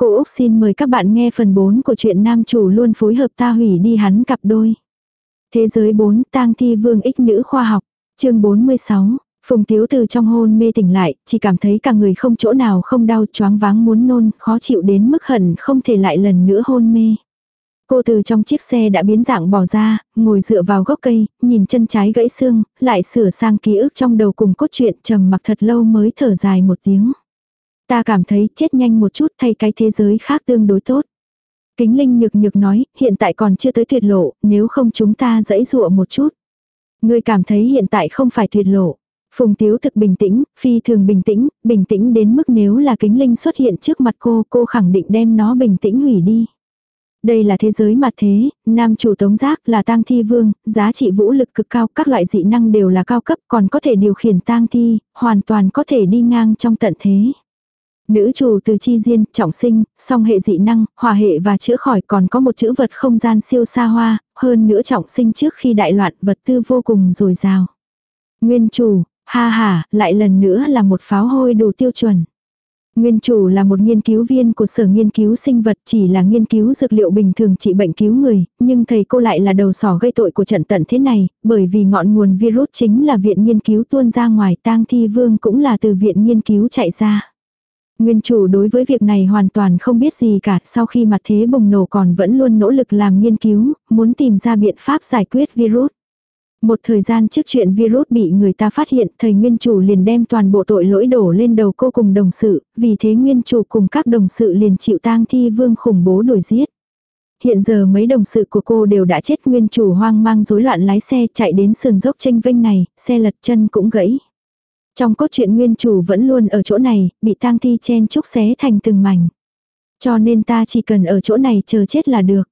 Cô Úc xin mời các bạn nghe phần 4 của truyện nam chủ luôn phối hợp ta hủy đi hắn cặp đôi. Thế giới 4 tang thi vương ích nữ khoa học. chương 46. Phùng Tiếu từ trong hôn mê tỉnh lại, chỉ cảm thấy cả người không chỗ nào không đau choáng váng muốn nôn, khó chịu đến mức hận không thể lại lần nữa hôn mê. Cô từ trong chiếc xe đã biến dạng bỏ ra, ngồi dựa vào gốc cây, nhìn chân trái gãy xương, lại sửa sang ký ức trong đầu cùng cốt truyện trầm mặc thật lâu mới thở dài một tiếng. Ta cảm thấy chết nhanh một chút thay cái thế giới khác tương đối tốt. Kính Linh nhược nhược nói, hiện tại còn chưa tới tuyệt lộ, nếu không chúng ta dẫy dụa một chút. Ngươi cảm thấy hiện tại không phải tuyệt lộ. Phùng Tiếu thực bình tĩnh, phi thường bình tĩnh, bình tĩnh đến mức nếu là kính linh xuất hiện trước mặt cô, cô khẳng định đem nó bình tĩnh hủy đi. Đây là thế giới mặt thế, nam chủ tống giác là tang thi vương, giá trị vũ lực cực cao, các loại dị năng đều là cao cấp, còn có thể điều khiển tang thi, hoàn toàn có thể đi ngang trong tận thế. Nữ chủ từ chi diên, trọng sinh, song hệ dị năng, hòa hệ và chữa khỏi còn có một chữ vật không gian siêu xa hoa, hơn nữa trọng sinh trước khi đại loạn vật tư vô cùng dồi dào. Nguyên chủ, ha ha, lại lần nữa là một pháo hôi đủ tiêu chuẩn. Nguyên chủ là một nghiên cứu viên của sở nghiên cứu sinh vật chỉ là nghiên cứu dược liệu bình thường trị bệnh cứu người, nhưng thầy cô lại là đầu sỏ gây tội của trận tận thế này, bởi vì ngọn nguồn virus chính là viện nghiên cứu tuôn ra ngoài tang thi vương cũng là từ viện nghiên cứu chạy ra. Nguyên chủ đối với việc này hoàn toàn không biết gì cả, sau khi mặt thế bùng nổ còn vẫn luôn nỗ lực làm nghiên cứu, muốn tìm ra biện pháp giải quyết virus. Một thời gian trước chuyện virus bị người ta phát hiện, thầy nguyên chủ liền đem toàn bộ tội lỗi đổ lên đầu cô cùng đồng sự, vì thế nguyên chủ cùng các đồng sự liền chịu tang thi vương khủng bố đuổi giết. Hiện giờ mấy đồng sự của cô đều đã chết nguyên chủ hoang mang rối loạn lái xe chạy đến sườn dốc tranh vinh này, xe lật chân cũng gãy. Trong cốt truyện nguyên chủ vẫn luôn ở chỗ này, bị tang thi chen chúc xé thành từng mảnh. Cho nên ta chỉ cần ở chỗ này chờ chết là được.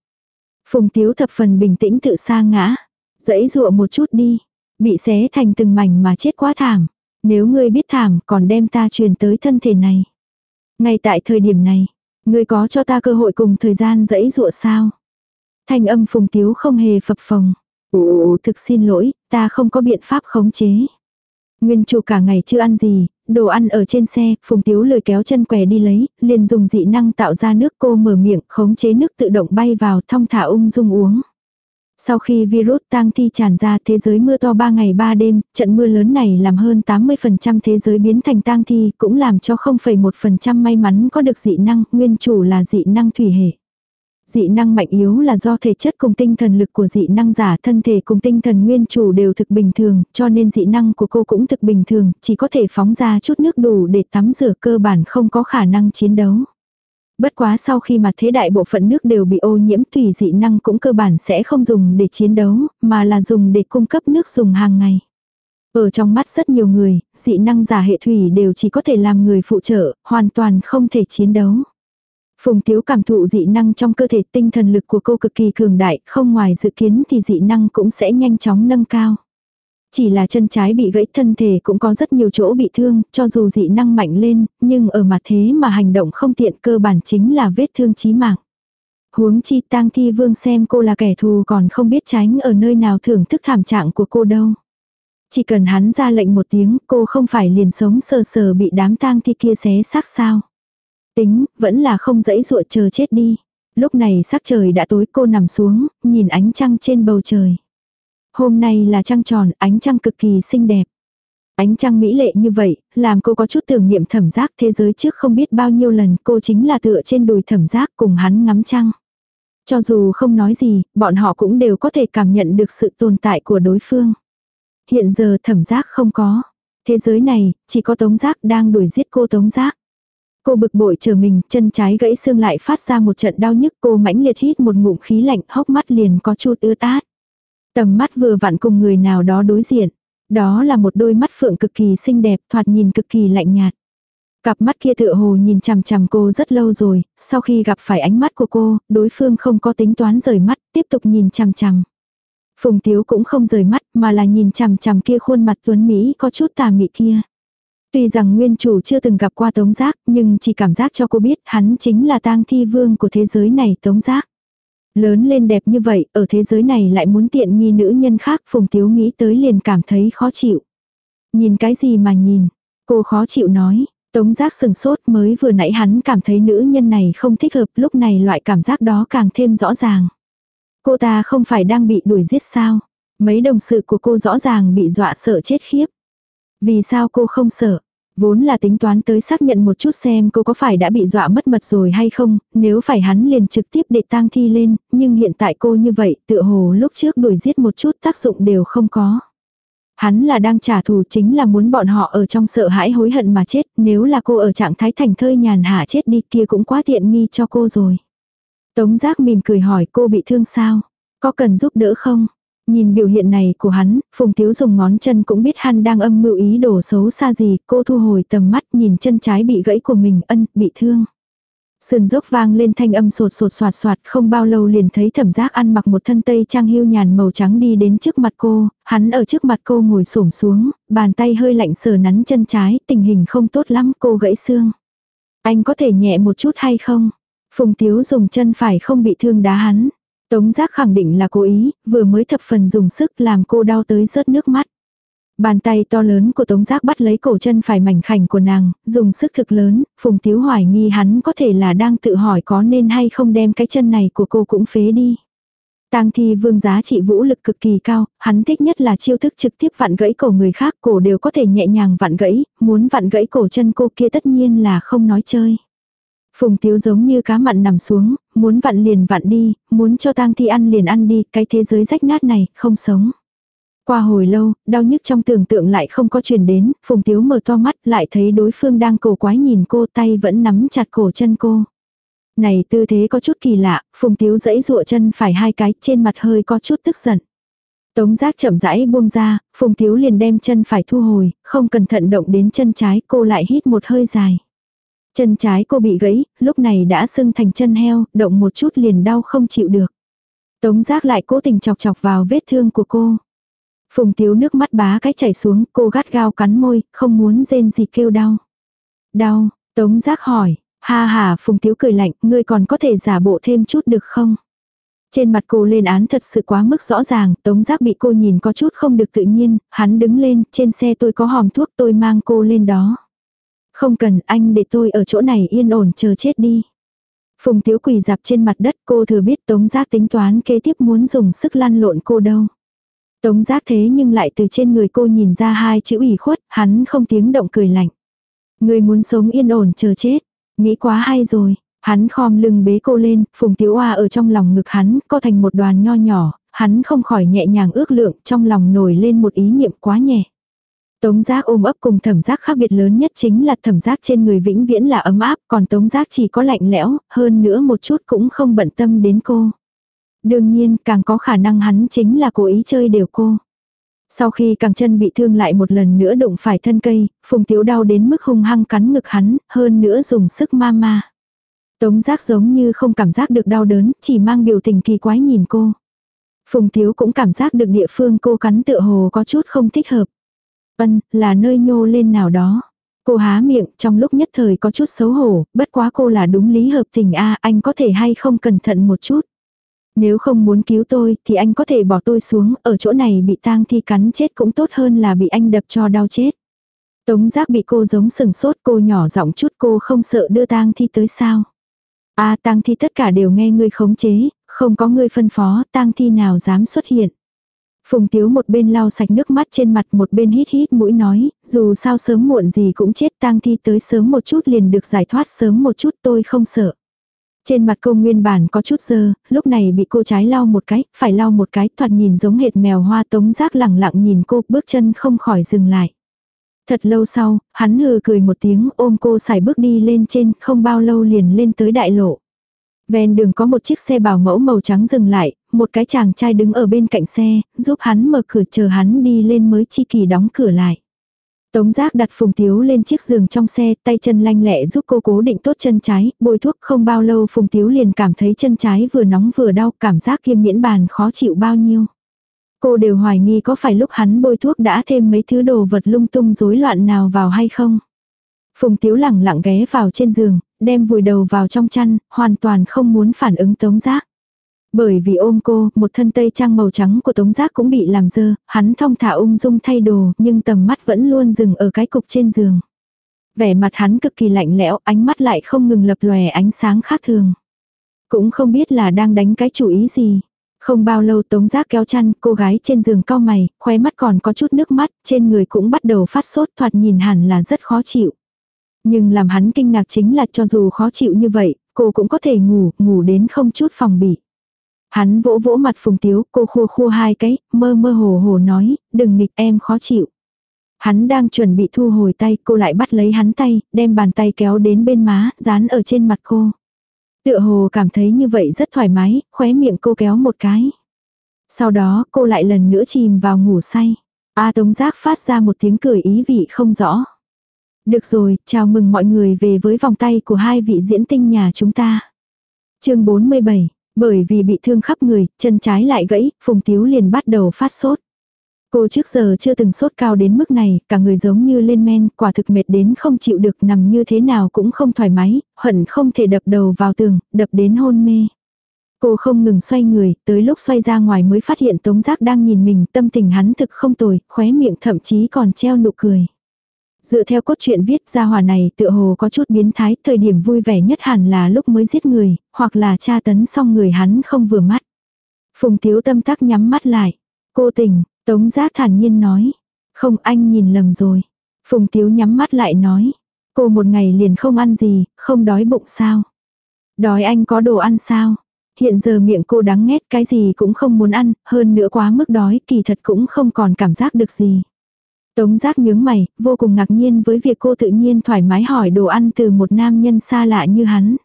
Phùng Tiếu thập phần bình tĩnh tự sa ngã. Dãy dụa một chút đi. Bị xé thành từng mảnh mà chết quá thảm. Nếu ngươi biết thảm còn đem ta truyền tới thân thể này. Ngay tại thời điểm này, ngươi có cho ta cơ hội cùng thời gian dãy dụa sao? Thanh âm Phùng Tiếu không hề phập phồng. Ồ, thực xin lỗi, ta không có biện pháp khống chế. Nguyên chủ cả ngày chưa ăn gì, đồ ăn ở trên xe, Phùng Tiếu lời kéo chân què đi lấy, liền dùng dị năng tạo ra nước cô mở miệng, khống chế nước tự động bay vào thong thả ung dung uống. Sau khi virus tang thi tràn ra thế giới mưa to 3 ngày 3 đêm, trận mưa lớn này làm hơn 80% thế giới biến thành tang thi, cũng làm cho 0,1% may mắn có được dị năng, nguyên chủ là dị năng thủy hệ. Dị năng mạnh yếu là do thể chất cùng tinh thần lực của dị năng giả thân thể cùng tinh thần nguyên chủ đều thực bình thường, cho nên dị năng của cô cũng thực bình thường, chỉ có thể phóng ra chút nước đủ để tắm rửa cơ bản không có khả năng chiến đấu. Bất quá sau khi mà thế đại bộ phận nước đều bị ô nhiễm thủy dị năng cũng cơ bản sẽ không dùng để chiến đấu, mà là dùng để cung cấp nước dùng hàng ngày. Ở trong mắt rất nhiều người, dị năng giả hệ thủy đều chỉ có thể làm người phụ trợ, hoàn toàn không thể chiến đấu. Phùng Tiếu cảm thụ dị năng trong cơ thể tinh thần lực của cô cực kỳ cường đại, không ngoài dự kiến thì dị năng cũng sẽ nhanh chóng nâng cao. Chỉ là chân trái bị gãy thân thể cũng có rất nhiều chỗ bị thương, cho dù dị năng mạnh lên, nhưng ở mặt thế mà hành động không tiện cơ bản chính là vết thương chí mạng. Huống chi tang thi vương xem cô là kẻ thù còn không biết tránh ở nơi nào thưởng thức thảm trạng của cô đâu. Chỉ cần hắn ra lệnh một tiếng cô không phải liền sống sờ sờ bị đám tang thi kia xé xác sao. Tính, vẫn là không dãy dụa chờ chết đi. Lúc này sắc trời đã tối cô nằm xuống, nhìn ánh trăng trên bầu trời. Hôm nay là trăng tròn, ánh trăng cực kỳ xinh đẹp. Ánh trăng mỹ lệ như vậy, làm cô có chút tưởng niệm thẩm giác thế giới trước không biết bao nhiêu lần cô chính là tựa trên đùi thẩm giác cùng hắn ngắm trăng. Cho dù không nói gì, bọn họ cũng đều có thể cảm nhận được sự tồn tại của đối phương. Hiện giờ thẩm giác không có. Thế giới này, chỉ có tống giác đang đuổi giết cô tống giác. Cô bực bội chờ mình, chân trái gãy xương lại phát ra một trận đau nhức cô mãnh liệt hít một ngụm khí lạnh hốc mắt liền có chút ưa tát. Tầm mắt vừa vặn cùng người nào đó đối diện. Đó là một đôi mắt phượng cực kỳ xinh đẹp, thoạt nhìn cực kỳ lạnh nhạt. Cặp mắt kia tựa hồ nhìn chằm chằm cô rất lâu rồi, sau khi gặp phải ánh mắt của cô, đối phương không có tính toán rời mắt, tiếp tục nhìn chằm chằm. Phùng Tiếu cũng không rời mắt mà là nhìn chằm chằm kia khuôn mặt tuấn Mỹ có chút tà mị kia. Tuy rằng nguyên chủ chưa từng gặp qua Tống Giác, nhưng chỉ cảm giác cho cô biết hắn chính là tang thi vương của thế giới này Tống Giác. Lớn lên đẹp như vậy, ở thế giới này lại muốn tiện nghi nữ nhân khác, Phùng Tiếu nghĩ tới liền cảm thấy khó chịu. Nhìn cái gì mà nhìn? Cô khó chịu nói, Tống giác sừng sốt mới vừa nãy hắn cảm thấy nữ nhân này không thích hợp lúc này loại cảm giác đó càng thêm rõ ràng. Cô ta không phải đang bị đuổi giết sao? Mấy đồng sự của cô rõ ràng bị dọa sợ chết khiếp. Vì sao cô không sợ? Vốn là tính toán tới xác nhận một chút xem cô có phải đã bị dọa mất mật rồi hay không, nếu phải hắn liền trực tiếp để tang thi lên, nhưng hiện tại cô như vậy tựa hồ lúc trước đuổi giết một chút tác dụng đều không có. Hắn là đang trả thù chính là muốn bọn họ ở trong sợ hãi hối hận mà chết, nếu là cô ở trạng thái thành thơi nhàn hạ chết đi kia cũng quá tiện nghi cho cô rồi. Tống giác mỉm cười hỏi cô bị thương sao? Có cần giúp đỡ không? Nhìn biểu hiện này của hắn, Phùng Tiếu dùng ngón chân cũng biết hắn đang âm mưu ý đồ xấu xa gì, cô thu hồi tầm mắt nhìn chân trái bị gãy của mình ân, bị thương. Sườn dốc vang lên thanh âm sột sột soạt soạt không bao lâu liền thấy thẩm giác ăn mặc một thân tây trang hiu nhàn màu trắng đi đến trước mặt cô, hắn ở trước mặt cô ngồi xổm xuống, bàn tay hơi lạnh sờ nắn chân trái, tình hình không tốt lắm cô gãy xương. Anh có thể nhẹ một chút hay không? Phùng Tiếu dùng chân phải không bị thương đá hắn. Tống giác khẳng định là cố ý, vừa mới thập phần dùng sức làm cô đau tới rớt nước mắt. Bàn tay to lớn của Tống Giác bắt lấy cổ chân phải mảnh khảnh của nàng, dùng sức thực lớn, Phùng Tiếu hoài nghi hắn có thể là đang tự hỏi có nên hay không đem cái chân này của cô cũng phế đi. Tang thi vương giá trị vũ lực cực kỳ cao, hắn thích nhất là chiêu thức trực tiếp vặn gãy cổ người khác, cổ đều có thể nhẹ nhàng vặn gãy, muốn vặn gãy cổ chân cô kia tất nhiên là không nói chơi. Phùng Tiếu giống như cá mặn nằm xuống, muốn vặn liền vặn đi, muốn cho tang thi ăn liền ăn đi, cái thế giới rách nát này, không sống. Qua hồi lâu, đau nhức trong tưởng tượng lại không có truyền đến, Phùng Tiếu mở to mắt lại thấy đối phương đang cổ quái nhìn cô tay vẫn nắm chặt cổ chân cô. Này tư thế có chút kỳ lạ, Phùng Tiếu dẫy dụa chân phải hai cái trên mặt hơi có chút tức giận. Tống giác chậm rãi buông ra, Phùng Tiếu liền đem chân phải thu hồi, không cẩn thận động đến chân trái cô lại hít một hơi dài. Chân trái cô bị gãy, lúc này đã sưng thành chân heo, động một chút liền đau không chịu được. Tống giác lại cố tình chọc chọc vào vết thương của cô. Phùng tiếu nước mắt bá cái chảy xuống, cô gắt gao cắn môi, không muốn rên gì kêu đau. Đau, tống giác hỏi, ha ha phùng tiếu cười lạnh, ngươi còn có thể giả bộ thêm chút được không? Trên mặt cô lên án thật sự quá mức rõ ràng, tống giác bị cô nhìn có chút không được tự nhiên, hắn đứng lên, trên xe tôi có hòm thuốc tôi mang cô lên đó. Không cần anh để tôi ở chỗ này yên ổn chờ chết đi. Phùng tiếu quỳ dạp trên mặt đất cô thừa biết tống giác tính toán kế tiếp muốn dùng sức lăn lộn cô đâu. Tống giác thế nhưng lại từ trên người cô nhìn ra hai chữ ủy khuất, hắn không tiếng động cười lạnh. Người muốn sống yên ổn chờ chết. Nghĩ quá hay rồi. Hắn khom lưng bế cô lên, phùng tiếu hoa ở trong lòng ngực hắn, co thành một đoàn nho nhỏ, hắn không khỏi nhẹ nhàng ước lượng, trong lòng nổi lên một ý niệm quá nhẹ. Tống giác ôm ấp cùng thẩm giác khác biệt lớn nhất chính là thẩm giác trên người vĩnh viễn là ấm áp, còn tống giác chỉ có lạnh lẽo, hơn nữa một chút cũng không bận tâm đến cô. Đương nhiên, càng có khả năng hắn chính là cố ý chơi đều cô. Sau khi càng chân bị thương lại một lần nữa đụng phải thân cây, phùng tiếu đau đến mức hung hăng cắn ngực hắn, hơn nữa dùng sức ma ma. Tống giác giống như không cảm giác được đau đớn, chỉ mang biểu tình kỳ quái nhìn cô. Phùng tiếu cũng cảm giác được địa phương cô cắn tựa hồ có chút không thích hợp. Ân, là nơi nhô lên nào đó. Cô há miệng, trong lúc nhất thời có chút xấu hổ, bất quá cô là đúng lý hợp tình a anh có thể hay không cẩn thận một chút. Nếu không muốn cứu tôi, thì anh có thể bỏ tôi xuống, ở chỗ này bị tang thi cắn chết cũng tốt hơn là bị anh đập cho đau chết. Tống giác bị cô giống sừng sốt cô nhỏ giọng chút cô không sợ đưa tang thi tới sao. a à, tang thi tất cả đều nghe ngươi khống chế, không có ngươi phân phó, tang thi nào dám xuất hiện. Phùng Tiếu một bên lau sạch nước mắt trên mặt một bên hít hít mũi nói, dù sao sớm muộn gì cũng chết tang thi tới sớm một chút liền được giải thoát sớm một chút tôi không sợ. Trên mặt cô nguyên bản có chút dơ, lúc này bị cô trái lau một cái, phải lau một cái, thoạt nhìn giống hệt mèo hoa tống giác lẳng lặng nhìn cô, bước chân không khỏi dừng lại. Thật lâu sau, hắn hừ cười một tiếng ôm cô xài bước đi lên trên, không bao lâu liền lên tới đại lộ. Ven đường có một chiếc xe bảo mẫu màu trắng dừng lại, một cái chàng trai đứng ở bên cạnh xe, giúp hắn mở cửa chờ hắn đi lên mới chi kỳ đóng cửa lại. Tống giác đặt Phùng Tiếu lên chiếc giường trong xe, tay chân lanh lẹ giúp cô cố định tốt chân trái, bôi thuốc không bao lâu Phùng Tiếu liền cảm thấy chân trái vừa nóng vừa đau, cảm giác kiêm miễn bàn khó chịu bao nhiêu. Cô đều hoài nghi có phải lúc hắn bôi thuốc đã thêm mấy thứ đồ vật lung tung rối loạn nào vào hay không. Phùng Tiếu lẳng lặng ghé vào trên giường, đem vùi đầu vào trong chăn, hoàn toàn không muốn phản ứng tống giác. Bởi vì ôm cô, một thân tây trang màu trắng của tống giác cũng bị làm dơ, hắn thong thả ung dung thay đồ, nhưng tầm mắt vẫn luôn dừng ở cái cục trên giường. Vẻ mặt hắn cực kỳ lạnh lẽo, ánh mắt lại không ngừng lập lòe ánh sáng khác thường. Cũng không biết là đang đánh cái chủ ý gì. Không bao lâu tống giác kéo chăn, cô gái trên giường cau mày, khóe mắt còn có chút nước mắt, trên người cũng bắt đầu phát sốt thoạt nhìn hẳn là rất khó chịu. Nhưng làm hắn kinh ngạc chính là cho dù khó chịu như vậy, cô cũng có thể ngủ, ngủ đến không chút phòng bị. Hắn vỗ vỗ mặt phùng tiếu, cô khua khua hai cái, mơ mơ hồ hồ nói, đừng nghịch em khó chịu. Hắn đang chuẩn bị thu hồi tay, cô lại bắt lấy hắn tay, đem bàn tay kéo đến bên má, dán ở trên mặt cô. Tựa hồ cảm thấy như vậy rất thoải mái, khóe miệng cô kéo một cái. Sau đó cô lại lần nữa chìm vào ngủ say. A Tống Giác phát ra một tiếng cười ý vị không rõ. Được rồi, chào mừng mọi người về với vòng tay của hai vị diễn tinh nhà chúng ta. chương 47, bởi vì bị thương khắp người, chân trái lại gãy, Phùng Tiếu liền bắt đầu phát sốt. Cô trước giờ chưa từng sốt cao đến mức này, cả người giống như lên men, quả thực mệt đến không chịu được nằm như thế nào cũng không thoải mái, hận không thể đập đầu vào tường, đập đến hôn mê. Cô không ngừng xoay người, tới lúc xoay ra ngoài mới phát hiện Tống Giác đang nhìn mình, tâm tình hắn thực không tồi, khóe miệng thậm chí còn treo nụ cười. Dựa theo cốt truyện viết ra hòa này tựa hồ có chút biến thái, thời điểm vui vẻ nhất hẳn là lúc mới giết người, hoặc là tra tấn xong người hắn không vừa mắt. Phùng Tiếu tâm tắc nhắm mắt lại. Cô tỉnh, Tống giác thản nhiên nói. Không anh nhìn lầm rồi. Phùng Tiếu nhắm mắt lại nói. Cô một ngày liền không ăn gì, không đói bụng sao. Đói anh có đồ ăn sao. Hiện giờ miệng cô đắng nghét cái gì cũng không muốn ăn, hơn nữa quá mức đói kỳ thật cũng không còn cảm giác được gì. Tống giác nhướng mày, vô cùng ngạc nhiên với việc cô tự nhiên thoải mái hỏi đồ ăn từ một nam nhân xa lạ như hắn.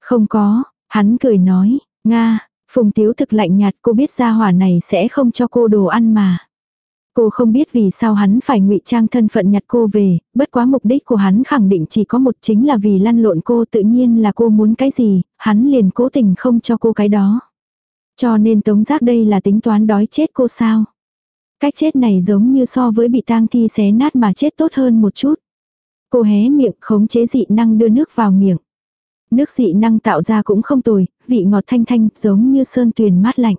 Không có, hắn cười nói, Nga, Phùng Tiếu thực lạnh nhạt cô biết gia hỏa này sẽ không cho cô đồ ăn mà. Cô không biết vì sao hắn phải ngụy trang thân phận nhặt cô về, bất quá mục đích của hắn khẳng định chỉ có một chính là vì lăn lộn cô tự nhiên là cô muốn cái gì, hắn liền cố tình không cho cô cái đó. Cho nên tống giác đây là tính toán đói chết cô sao. Cách chết này giống như so với bị tang thi xé nát mà chết tốt hơn một chút. Cô hé miệng khống chế dị năng đưa nước vào miệng. Nước dị năng tạo ra cũng không tồi, vị ngọt thanh thanh giống như sơn tuyền mát lạnh.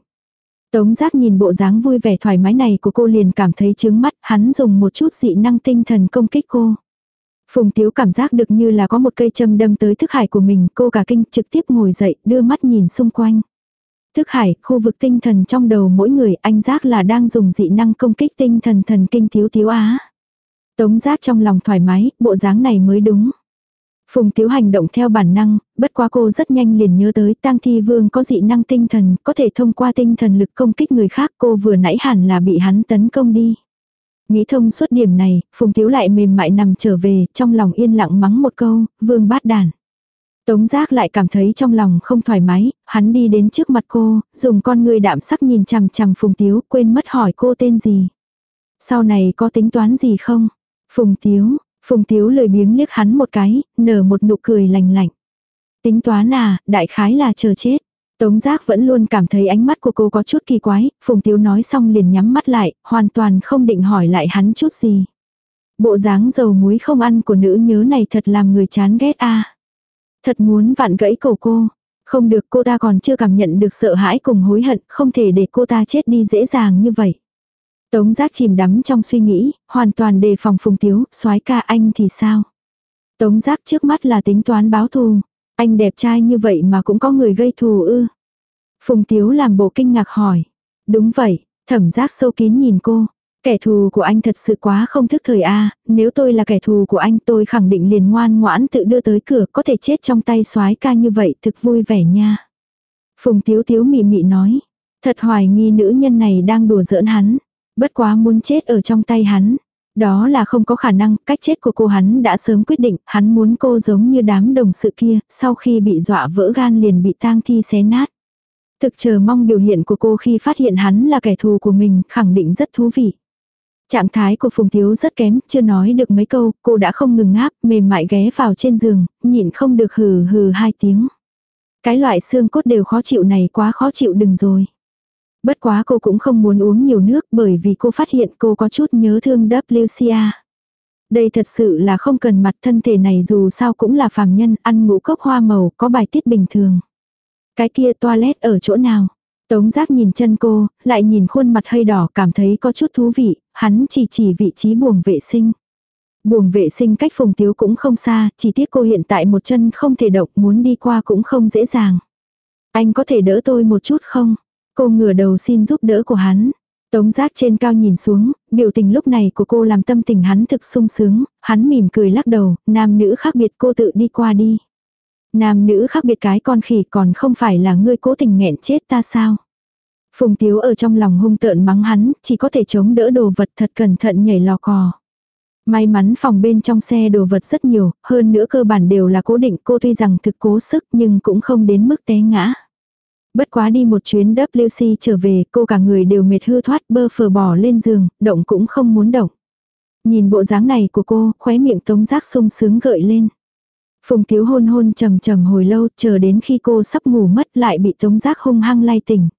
Tống giác nhìn bộ dáng vui vẻ thoải mái này của cô liền cảm thấy chướng mắt, hắn dùng một chút dị năng tinh thần công kích cô. Phùng Tiếu cảm giác được như là có một cây châm đâm tới thức hải của mình, cô cả kinh trực tiếp ngồi dậy, đưa mắt nhìn xung quanh. Thức hải, khu vực tinh thần trong đầu mỗi người, anh giác là đang dùng dị năng công kích tinh thần thần kinh thiếu thiếu á. Tống giác trong lòng thoải mái, bộ dáng này mới đúng. Phùng Tiếu hành động theo bản năng, bất quá cô rất nhanh liền nhớ tới tang thi vương có dị năng tinh thần, có thể thông qua tinh thần lực công kích người khác cô vừa nãy hẳn là bị hắn tấn công đi. Nghĩ thông suốt điểm này, Phùng Tiếu lại mềm mại nằm trở về, trong lòng yên lặng mắng một câu, vương bát đàn. Tống giác lại cảm thấy trong lòng không thoải mái, hắn đi đến trước mặt cô, dùng con người đạm sắc nhìn chằm chằm Phùng Tiếu, quên mất hỏi cô tên gì. Sau này có tính toán gì không? Phùng Tiếu, Phùng Tiếu lười biếng liếc hắn một cái, nở một nụ cười lành lạnh. Tính toán à, đại khái là chờ chết. Tống giác vẫn luôn cảm thấy ánh mắt của cô có chút kỳ quái, Phùng Tiếu nói xong liền nhắm mắt lại, hoàn toàn không định hỏi lại hắn chút gì. Bộ dáng dầu muối không ăn của nữ nhớ này thật làm người chán ghét a Thật muốn vặn gãy cổ cô. Không được cô ta còn chưa cảm nhận được sợ hãi cùng hối hận, không thể để cô ta chết đi dễ dàng như vậy. Tống giác chìm đắm trong suy nghĩ, hoàn toàn đề phòng phùng tiếu, soái ca anh thì sao? Tống giác trước mắt là tính toán báo thù. Anh đẹp trai như vậy mà cũng có người gây thù ư. Phùng tiếu làm bộ kinh ngạc hỏi. Đúng vậy, thẩm giác sâu kín nhìn cô. Kẻ thù của anh thật sự quá không thức thời a nếu tôi là kẻ thù của anh tôi khẳng định liền ngoan ngoãn tự đưa tới cửa có thể chết trong tay soái ca như vậy thực vui vẻ nha. Phùng tiếu tiếu mị mị nói. Thật hoài nghi nữ nhân này đang đùa giỡn hắn. Bất quá muốn chết ở trong tay hắn. Đó là không có khả năng, cách chết của cô hắn đã sớm quyết định, hắn muốn cô giống như đám đồng sự kia, sau khi bị dọa vỡ gan liền bị tang thi xé nát. Thực chờ mong biểu hiện của cô khi phát hiện hắn là kẻ thù của mình, khẳng định rất thú vị. Trạng thái của Phùng thiếu rất kém, chưa nói được mấy câu, cô đã không ngừng ngáp, mềm mại ghé vào trên giường, nhịn không được hừ hừ hai tiếng. Cái loại xương cốt đều khó chịu này quá khó chịu đừng rồi. Bất quá cô cũng không muốn uống nhiều nước bởi vì cô phát hiện cô có chút nhớ thương WCA. Đây thật sự là không cần mặt thân thể này dù sao cũng là phàm nhân, ăn ngũ cốc hoa màu, có bài tiết bình thường. Cái kia toilet ở chỗ nào? Tống giác nhìn chân cô, lại nhìn khuôn mặt hơi đỏ cảm thấy có chút thú vị, hắn chỉ chỉ vị trí buồng vệ sinh. Buồng vệ sinh cách Phùng Tiếu cũng không xa, chỉ tiếc cô hiện tại một chân không thể động muốn đi qua cũng không dễ dàng. Anh có thể đỡ tôi một chút không? Cô ngửa đầu xin giúp đỡ của hắn. Tống giác trên cao nhìn xuống, biểu tình lúc này của cô làm tâm tình hắn thực sung sướng, hắn mỉm cười lắc đầu, nam nữ khác biệt cô tự đi qua đi. Nam nữ khác biệt cái con khỉ còn không phải là ngươi cố tình nghẹn chết ta sao. Phùng Tiếu ở trong lòng hung tợn mắng hắn, chỉ có thể chống đỡ đồ vật thật cẩn thận nhảy lò cò. May mắn phòng bên trong xe đồ vật rất nhiều, hơn nữa cơ bản đều là cố định cô tuy rằng thực cố sức nhưng cũng không đến mức té ngã. Bất quá đi một chuyến WC trở về cô cả người đều mệt hư thoát bơ phờ bỏ lên giường, động cũng không muốn động. Nhìn bộ dáng này của cô, khóe miệng tống giác sung sướng gợi lên. Phùng tiếu hôn hôn trầm trầm hồi lâu chờ đến khi cô sắp ngủ mất lại bị tống giác hung hăng lay tỉnh.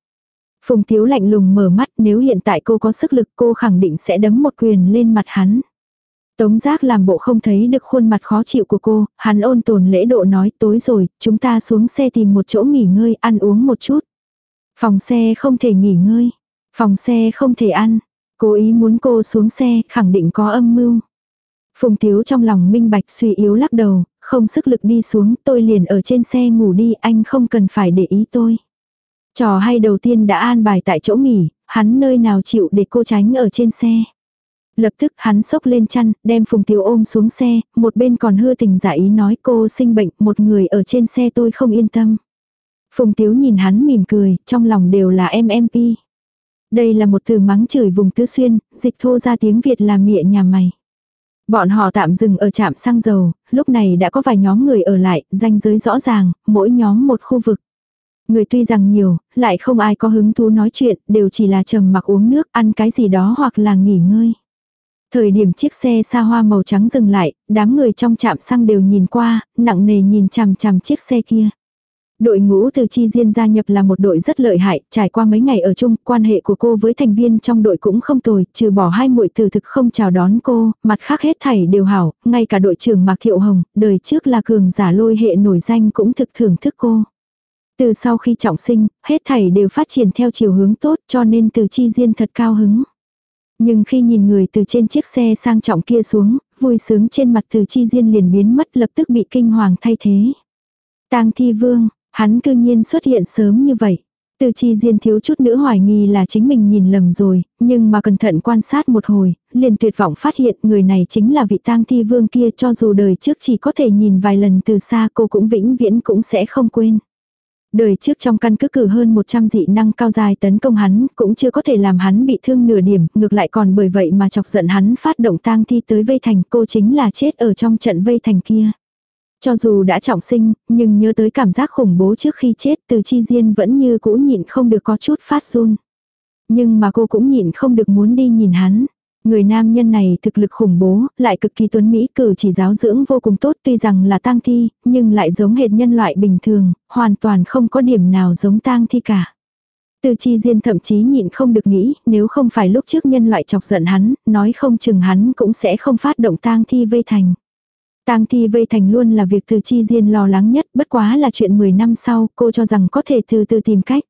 Phùng tiếu lạnh lùng mở mắt nếu hiện tại cô có sức lực cô khẳng định sẽ đấm một quyền lên mặt hắn. Tống giác làm bộ không thấy được khuôn mặt khó chịu của cô, hắn ôn tồn lễ độ nói tối rồi, chúng ta xuống xe tìm một chỗ nghỉ ngơi, ăn uống một chút. Phòng xe không thể nghỉ ngơi, phòng xe không thể ăn, cố ý muốn cô xuống xe, khẳng định có âm mưu. Phùng Tiếu trong lòng minh bạch suy yếu lắc đầu, không sức lực đi xuống, tôi liền ở trên xe ngủ đi, anh không cần phải để ý tôi. Trò hay đầu tiên đã an bài tại chỗ nghỉ, hắn nơi nào chịu để cô tránh ở trên xe. Lập tức hắn sốc lên chăn, đem Phùng Tiếu ôm xuống xe, một bên còn hư tình giả ý nói cô sinh bệnh, một người ở trên xe tôi không yên tâm. Phùng Tiếu nhìn hắn mỉm cười, trong lòng đều là em Đây là một từ mắng chửi vùng tứ xuyên, dịch thô ra tiếng Việt là mịa nhà mày. Bọn họ tạm dừng ở trạm xăng dầu, lúc này đã có vài nhóm người ở lại, danh giới rõ ràng, mỗi nhóm một khu vực. Người tuy rằng nhiều, lại không ai có hứng thú nói chuyện, đều chỉ là trầm mặc uống nước, ăn cái gì đó hoặc là nghỉ ngơi. Thời điểm chiếc xe xa hoa màu trắng dừng lại, đám người trong trạm xăng đều nhìn qua, nặng nề nhìn chằm chằm chiếc xe kia. Đội ngũ từ Chi Diên gia nhập là một đội rất lợi hại, trải qua mấy ngày ở chung, quan hệ của cô với thành viên trong đội cũng không tồi, trừ bỏ hai muội từ thực không chào đón cô, mặt khác hết thảy đều hảo, ngay cả đội trưởng Mạc Thiệu Hồng, đời trước là cường giả lôi hệ nổi danh cũng thực thưởng thức cô. Từ sau khi trọng sinh, hết thảy đều phát triển theo chiều hướng tốt cho nên từ Chi Diên thật cao hứng. Nhưng khi nhìn người từ trên chiếc xe sang trọng kia xuống, vui sướng trên mặt từ chi diên liền biến mất lập tức bị kinh hoàng thay thế. tang thi vương, hắn cư nhiên xuất hiện sớm như vậy. Từ chi diên thiếu chút nữa hoài nghi là chính mình nhìn lầm rồi, nhưng mà cẩn thận quan sát một hồi, liền tuyệt vọng phát hiện người này chính là vị tang thi vương kia cho dù đời trước chỉ có thể nhìn vài lần từ xa cô cũng vĩnh viễn cũng sẽ không quên. Đời trước trong căn cứ cử hơn 100 dị năng cao dài tấn công hắn, cũng chưa có thể làm hắn bị thương nửa điểm, ngược lại còn bởi vậy mà chọc giận hắn phát động tang thi tới vây thành cô chính là chết ở trong trận vây thành kia. Cho dù đã trọng sinh, nhưng nhớ tới cảm giác khủng bố trước khi chết từ chi diên vẫn như cũ nhịn không được có chút phát run. Nhưng mà cô cũng nhịn không được muốn đi nhìn hắn. Người nam nhân này thực lực khủng bố, lại cực kỳ tuấn Mỹ cử chỉ giáo dưỡng vô cùng tốt tuy rằng là tang thi, nhưng lại giống hệt nhân loại bình thường, hoàn toàn không có điểm nào giống tang thi cả. Từ chi diên thậm chí nhịn không được nghĩ, nếu không phải lúc trước nhân loại chọc giận hắn, nói không chừng hắn cũng sẽ không phát động tang thi vây thành. Tang thi vây thành luôn là việc từ chi diên lo lắng nhất, bất quá là chuyện 10 năm sau, cô cho rằng có thể từ từ tìm cách.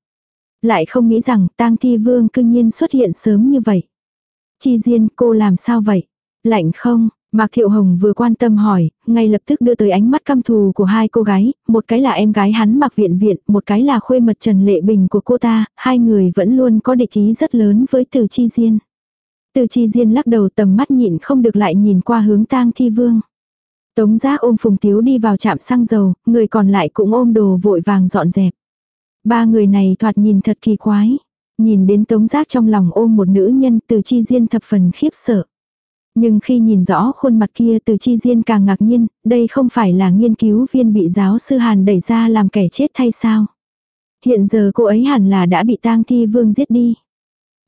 Lại không nghĩ rằng tang thi vương cư nhiên xuất hiện sớm như vậy. Chi Diên, cô làm sao vậy? Lạnh không? Mạc Thiệu Hồng vừa quan tâm hỏi, ngay lập tức đưa tới ánh mắt căm thù của hai cô gái, một cái là em gái hắn Mạc Viện Viện, một cái là khuê mật Trần Lệ Bình của cô ta, hai người vẫn luôn có địch ý rất lớn với Từ Chi Diên. Từ Chi Diên lắc đầu tầm mắt nhịn không được lại nhìn qua hướng tang thi vương. Tống giác ôm Phùng Tiếu đi vào trạm xăng dầu, người còn lại cũng ôm đồ vội vàng dọn dẹp. Ba người này thoạt nhìn thật kỳ quái. Nhìn đến tống giác trong lòng ôm một nữ nhân từ chi diên thập phần khiếp sợ. Nhưng khi nhìn rõ khuôn mặt kia từ chi diên càng ngạc nhiên, đây không phải là nghiên cứu viên bị giáo sư Hàn đẩy ra làm kẻ chết thay sao. Hiện giờ cô ấy hẳn là đã bị tang thi vương giết đi.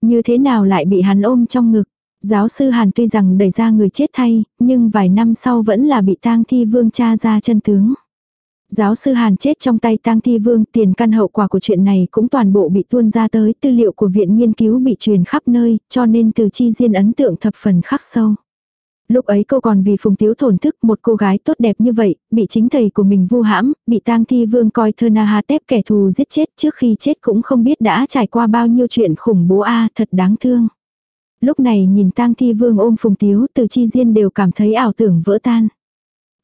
Như thế nào lại bị hắn ôm trong ngực. Giáo sư Hàn tuy rằng đẩy ra người chết thay, nhưng vài năm sau vẫn là bị tang thi vương cha ra chân tướng. Giáo sư Hàn chết trong tay tang thi vương, tiền căn hậu quả của chuyện này cũng toàn bộ bị tuôn ra tới, tư liệu của viện nghiên cứu bị truyền khắp nơi, cho nên từ chi diên ấn tượng thập phần khắc sâu. Lúc ấy cô còn vì phùng tiếu thổn thức một cô gái tốt đẹp như vậy, bị chính thầy của mình vu hãm, bị tang thi vương coi thơ na ha tép kẻ thù giết chết trước khi chết cũng không biết đã trải qua bao nhiêu chuyện khủng bố a thật đáng thương. Lúc này nhìn tang thi vương ôm phùng tiếu từ chi diên đều cảm thấy ảo tưởng vỡ tan.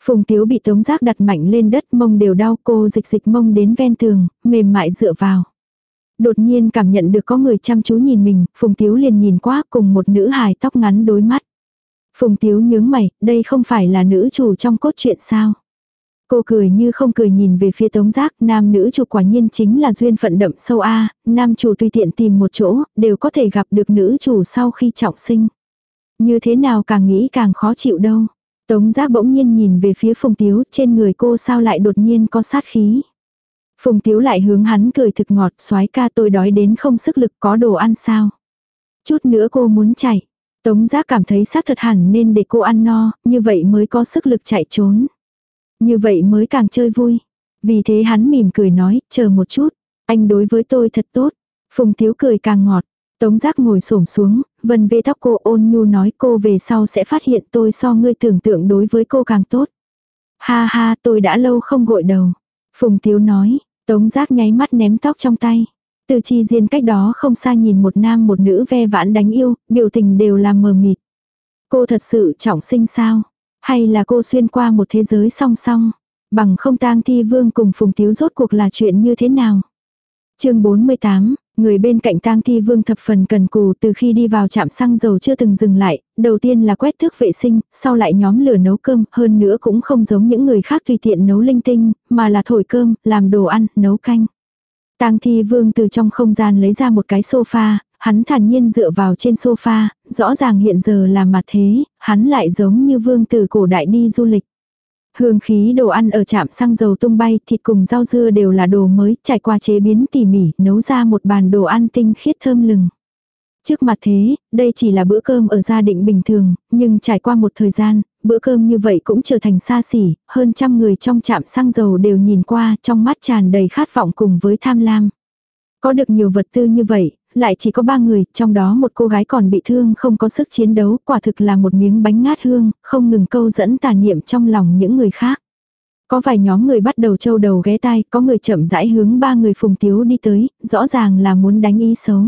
Phùng tiếu bị tống giác đặt mạnh lên đất mông đều đau cô dịch dịch mông đến ven tường, mềm mại dựa vào. Đột nhiên cảm nhận được có người chăm chú nhìn mình, phùng tiếu liền nhìn qua cùng một nữ hài tóc ngắn đối mắt. Phùng tiếu nhướng mày, đây không phải là nữ chủ trong cốt truyện sao. Cô cười như không cười nhìn về phía tống giác, nam nữ chủ quả nhiên chính là duyên phận đậm sâu A, nam chủ tùy tiện tìm một chỗ, đều có thể gặp được nữ chủ sau khi trọng sinh. Như thế nào càng nghĩ càng khó chịu đâu. Tống giác bỗng nhiên nhìn về phía phùng tiếu, trên người cô sao lại đột nhiên có sát khí. Phùng tiếu lại hướng hắn cười thực ngọt, soái ca tôi đói đến không sức lực có đồ ăn sao. Chút nữa cô muốn chạy. Tống giác cảm thấy xác thật hẳn nên để cô ăn no, như vậy mới có sức lực chạy trốn. Như vậy mới càng chơi vui. Vì thế hắn mỉm cười nói, chờ một chút. Anh đối với tôi thật tốt. Phùng Tiếu cười càng ngọt. Tống giác ngồi xổm xuống, vân vê tóc cô ôn nhu nói cô về sau sẽ phát hiện tôi so ngươi tưởng tượng đối với cô càng tốt. Ha ha tôi đã lâu không gội đầu. Phùng Tiếu nói, Tống giác nháy mắt ném tóc trong tay. Từ chi riêng cách đó không xa nhìn một nam một nữ ve vãn đánh yêu, biểu tình đều là mờ mịt. Cô thật sự trọng sinh sao? Hay là cô xuyên qua một thế giới song song? Bằng không tang thi vương cùng phùng tiếu rốt cuộc là chuyện như thế nào? chương 48, người bên cạnh tang thi vương thập phần cần cù từ khi đi vào trạm xăng dầu chưa từng dừng lại, đầu tiên là quét thước vệ sinh, sau lại nhóm lửa nấu cơm, hơn nữa cũng không giống những người khác tùy tiện nấu linh tinh, mà là thổi cơm, làm đồ ăn, nấu canh. Tang thi vương từ trong không gian lấy ra một cái sofa, hắn thản nhiên dựa vào trên sofa, rõ ràng hiện giờ là mặt thế, hắn lại giống như vương từ cổ đại đi du lịch. Hương khí đồ ăn ở trạm xăng dầu tung bay, thịt cùng rau dưa đều là đồ mới, trải qua chế biến tỉ mỉ, nấu ra một bàn đồ ăn tinh khiết thơm lừng. Trước mặt thế, đây chỉ là bữa cơm ở gia định bình thường, nhưng trải qua một thời gian, bữa cơm như vậy cũng trở thành xa xỉ, hơn trăm người trong trạm xăng dầu đều nhìn qua, trong mắt tràn đầy khát vọng cùng với tham lam. Có được nhiều vật tư như vậy, lại chỉ có ba người, trong đó một cô gái còn bị thương không có sức chiến đấu, quả thực là một miếng bánh ngát hương, không ngừng câu dẫn tà niệm trong lòng những người khác. Có vài nhóm người bắt đầu trâu đầu ghé tai, có người chậm rãi hướng ba người phùng tiếu đi tới, rõ ràng là muốn đánh ý xấu.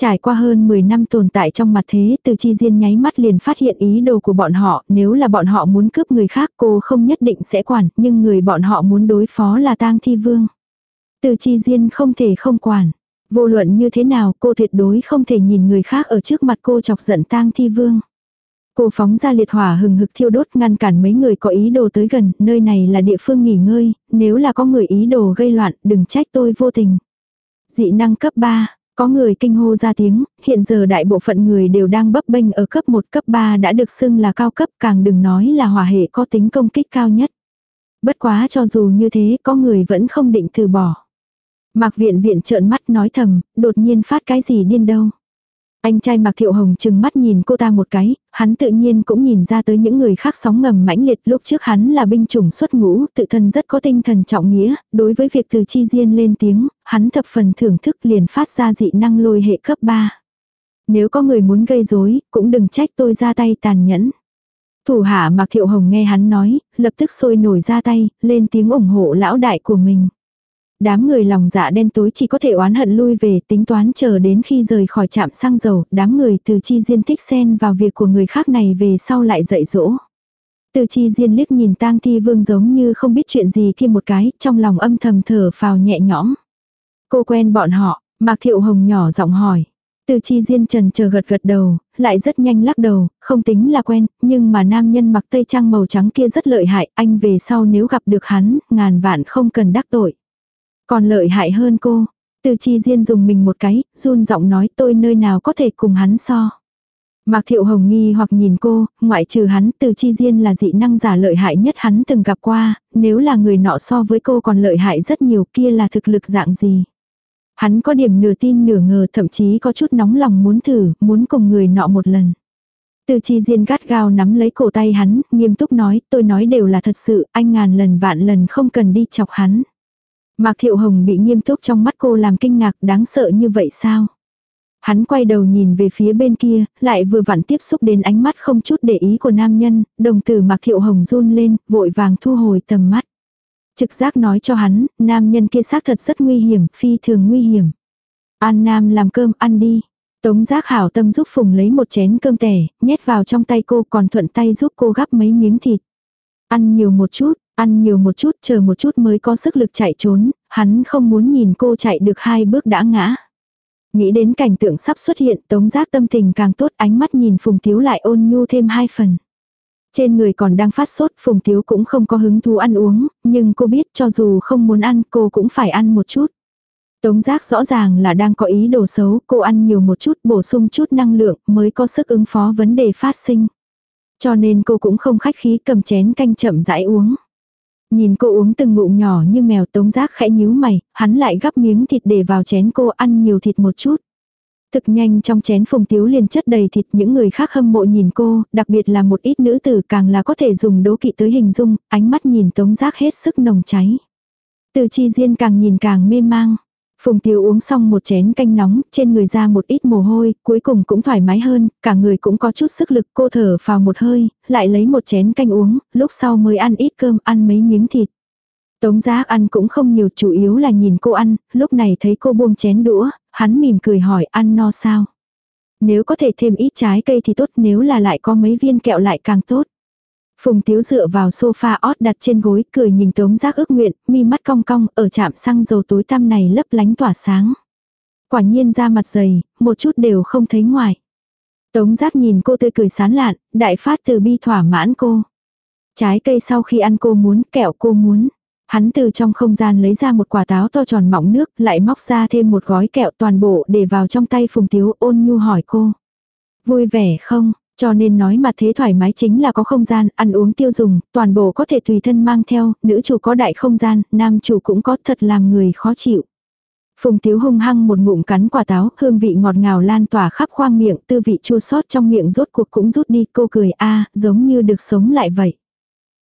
Trải qua hơn 10 năm tồn tại trong mặt thế, từ chi diên nháy mắt liền phát hiện ý đồ của bọn họ, nếu là bọn họ muốn cướp người khác cô không nhất định sẽ quản, nhưng người bọn họ muốn đối phó là tang thi vương. Từ chi diên không thể không quản. Vô luận như thế nào cô tuyệt đối không thể nhìn người khác ở trước mặt cô chọc giận tang thi vương. Cô phóng ra liệt hỏa hừng hực thiêu đốt ngăn cản mấy người có ý đồ tới gần, nơi này là địa phương nghỉ ngơi, nếu là có người ý đồ gây loạn, đừng trách tôi vô tình. Dị năng cấp 3, có người kinh hô ra tiếng, hiện giờ đại bộ phận người đều đang bấp bênh ở cấp 1 cấp 3 đã được xưng là cao cấp càng đừng nói là hỏa hệ có tính công kích cao nhất. Bất quá cho dù như thế có người vẫn không định từ bỏ. Mạc viện viện trợn mắt nói thầm, đột nhiên phát cái gì điên đâu. Anh trai Mạc Thiệu Hồng chừng mắt nhìn cô ta một cái, hắn tự nhiên cũng nhìn ra tới những người khác sóng ngầm mãnh liệt lúc trước hắn là binh chủng xuất ngũ, tự thân rất có tinh thần trọng nghĩa, đối với việc từ chi diên lên tiếng, hắn thập phần thưởng thức liền phát ra dị năng lôi hệ cấp 3. Nếu có người muốn gây rối cũng đừng trách tôi ra tay tàn nhẫn. Thủ hạ Mạc Thiệu Hồng nghe hắn nói, lập tức sôi nổi ra tay, lên tiếng ủng hộ lão đại của mình. Đám người lòng dạ đen tối chỉ có thể oán hận lui về tính toán chờ đến khi rời khỏi trạm xăng dầu, đám người từ chi diên thích xen vào việc của người khác này về sau lại dạy dỗ. Từ chi diên liếc nhìn tang thi vương giống như không biết chuyện gì kia một cái, trong lòng âm thầm thở phào nhẹ nhõm. Cô quen bọn họ, Mạc Thiệu Hồng nhỏ giọng hỏi. Từ chi diên trần chờ gật gật đầu, lại rất nhanh lắc đầu, không tính là quen, nhưng mà nam nhân mặc tây trang màu trắng kia rất lợi hại, anh về sau nếu gặp được hắn, ngàn vạn không cần đắc tội. Còn lợi hại hơn cô. Từ chi diên dùng mình một cái, run giọng nói tôi nơi nào có thể cùng hắn so. Mạc Thiệu Hồng nghi hoặc nhìn cô, ngoại trừ hắn từ chi diên là dị năng giả lợi hại nhất hắn từng gặp qua, nếu là người nọ so với cô còn lợi hại rất nhiều kia là thực lực dạng gì. Hắn có điểm nửa tin nửa ngờ thậm chí có chút nóng lòng muốn thử, muốn cùng người nọ một lần. Từ chi diên gắt gao nắm lấy cổ tay hắn, nghiêm túc nói, tôi nói đều là thật sự, anh ngàn lần vạn lần không cần đi chọc hắn. Mạc Thiệu Hồng bị nghiêm túc trong mắt cô làm kinh ngạc đáng sợ như vậy sao? Hắn quay đầu nhìn về phía bên kia, lại vừa vặn tiếp xúc đến ánh mắt không chút để ý của nam nhân, đồng tử Mạc Thiệu Hồng run lên, vội vàng thu hồi tầm mắt. Trực giác nói cho hắn, nam nhân kia xác thật rất nguy hiểm, phi thường nguy hiểm. An Nam làm cơm ăn đi. Tống giác hảo tâm giúp Phùng lấy một chén cơm tẻ, nhét vào trong tay cô còn thuận tay giúp cô gắp mấy miếng thịt. Ăn nhiều một chút, ăn nhiều một chút, chờ một chút mới có sức lực chạy trốn, hắn không muốn nhìn cô chạy được hai bước đã ngã. Nghĩ đến cảnh tượng sắp xuất hiện, tống giác tâm tình càng tốt, ánh mắt nhìn Phùng Tiếu lại ôn nhu thêm hai phần. Trên người còn đang phát sốt, Phùng Tiếu cũng không có hứng thú ăn uống, nhưng cô biết cho dù không muốn ăn cô cũng phải ăn một chút. Tống giác rõ ràng là đang có ý đồ xấu, cô ăn nhiều một chút bổ sung chút năng lượng mới có sức ứng phó vấn đề phát sinh. Cho nên cô cũng không khách khí cầm chén canh chậm rãi uống. Nhìn cô uống từng ngụm nhỏ như mèo tống giác khẽ nhíu mày, hắn lại gắp miếng thịt để vào chén cô ăn nhiều thịt một chút. Thực nhanh trong chén phùng tiếu liền chất đầy thịt những người khác hâm mộ nhìn cô, đặc biệt là một ít nữ tử càng là có thể dùng đố kỵ tới hình dung, ánh mắt nhìn tống giác hết sức nồng cháy. Từ chi diên càng nhìn càng mê mang. Phùng Tiêu uống xong một chén canh nóng, trên người ra một ít mồ hôi, cuối cùng cũng thoải mái hơn, cả người cũng có chút sức lực, cô thở vào một hơi, lại lấy một chén canh uống, lúc sau mới ăn ít cơm, ăn mấy miếng thịt. Tống giác ăn cũng không nhiều, chủ yếu là nhìn cô ăn, lúc này thấy cô buông chén đũa, hắn mỉm cười hỏi ăn no sao. Nếu có thể thêm ít trái cây thì tốt, nếu là lại có mấy viên kẹo lại càng tốt. Phùng Tiếu dựa vào sofa ót đặt trên gối, cười nhìn Tống Giác ước nguyện, mi mắt cong cong, ở chạm xăng dầu tối tăm này lấp lánh tỏa sáng. Quả nhiên ra mặt dày, một chút đều không thấy ngoài. Tống Giác nhìn cô tươi cười sán lạn, đại phát từ bi thỏa mãn cô. Trái cây sau khi ăn cô muốn, kẹo cô muốn. Hắn từ trong không gian lấy ra một quả táo to tròn mọng nước, lại móc ra thêm một gói kẹo toàn bộ để vào trong tay Phùng Tiếu ôn nhu hỏi cô. Vui vẻ không? Cho nên nói mà thế thoải mái chính là có không gian, ăn uống tiêu dùng, toàn bộ có thể tùy thân mang theo, nữ chủ có đại không gian, nam chủ cũng có thật làm người khó chịu. Phùng Tiếu hung hăng một ngụm cắn quả táo, hương vị ngọt ngào lan tỏa khắp khoang miệng, tư vị chua sót trong miệng rốt cuộc cũng rút đi, cô cười a, giống như được sống lại vậy.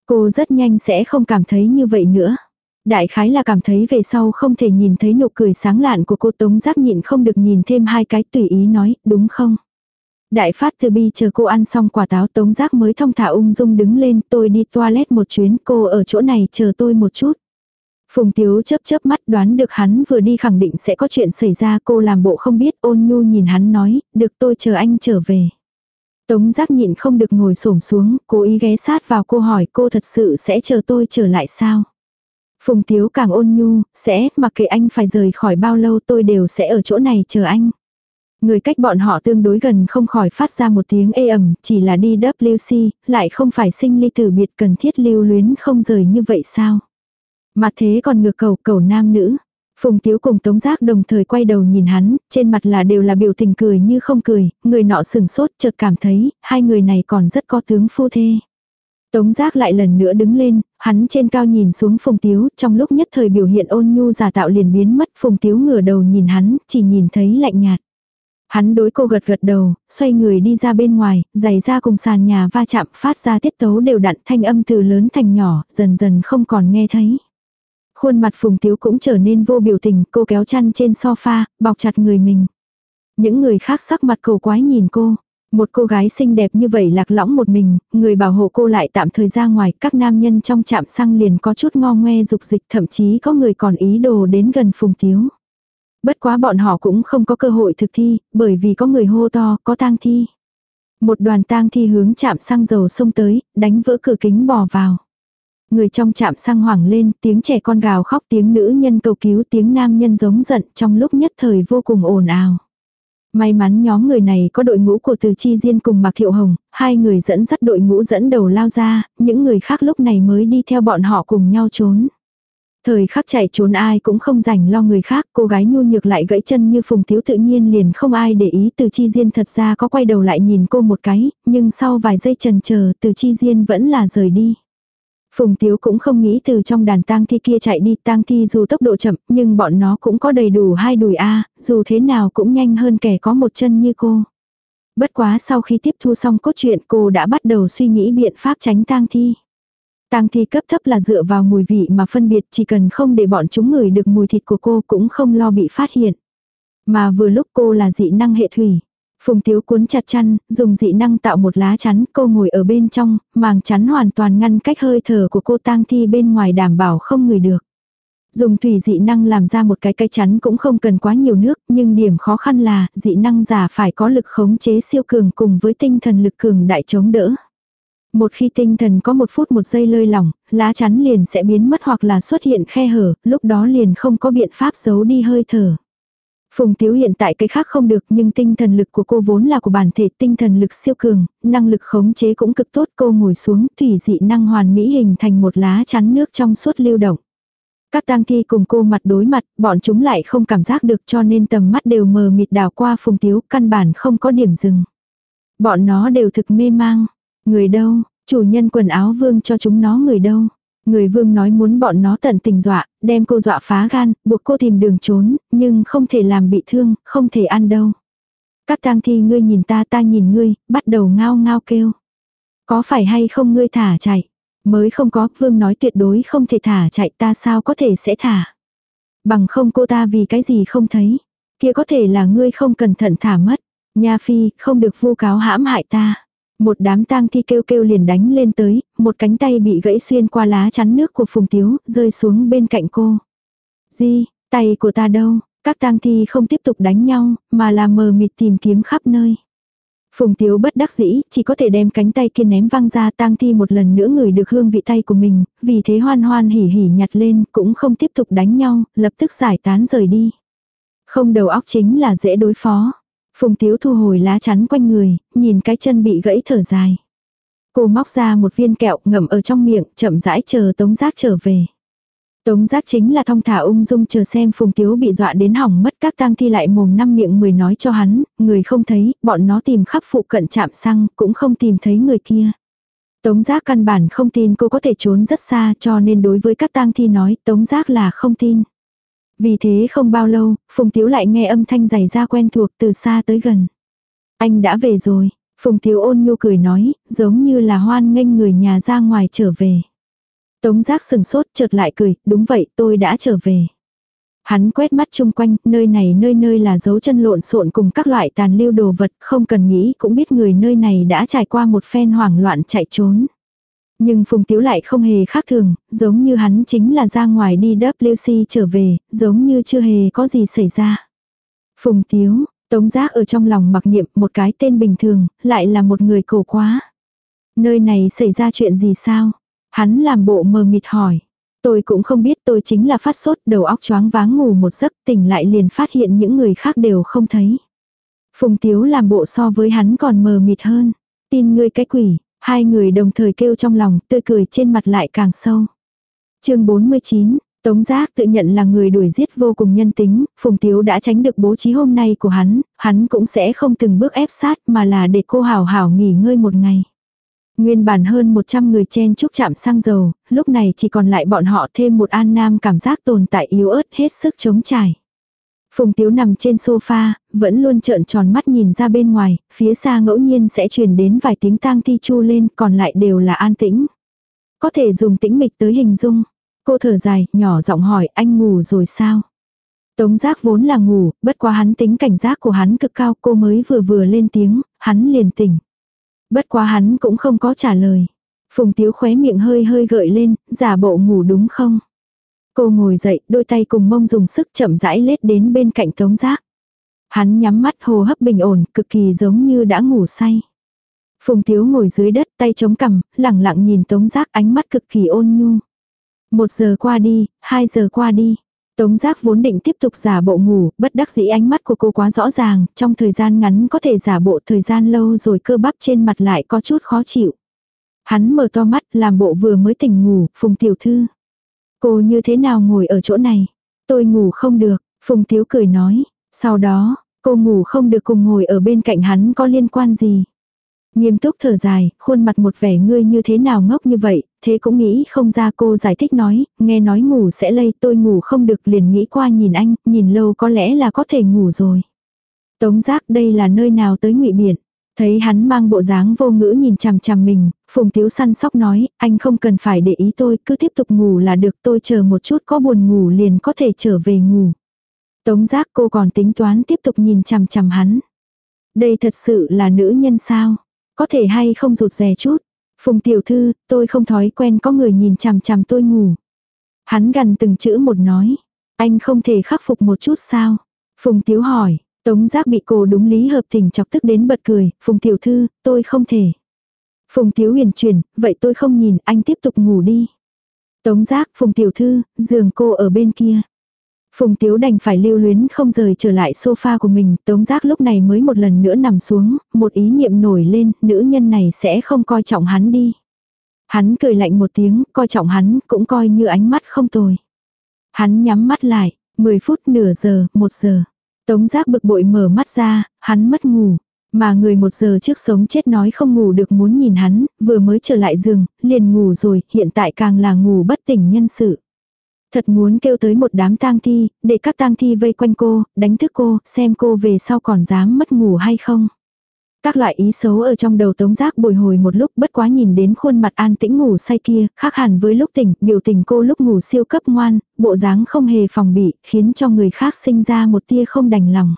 Cô rất nhanh sẽ không cảm thấy như vậy nữa. Đại khái là cảm thấy về sau không thể nhìn thấy nụ cười sáng lạn của cô Tống Giác nhịn không được nhìn thêm hai cái tùy ý nói, đúng không? Đại phát từ bi chờ cô ăn xong quả táo tống giác mới thông thả ung dung đứng lên tôi đi toilet một chuyến cô ở chỗ này chờ tôi một chút. Phùng Tiếu chớp chớp mắt đoán được hắn vừa đi khẳng định sẽ có chuyện xảy ra cô làm bộ không biết ôn nhu nhìn hắn nói, được tôi chờ anh trở về. Tống giác nhịn không được ngồi xổm xuống, cố ý ghé sát vào cô hỏi cô thật sự sẽ chờ tôi trở lại sao? Phùng Tiếu càng ôn nhu, sẽ, mặc kệ anh phải rời khỏi bao lâu tôi đều sẽ ở chỗ này chờ anh. Người cách bọn họ tương đối gần không khỏi phát ra một tiếng ê ẩm, chỉ là đi WC, lại không phải sinh ly tử biệt cần thiết lưu luyến không rời như vậy sao? Mà thế còn ngược cầu cầu nam nữ. Phùng Tiếu cùng Tống Giác đồng thời quay đầu nhìn hắn, trên mặt là đều là biểu tình cười như không cười, người nọ sừng sốt chợt cảm thấy, hai người này còn rất có tướng phu thê. Tống Giác lại lần nữa đứng lên, hắn trên cao nhìn xuống Phùng Tiếu, trong lúc nhất thời biểu hiện ôn nhu giả tạo liền biến mất, Phùng Tiếu ngửa đầu nhìn hắn, chỉ nhìn thấy lạnh nhạt. Hắn đối cô gật gật đầu, xoay người đi ra bên ngoài, giày ra cùng sàn nhà va chạm phát ra tiết tấu đều đặn thanh âm từ lớn thành nhỏ, dần dần không còn nghe thấy. Khuôn mặt phùng tiếu cũng trở nên vô biểu tình, cô kéo chăn trên sofa, bọc chặt người mình. Những người khác sắc mặt cầu quái nhìn cô. Một cô gái xinh đẹp như vậy lạc lõng một mình, người bảo hộ cô lại tạm thời ra ngoài, các nam nhân trong trạm xăng liền có chút ngo ngoe dục dịch thậm chí có người còn ý đồ đến gần phùng tiếu. Bất quá bọn họ cũng không có cơ hội thực thi, bởi vì có người hô to, có tang thi. Một đoàn tang thi hướng chạm xăng dầu xông tới, đánh vỡ cửa kính bò vào. Người trong chạm xăng hoảng lên, tiếng trẻ con gào khóc tiếng nữ nhân cầu cứu tiếng nam nhân giống giận trong lúc nhất thời vô cùng ồn ào. May mắn nhóm người này có đội ngũ của Từ Chi Diên cùng Mạc Thiệu Hồng, hai người dẫn dắt đội ngũ dẫn đầu lao ra, những người khác lúc này mới đi theo bọn họ cùng nhau trốn. Thời khắc chạy trốn ai cũng không rảnh lo người khác, cô gái nhu nhược lại gãy chân như phùng thiếu tự nhiên liền không ai để ý từ chi diên thật ra có quay đầu lại nhìn cô một cái, nhưng sau vài giây trần chờ từ chi diên vẫn là rời đi. Phùng Tiếu cũng không nghĩ từ trong đàn tang thi kia chạy đi tang thi dù tốc độ chậm nhưng bọn nó cũng có đầy đủ hai đùi A, dù thế nào cũng nhanh hơn kẻ có một chân như cô. Bất quá sau khi tiếp thu xong cốt truyện cô đã bắt đầu suy nghĩ biện pháp tránh tang thi. Tang thi cấp thấp là dựa vào mùi vị mà phân biệt chỉ cần không để bọn chúng ngửi được mùi thịt của cô cũng không lo bị phát hiện. Mà vừa lúc cô là dị năng hệ thủy. Phùng Tiếu cuốn chặt chăn, dùng dị năng tạo một lá chắn, cô ngồi ở bên trong, màng chắn hoàn toàn ngăn cách hơi thở của cô tang thi bên ngoài đảm bảo không ngửi được. Dùng thủy dị năng làm ra một cái cái chắn cũng không cần quá nhiều nước, nhưng điểm khó khăn là dị năng giả phải có lực khống chế siêu cường cùng với tinh thần lực cường đại chống đỡ. Một khi tinh thần có một phút một giây lơi lỏng, lá chắn liền sẽ biến mất hoặc là xuất hiện khe hở, lúc đó liền không có biện pháp giấu đi hơi thở. Phùng Tiếu hiện tại cái khác không được nhưng tinh thần lực của cô vốn là của bản thể tinh thần lực siêu cường, năng lực khống chế cũng cực tốt cô ngồi xuống thủy dị năng hoàn mỹ hình thành một lá chắn nước trong suốt lưu động. Các tang thi cùng cô mặt đối mặt, bọn chúng lại không cảm giác được cho nên tầm mắt đều mờ mịt đảo qua Phùng Tiếu, căn bản không có điểm dừng. Bọn nó đều thực mê mang. Người đâu, chủ nhân quần áo vương cho chúng nó người đâu. Người vương nói muốn bọn nó tận tình dọa, đem cô dọa phá gan, buộc cô tìm đường trốn, nhưng không thể làm bị thương, không thể ăn đâu. Các tang thi ngươi nhìn ta ta nhìn ngươi, bắt đầu ngao ngao kêu. Có phải hay không ngươi thả chạy? Mới không có, vương nói tuyệt đối không thể thả chạy ta sao có thể sẽ thả. Bằng không cô ta vì cái gì không thấy. Kia có thể là ngươi không cẩn thận thả mất. Nha phi, không được vu cáo hãm hại ta. Một đám tang thi kêu kêu liền đánh lên tới, một cánh tay bị gãy xuyên qua lá chắn nước của Phùng Tiếu, rơi xuống bên cạnh cô. Di, tay của ta đâu? Các tang thi không tiếp tục đánh nhau, mà là mờ mịt tìm kiếm khắp nơi. Phùng Tiếu bất đắc dĩ, chỉ có thể đem cánh tay kia ném văng ra tang thi một lần nữa người được hương vị tay của mình, vì thế hoan hoan hỉ hỉ nhặt lên, cũng không tiếp tục đánh nhau, lập tức giải tán rời đi. Không đầu óc chính là dễ đối phó. Phùng Tiếu thu hồi lá chắn quanh người, nhìn cái chân bị gãy thở dài. Cô móc ra một viên kẹo ngậm ở trong miệng, chậm rãi chờ Tống Giác trở về. Tống Giác chính là thong thả ung dung chờ xem Phùng Tiếu bị dọa đến hỏng mất các tang thi lại mồm năm miệng mười nói cho hắn, người không thấy, bọn nó tìm khắp phụ cận chạm xăng, cũng không tìm thấy người kia. Tống Giác căn bản không tin cô có thể trốn rất xa cho nên đối với các tang thi nói Tống Giác là không tin. Vì thế không bao lâu, Phùng Tiếu lại nghe âm thanh giày ra quen thuộc từ xa tới gần. Anh đã về rồi, Phùng Tiếu ôn nhu cười nói, giống như là hoan nghênh người nhà ra ngoài trở về. Tống giác sừng sốt chợt lại cười, đúng vậy tôi đã trở về. Hắn quét mắt chung quanh, nơi này nơi nơi là dấu chân lộn xộn cùng các loại tàn lưu đồ vật, không cần nghĩ cũng biết người nơi này đã trải qua một phen hoảng loạn chạy trốn. Nhưng Phùng Tiếu lại không hề khác thường, giống như hắn chính là ra ngoài đi WC trở về, giống như chưa hề có gì xảy ra. Phùng Tiếu, Tống Giác ở trong lòng mặc niệm một cái tên bình thường, lại là một người cổ quá. Nơi này xảy ra chuyện gì sao? Hắn làm bộ mờ mịt hỏi. Tôi cũng không biết tôi chính là phát sốt đầu óc choáng váng ngủ một giấc tỉnh lại liền phát hiện những người khác đều không thấy. Phùng Tiếu làm bộ so với hắn còn mờ mịt hơn. Tin ngươi cái quỷ, Hai người đồng thời kêu trong lòng, tươi cười trên mặt lại càng sâu. chương 49, Tống Giác tự nhận là người đuổi giết vô cùng nhân tính, Phùng Tiếu đã tránh được bố trí hôm nay của hắn, hắn cũng sẽ không từng bước ép sát mà là để cô hảo hảo nghỉ ngơi một ngày. Nguyên bản hơn 100 người chen chúc chạm xăng dầu, lúc này chỉ còn lại bọn họ thêm một an nam cảm giác tồn tại yếu ớt hết sức chống trải. Phùng Tiếu nằm trên sofa, vẫn luôn trợn tròn mắt nhìn ra bên ngoài, phía xa ngẫu nhiên sẽ truyền đến vài tiếng tang thi chu lên, còn lại đều là an tĩnh. Có thể dùng tĩnh mịch tới hình dung. Cô thở dài, nhỏ giọng hỏi anh ngủ rồi sao? Tống giác vốn là ngủ, bất quá hắn tính cảnh giác của hắn cực cao cô mới vừa vừa lên tiếng, hắn liền tỉnh. Bất quá hắn cũng không có trả lời. Phùng Tiếu khóe miệng hơi hơi gợi lên, giả bộ ngủ đúng không? Cô ngồi dậy, đôi tay cùng mông dùng sức chậm rãi lết đến bên cạnh tống giác. Hắn nhắm mắt hồ hấp bình ổn, cực kỳ giống như đã ngủ say. Phùng Tiếu ngồi dưới đất, tay chống cằm, lẳng lặng nhìn Tống Giác ánh mắt cực kỳ ôn nhu. Một giờ qua đi, hai giờ qua đi. Tống Giác vốn định tiếp tục giả bộ ngủ, bất đắc dĩ ánh mắt của cô quá rõ ràng, trong thời gian ngắn có thể giả bộ thời gian lâu rồi cơ bắp trên mặt lại có chút khó chịu. Hắn mở to mắt, làm bộ vừa mới tỉnh ngủ, Phùng Tiểu Thư. Cô như thế nào ngồi ở chỗ này? Tôi ngủ không được, Phùng Tiếu cười nói. Sau đó, cô ngủ không được cùng ngồi ở bên cạnh hắn có liên quan gì? Nghiêm túc thở dài, khuôn mặt một vẻ ngươi như thế nào ngốc như vậy, thế cũng nghĩ không ra cô giải thích nói, nghe nói ngủ sẽ lây tôi ngủ không được liền nghĩ qua nhìn anh, nhìn lâu có lẽ là có thể ngủ rồi. Tống giác đây là nơi nào tới ngụy biển. Thấy hắn mang bộ dáng vô ngữ nhìn chằm chằm mình, Phùng Tiếu săn sóc nói, anh không cần phải để ý tôi, cứ tiếp tục ngủ là được tôi chờ một chút có buồn ngủ liền có thể trở về ngủ. Tống giác cô còn tính toán tiếp tục nhìn chằm chằm hắn. Đây thật sự là nữ nhân sao? Có thể hay không rụt rè chút? Phùng tiểu thư, tôi không thói quen có người nhìn chằm chằm tôi ngủ. Hắn gần từng chữ một nói. Anh không thể khắc phục một chút sao? Phùng Tiếu hỏi. Tống giác bị cô đúng lý hợp tình chọc tức đến bật cười. Phùng Tiểu Thư, tôi không thể. Phùng Tiếu huyền chuyển, vậy tôi không nhìn, anh tiếp tục ngủ đi. Tống giác, Phùng Tiểu Thư, giường cô ở bên kia. Phùng Tiếu đành phải lưu luyến không rời trở lại sofa của mình, Tống Giác lúc này mới một lần nữa nằm xuống, một ý niệm nổi lên, nữ nhân này sẽ không coi trọng hắn đi. Hắn cười lạnh một tiếng, coi trọng hắn, cũng coi như ánh mắt không tồi. Hắn nhắm mắt lại, 10 phút nửa giờ, 1 giờ. Tống Giác bực bội mở mắt ra, hắn mất ngủ. Mà người một giờ trước sống chết nói không ngủ được muốn nhìn hắn, vừa mới trở lại giường, liền ngủ rồi, hiện tại càng là ngủ bất tỉnh nhân sự. Thật muốn kêu tới một đám tang thi, để các tang thi vây quanh cô, đánh thức cô, xem cô về sau còn dám mất ngủ hay không. Các loại ý xấu ở trong đầu tống giác bồi hồi một lúc bất quá nhìn đến khuôn mặt an tĩnh ngủ say kia, khác hẳn với lúc tỉnh, biểu tình cô lúc ngủ siêu cấp ngoan, bộ dáng không hề phòng bị, khiến cho người khác sinh ra một tia không đành lòng.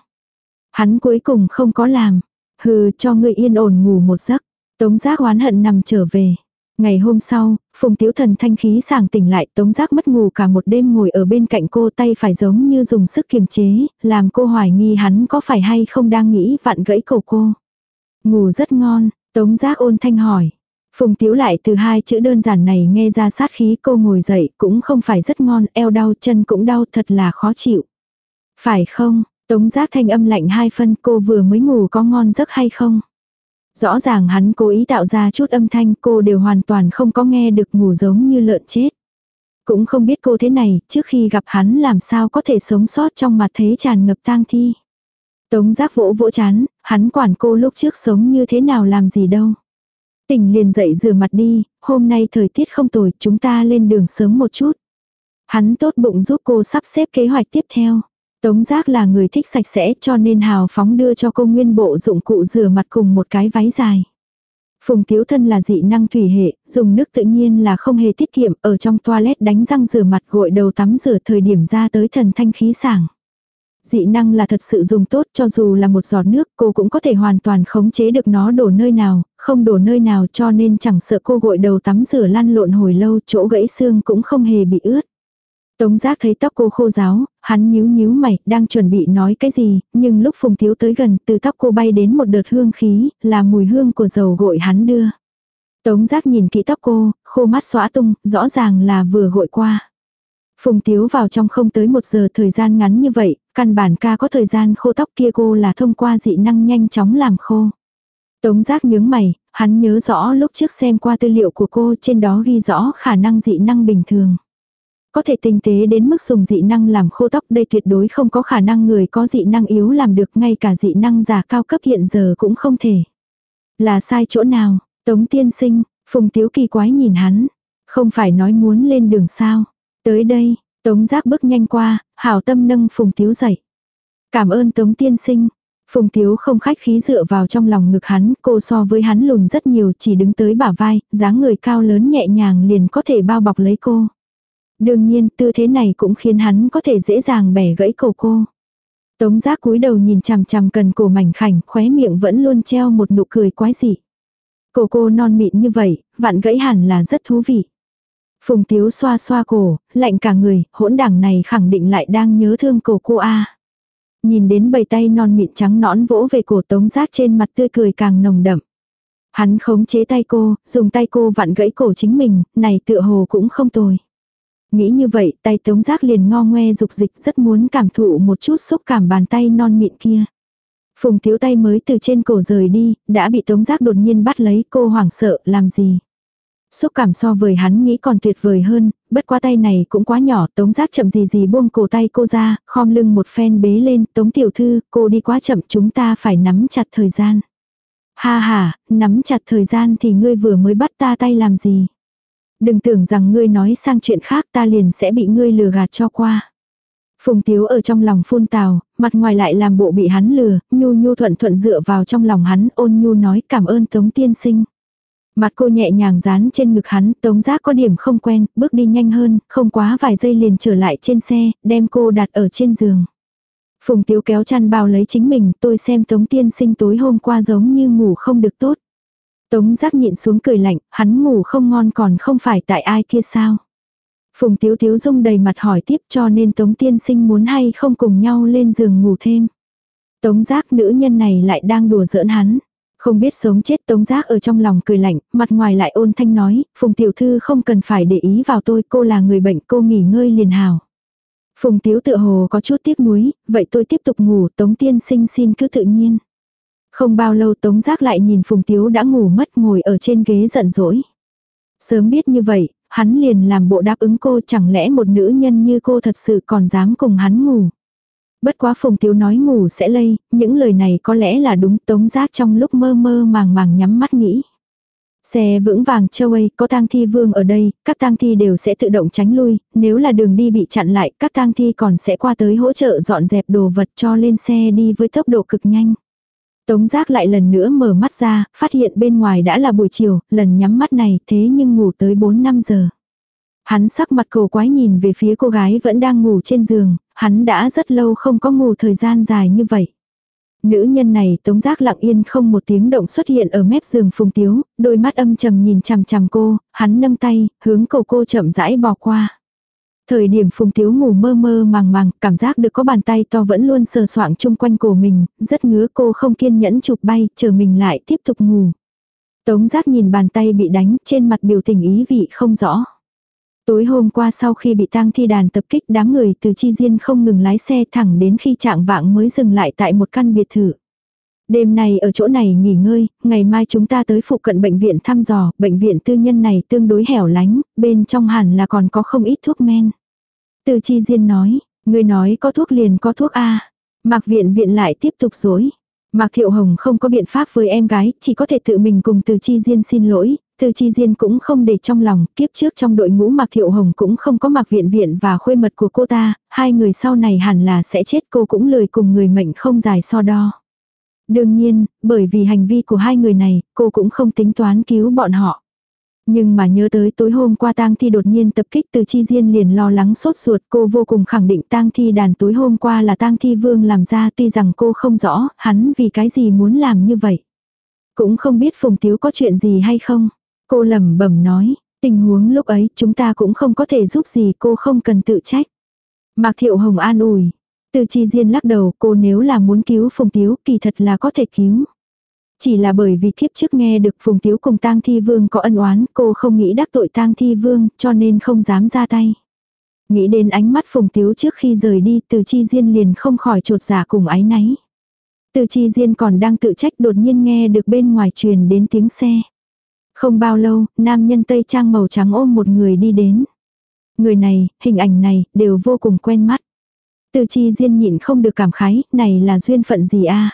Hắn cuối cùng không có làm. Hừ, cho người yên ổn ngủ một giấc. Tống giác oán hận nằm trở về. Ngày hôm sau, Phùng Tiếu Thần thanh khí sảng tỉnh lại tống giác mất ngủ cả một đêm ngồi ở bên cạnh cô tay phải giống như dùng sức kiềm chế, làm cô hoài nghi hắn có phải hay không đang nghĩ vặn gãy cổ cô. Ngủ rất ngon, tống giác ôn thanh hỏi. Phùng Tiếu lại từ hai chữ đơn giản này nghe ra sát khí cô ngồi dậy cũng không phải rất ngon, eo đau chân cũng đau thật là khó chịu. Phải không, tống giác thanh âm lạnh hai phân cô vừa mới ngủ có ngon giấc hay không? Rõ ràng hắn cố ý tạo ra chút âm thanh cô đều hoàn toàn không có nghe được ngủ giống như lợn chết. Cũng không biết cô thế này, trước khi gặp hắn làm sao có thể sống sót trong mặt thế tràn ngập tang thi. Tống giác vỗ vỗ chán, hắn quản cô lúc trước sống như thế nào làm gì đâu. Tỉnh liền dậy rửa mặt đi, hôm nay thời tiết không tồi, chúng ta lên đường sớm một chút. Hắn tốt bụng giúp cô sắp xếp kế hoạch tiếp theo. Tống giác là người thích sạch sẽ cho nên hào phóng đưa cho cô nguyên bộ dụng cụ rửa mặt cùng một cái váy dài. Phùng Tiếu Thân là dị năng thủy hệ, dùng nước tự nhiên là không hề tiết kiệm, ở trong toilet đánh răng rửa mặt gội đầu tắm rửa thời điểm ra tới thần thanh khí sảng. Dị năng là thật sự dùng tốt cho dù là một giọt nước cô cũng có thể hoàn toàn khống chế được nó đổ nơi nào, không đổ nơi nào cho nên chẳng sợ cô gội đầu tắm rửa lăn lộn hồi lâu chỗ gãy xương cũng không hề bị ướt. Tống giác thấy tóc cô khô ráo, hắn nhíu nhíu mày, đang chuẩn bị nói cái gì, nhưng lúc phùng thiếu tới gần, từ tóc cô bay đến một đợt hương khí, là mùi hương của dầu gội hắn đưa. Tống giác nhìn kỹ tóc cô, khô mắt xóa tung, rõ ràng là vừa gội qua. Phùng Tiếu vào trong không tới một giờ thời gian ngắn như vậy, căn bản ca có thời gian khô tóc kia cô là thông qua dị năng nhanh chóng làm khô. Tống giác nhướng mày, hắn nhớ rõ lúc trước xem qua tư liệu của cô trên đó ghi rõ khả năng dị năng bình thường. Có thể tinh tế đến mức dùng dị năng làm khô tóc đây tuyệt đối không có khả năng người có dị năng yếu làm được ngay cả dị năng giả cao cấp hiện giờ cũng không thể. Là sai chỗ nào, Tống tiên sinh, Phùng Tiếu kỳ quái nhìn hắn. Không phải nói muốn lên đường sao. Tới đây, Tống giác bước nhanh qua, hảo tâm nâng Phùng Tiếu dậy. Cảm ơn Tống tiên sinh. Phùng Tiếu không khách khí dựa vào trong lòng ngực hắn, cô so với hắn lùn rất nhiều chỉ đứng tới bả vai, dáng người cao lớn nhẹ nhàng liền có thể bao bọc lấy cô. Đương nhiên tư thế này cũng khiến hắn có thể dễ dàng bẻ gãy cổ cô. Tống giác cúi đầu nhìn chằm chằm cần cổ mảnh khảnh, khóe miệng vẫn luôn treo một nụ cười quái dị. Cổ cô non mịn như vậy, vặn gãy hẳn là rất thú vị. Phùng tiếu xoa xoa cổ, lạnh cả người, hỗn đảng này khẳng định lại đang nhớ thương cổ cô a. Nhìn đến bầy tay non mịn trắng nõn vỗ về cổ tống giác trên mặt tươi cười càng nồng đậm. Hắn khống chế tay cô, dùng tay cô vặn gãy cổ chính mình, này tựa hồ cũng không tồi. Nghĩ như vậy, tay tống giác liền ngo ngoe dục dịch rất muốn cảm thụ một chút xúc cảm bàn tay non mịn kia. Phùng thiếu tay mới từ trên cổ rời đi, đã bị tống giác đột nhiên bắt lấy cô hoảng sợ, làm gì. Xúc cảm so với hắn nghĩ còn tuyệt vời hơn, bất quá tay này cũng quá nhỏ, tống giác chậm gì gì buông cổ tay cô ra, khom lưng một phen bế lên, tống tiểu thư, cô đi quá chậm chúng ta phải nắm chặt thời gian. Ha ha, nắm chặt thời gian thì ngươi vừa mới bắt ta tay làm gì. Đừng tưởng rằng ngươi nói sang chuyện khác ta liền sẽ bị ngươi lừa gạt cho qua. Phùng Tiếu ở trong lòng phun tào, mặt ngoài lại làm bộ bị hắn lừa, nhu nhu thuận thuận dựa vào trong lòng hắn ôn nhu nói cảm ơn Tống Tiên Sinh. Mặt cô nhẹ nhàng dán trên ngực hắn, Tống Giác có điểm không quen, bước đi nhanh hơn, không quá vài giây liền trở lại trên xe, đem cô đặt ở trên giường. Phùng Tiếu kéo chăn bao lấy chính mình, tôi xem Tống Tiên Sinh tối hôm qua giống như ngủ không được tốt. Tống giác nhịn xuống cười lạnh, hắn ngủ không ngon còn không phải tại ai kia sao. Phùng Tiếu Tiếu Dung đầy mặt hỏi tiếp cho nên Tống Tiên Sinh muốn hay không cùng nhau lên giường ngủ thêm. Tống giác nữ nhân này lại đang đùa giỡn hắn. Không biết sống chết Tống giác ở trong lòng cười lạnh, mặt ngoài lại ôn thanh nói, Phùng Tiểu Thư không cần phải để ý vào tôi, cô là người bệnh, cô nghỉ ngơi liền hào. Phùng Tiếu tự hồ có chút tiếc nuối, vậy tôi tiếp tục ngủ, Tống Tiên Sinh xin cứ tự nhiên. Không bao lâu Tống Giác lại nhìn Phùng Tiếu đã ngủ mất ngồi ở trên ghế giận dỗi. Sớm biết như vậy, hắn liền làm bộ đáp ứng cô chẳng lẽ một nữ nhân như cô thật sự còn dám cùng hắn ngủ. Bất quá Phùng Tiếu nói ngủ sẽ lây, những lời này có lẽ là đúng Tống Giác trong lúc mơ mơ màng màng nhắm mắt nghĩ. Xe vững vàng châu Ây, có tang thi vương ở đây, các tang thi đều sẽ tự động tránh lui, nếu là đường đi bị chặn lại, các tang thi còn sẽ qua tới hỗ trợ dọn dẹp đồ vật cho lên xe đi với tốc độ cực nhanh. Tống giác lại lần nữa mở mắt ra, phát hiện bên ngoài đã là buổi chiều, lần nhắm mắt này thế nhưng ngủ tới 4-5 giờ. Hắn sắc mặt cổ quái nhìn về phía cô gái vẫn đang ngủ trên giường, hắn đã rất lâu không có ngủ thời gian dài như vậy. Nữ nhân này tống giác lặng yên không một tiếng động xuất hiện ở mép giường phùng tiếu, đôi mắt âm trầm nhìn chằm chằm cô, hắn nâng tay, hướng cầu cô chậm rãi bò qua. Thời điểm phùng tiếu ngủ mơ mơ màng màng, cảm giác được có bàn tay to vẫn luôn sờ soạng chung quanh cổ mình, rất ngứa cô không kiên nhẫn chụp bay, chờ mình lại tiếp tục ngủ. Tống giác nhìn bàn tay bị đánh, trên mặt biểu tình ý vị không rõ. Tối hôm qua sau khi bị tang thi đàn tập kích đám người từ chi diên không ngừng lái xe thẳng đến khi trạng vạng mới dừng lại tại một căn biệt thự. Đêm nay ở chỗ này nghỉ ngơi, ngày mai chúng ta tới phụ cận bệnh viện thăm dò, bệnh viện tư nhân này tương đối hẻo lánh, bên trong hẳn là còn có không ít thuốc men. Từ chi diên nói, người nói có thuốc liền có thuốc A. Mạc viện viện lại tiếp tục dối. Mạc Thiệu Hồng không có biện pháp với em gái, chỉ có thể tự mình cùng Từ Chi Diên xin lỗi, từ Chi Diên cũng không để trong lòng, kiếp trước trong đội ngũ Mạc Thiệu Hồng cũng không có Mạc Viện Viện và khuê mật của cô ta, hai người sau này hẳn là sẽ chết cô cũng lười cùng người mệnh không dài so đo. Đương nhiên, bởi vì hành vi của hai người này, cô cũng không tính toán cứu bọn họ. Nhưng mà nhớ tới tối hôm qua tang thi đột nhiên tập kích từ chi diên liền lo lắng sốt ruột cô vô cùng khẳng định tang thi đàn tối hôm qua là tang thi vương làm ra tuy rằng cô không rõ hắn vì cái gì muốn làm như vậy. Cũng không biết phùng tiếu có chuyện gì hay không. Cô lẩm bẩm nói, tình huống lúc ấy chúng ta cũng không có thể giúp gì cô không cần tự trách. Mạc Thiệu Hồng an ủi. Từ chi diên lắc đầu cô nếu là muốn cứu phùng tiếu kỳ thật là có thể cứu. Chỉ là bởi vì kiếp trước nghe được Phùng Tiếu cùng tang Thi Vương có ân oán, cô không nghĩ đắc tội tang Thi Vương, cho nên không dám ra tay. Nghĩ đến ánh mắt Phùng Tiếu trước khi rời đi, từ chi diên liền không khỏi trột giả dạ cùng ái náy. Từ chi diên còn đang tự trách đột nhiên nghe được bên ngoài truyền đến tiếng xe. Không bao lâu, nam nhân Tây Trang màu trắng ôm một người đi đến. Người này, hình ảnh này, đều vô cùng quen mắt. Từ chi riêng nhịn không được cảm khái, này là duyên phận gì a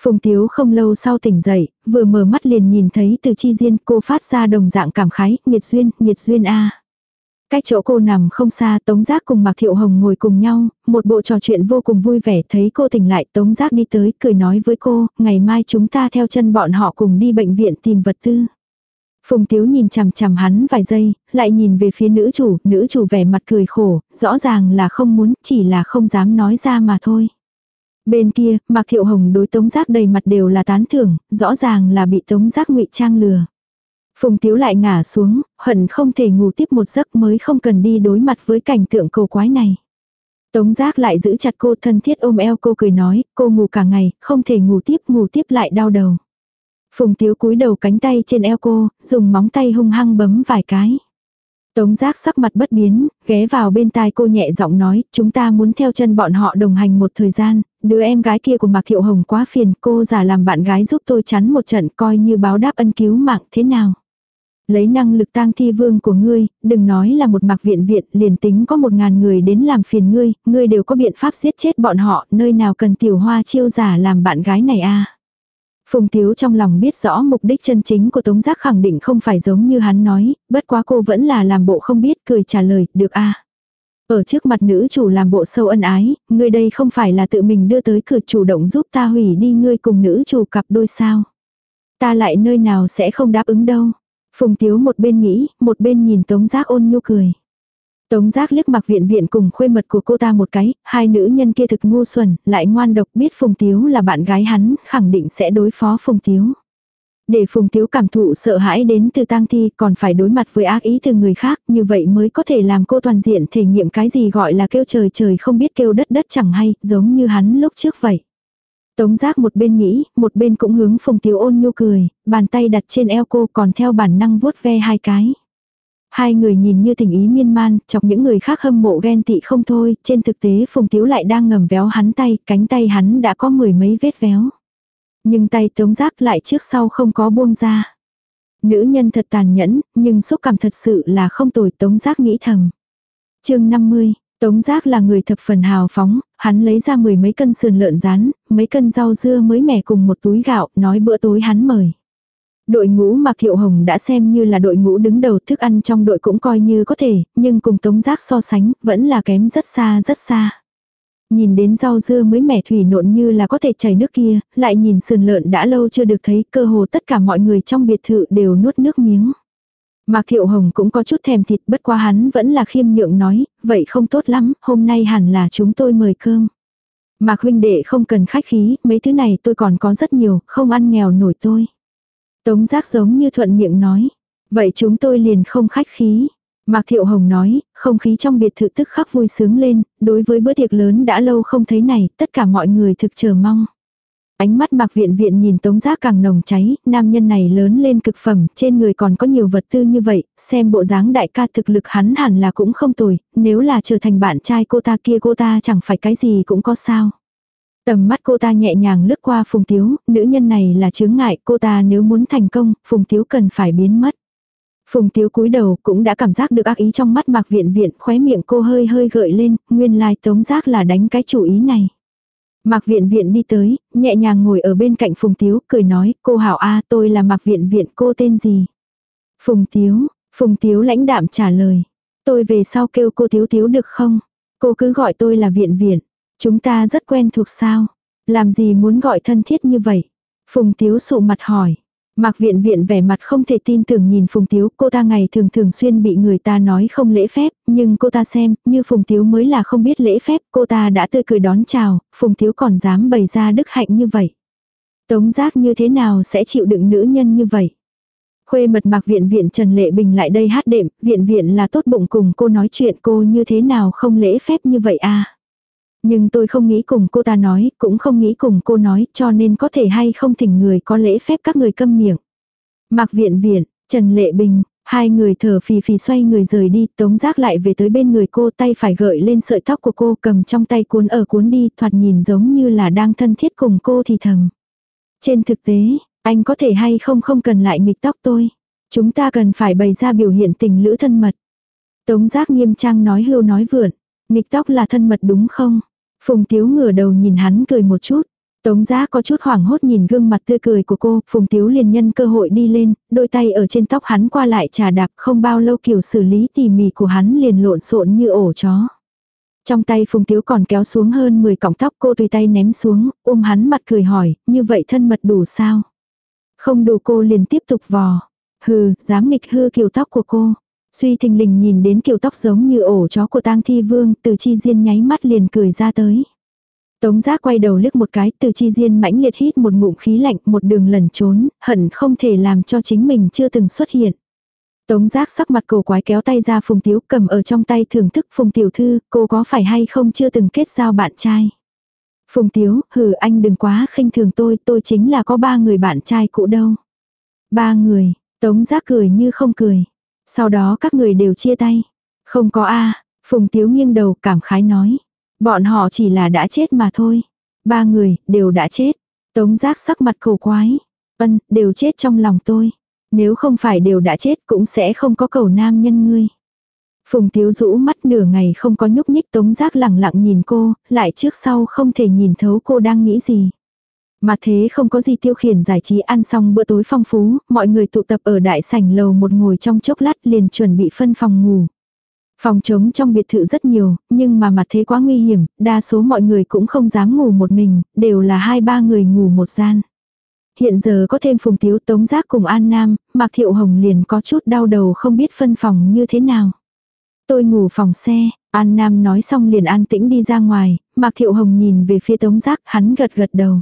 Phùng Tiếu không lâu sau tỉnh dậy, vừa mở mắt liền nhìn thấy từ chi riêng cô phát ra đồng dạng cảm khái, nghiệt duyên, nghiệt duyên a Cách chỗ cô nằm không xa Tống Giác cùng Mạc Thiệu Hồng ngồi cùng nhau, một bộ trò chuyện vô cùng vui vẻ thấy cô tỉnh lại Tống Giác đi tới cười nói với cô, ngày mai chúng ta theo chân bọn họ cùng đi bệnh viện tìm vật tư. Phùng Tiếu nhìn chằm chằm hắn vài giây, lại nhìn về phía nữ chủ, nữ chủ vẻ mặt cười khổ, rõ ràng là không muốn, chỉ là không dám nói ra mà thôi. Bên kia, Mạc Thiệu Hồng đối Tống Giác đầy mặt đều là tán thưởng, rõ ràng là bị Tống Giác ngụy trang lừa. Phùng Tiếu lại ngả xuống, hận không thể ngủ tiếp một giấc mới không cần đi đối mặt với cảnh tượng cầu quái này. Tống Giác lại giữ chặt cô thân thiết ôm eo cô cười nói, cô ngủ cả ngày, không thể ngủ tiếp ngủ tiếp lại đau đầu. Phùng Tiếu cúi đầu cánh tay trên eo cô, dùng móng tay hung hăng bấm vài cái. Tống giác sắc mặt bất biến, ghé vào bên tai cô nhẹ giọng nói, chúng ta muốn theo chân bọn họ đồng hành một thời gian, đứa em gái kia của Mạc Thiệu Hồng quá phiền, cô giả làm bạn gái giúp tôi chắn một trận coi như báo đáp ân cứu mạng thế nào. Lấy năng lực tang thi vương của ngươi, đừng nói là một mạc viện viện, liền tính có một ngàn người đến làm phiền ngươi, ngươi đều có biện pháp giết chết bọn họ, nơi nào cần tiểu hoa chiêu giả làm bạn gái này a Phùng Tiếu trong lòng biết rõ mục đích chân chính của Tống Giác khẳng định không phải giống như hắn nói, bất quá cô vẫn là làm bộ không biết cười trả lời, được a Ở trước mặt nữ chủ làm bộ sâu ân ái, ngươi đây không phải là tự mình đưa tới cửa chủ động giúp ta hủy đi ngươi cùng nữ chủ cặp đôi sao. Ta lại nơi nào sẽ không đáp ứng đâu. Phùng Tiếu một bên nghĩ, một bên nhìn Tống Giác ôn nhu cười. Tống giác liếc mặc viện viện cùng khuê mật của cô ta một cái, hai nữ nhân kia thực ngu xuẩn, lại ngoan độc biết Phùng Tiếu là bạn gái hắn, khẳng định sẽ đối phó Phùng Tiếu. Để Phùng Tiếu cảm thụ sợ hãi đến từ tang thi còn phải đối mặt với ác ý từ người khác, như vậy mới có thể làm cô toàn diện thể nghiệm cái gì gọi là kêu trời trời không biết kêu đất đất chẳng hay, giống như hắn lúc trước vậy. Tống giác một bên nghĩ, một bên cũng hướng Phùng Tiếu ôn nhu cười, bàn tay đặt trên eo cô còn theo bản năng vuốt ve hai cái. Hai người nhìn như tình ý miên man, chọc những người khác hâm mộ ghen tị không thôi, trên thực tế Phùng Tiếu lại đang ngầm véo hắn tay, cánh tay hắn đã có mười mấy vết véo. Nhưng tay tống giác lại trước sau không có buông ra. Nữ nhân thật tàn nhẫn, nhưng xúc cảm thật sự là không tồi tống giác nghĩ thầm. chương 50, Tống giác là người thập phần hào phóng, hắn lấy ra mười mấy cân sườn lợn rán, mấy cân rau dưa mới mẻ cùng một túi gạo, nói bữa tối hắn mời. Đội ngũ Mạc Thiệu Hồng đã xem như là đội ngũ đứng đầu thức ăn trong đội cũng coi như có thể, nhưng cùng Tống Giác so sánh, vẫn là kém rất xa rất xa. Nhìn đến rau dưa mới mẻ thủy nộn như là có thể chảy nước kia, lại nhìn sườn lợn đã lâu chưa được thấy, cơ hồ tất cả mọi người trong biệt thự đều nuốt nước miếng. Mạc Thiệu Hồng cũng có chút thèm thịt bất qua hắn vẫn là khiêm nhượng nói, vậy không tốt lắm, hôm nay hẳn là chúng tôi mời cơm. Mạc huynh đệ không cần khách khí, mấy thứ này tôi còn có rất nhiều, không ăn nghèo nổi tôi. Tống giác giống như thuận miệng nói, vậy chúng tôi liền không khách khí. Mạc Thiệu Hồng nói, không khí trong biệt thự tức khắc vui sướng lên, đối với bữa tiệc lớn đã lâu không thấy này, tất cả mọi người thực chờ mong. Ánh mắt Mạc Viện Viện nhìn Tống Giác càng nồng cháy, nam nhân này lớn lên cực phẩm, trên người còn có nhiều vật tư như vậy, xem bộ dáng đại ca thực lực hắn hẳn là cũng không tồi, nếu là trở thành bạn trai cô ta kia cô ta chẳng phải cái gì cũng có sao. Tầm mắt cô ta nhẹ nhàng lướt qua Phùng Tiếu, nữ nhân này là chướng ngại, cô ta nếu muốn thành công, Phùng Tiếu cần phải biến mất. Phùng Tiếu cúi đầu cũng đã cảm giác được ác ý trong mắt Mạc Viện Viện, khóe miệng cô hơi hơi gợi lên, nguyên lai tống giác là đánh cái chủ ý này. Mạc Viện Viện đi tới, nhẹ nhàng ngồi ở bên cạnh Phùng Tiếu, cười nói, cô Hảo A tôi là Mạc Viện Viện, cô tên gì? Phùng Tiếu, Phùng Tiếu lãnh đạm trả lời. Tôi về sau kêu cô Tiếu Tiếu được không? Cô cứ gọi tôi là Viện Viện. Chúng ta rất quen thuộc sao? Làm gì muốn gọi thân thiết như vậy? Phùng Tiếu sụ mặt hỏi. Mạc viện viện vẻ mặt không thể tin tưởng nhìn Phùng Tiếu, cô ta ngày thường thường xuyên bị người ta nói không lễ phép, nhưng cô ta xem, như Phùng Tiếu mới là không biết lễ phép, cô ta đã tươi cười đón chào, Phùng Tiếu còn dám bày ra đức hạnh như vậy. Tống giác như thế nào sẽ chịu đựng nữ nhân như vậy? Khuê mật Mạc viện viện Trần Lệ Bình lại đây hát đệm, viện viện là tốt bụng cùng cô nói chuyện cô như thế nào không lễ phép như vậy à? Nhưng tôi không nghĩ cùng cô ta nói, cũng không nghĩ cùng cô nói, cho nên có thể hay không thỉnh người có lễ phép các người câm miệng. Mạc viện viện, Trần Lệ Bình, hai người thở phì phì xoay người rời đi, tống giác lại về tới bên người cô tay phải gợi lên sợi tóc của cô cầm trong tay cuốn ở cuốn đi, thoạt nhìn giống như là đang thân thiết cùng cô thì thầm. Trên thực tế, anh có thể hay không không cần lại nghịch tóc tôi. Chúng ta cần phải bày ra biểu hiện tình lữ thân mật. Tống giác nghiêm trang nói hưu nói vượn. Nghịch tóc là thân mật đúng không? Phùng Tiếu ngửa đầu nhìn hắn cười một chút. Tống giá có chút hoảng hốt nhìn gương mặt tươi cười của cô, Phùng Tiếu liền nhân cơ hội đi lên, đôi tay ở trên tóc hắn qua lại trà đạp không bao lâu kiểu xử lý tỉ mỉ của hắn liền lộn xộn như ổ chó. Trong tay Phùng Tiếu còn kéo xuống hơn 10 cọng tóc cô tùy tay ném xuống, ôm hắn mặt cười hỏi, như vậy thân mật đủ sao? Không đủ cô liền tiếp tục vò. Hừ, dám nghịch hư kiểu tóc của cô. Suy thình lình nhìn đến kiểu tóc giống như ổ chó của tang thi vương, từ chi diên nháy mắt liền cười ra tới. Tống giác quay đầu liếc một cái, từ chi diên mãnh liệt hít một ngụm khí lạnh, một đường lẩn trốn, hận không thể làm cho chính mình chưa từng xuất hiện. Tống giác sắc mặt cổ quái kéo tay ra phùng tiếu cầm ở trong tay thưởng thức phùng tiểu thư, cô có phải hay không chưa từng kết giao bạn trai. Phùng tiếu, hừ anh đừng quá khinh thường tôi, tôi chính là có ba người bạn trai cũ đâu. Ba người, tống giác cười như không cười. Sau đó các người đều chia tay. Không có a Phùng Tiếu nghiêng đầu cảm khái nói. Bọn họ chỉ là đã chết mà thôi. Ba người, đều đã chết. Tống giác sắc mặt cầu quái. Ân, đều chết trong lòng tôi. Nếu không phải đều đã chết cũng sẽ không có cầu nam nhân ngươi. Phùng Tiếu rũ mắt nửa ngày không có nhúc nhích tống giác lẳng lặng nhìn cô, lại trước sau không thể nhìn thấu cô đang nghĩ gì. Mà thế không có gì tiêu khiển giải trí ăn xong bữa tối phong phú, mọi người tụ tập ở đại sảnh lầu một ngồi trong chốc lát liền chuẩn bị phân phòng ngủ. Phòng trống trong biệt thự rất nhiều, nhưng mà mặt thế quá nguy hiểm, đa số mọi người cũng không dám ngủ một mình, đều là hai ba người ngủ một gian. Hiện giờ có thêm Phùng Tiếu Tống Giác cùng An Nam, Mạc Thiệu Hồng liền có chút đau đầu không biết phân phòng như thế nào. Tôi ngủ phòng xe, An Nam nói xong liền an tĩnh đi ra ngoài, Mạc Thiệu Hồng nhìn về phía Tống Giác hắn gật gật đầu.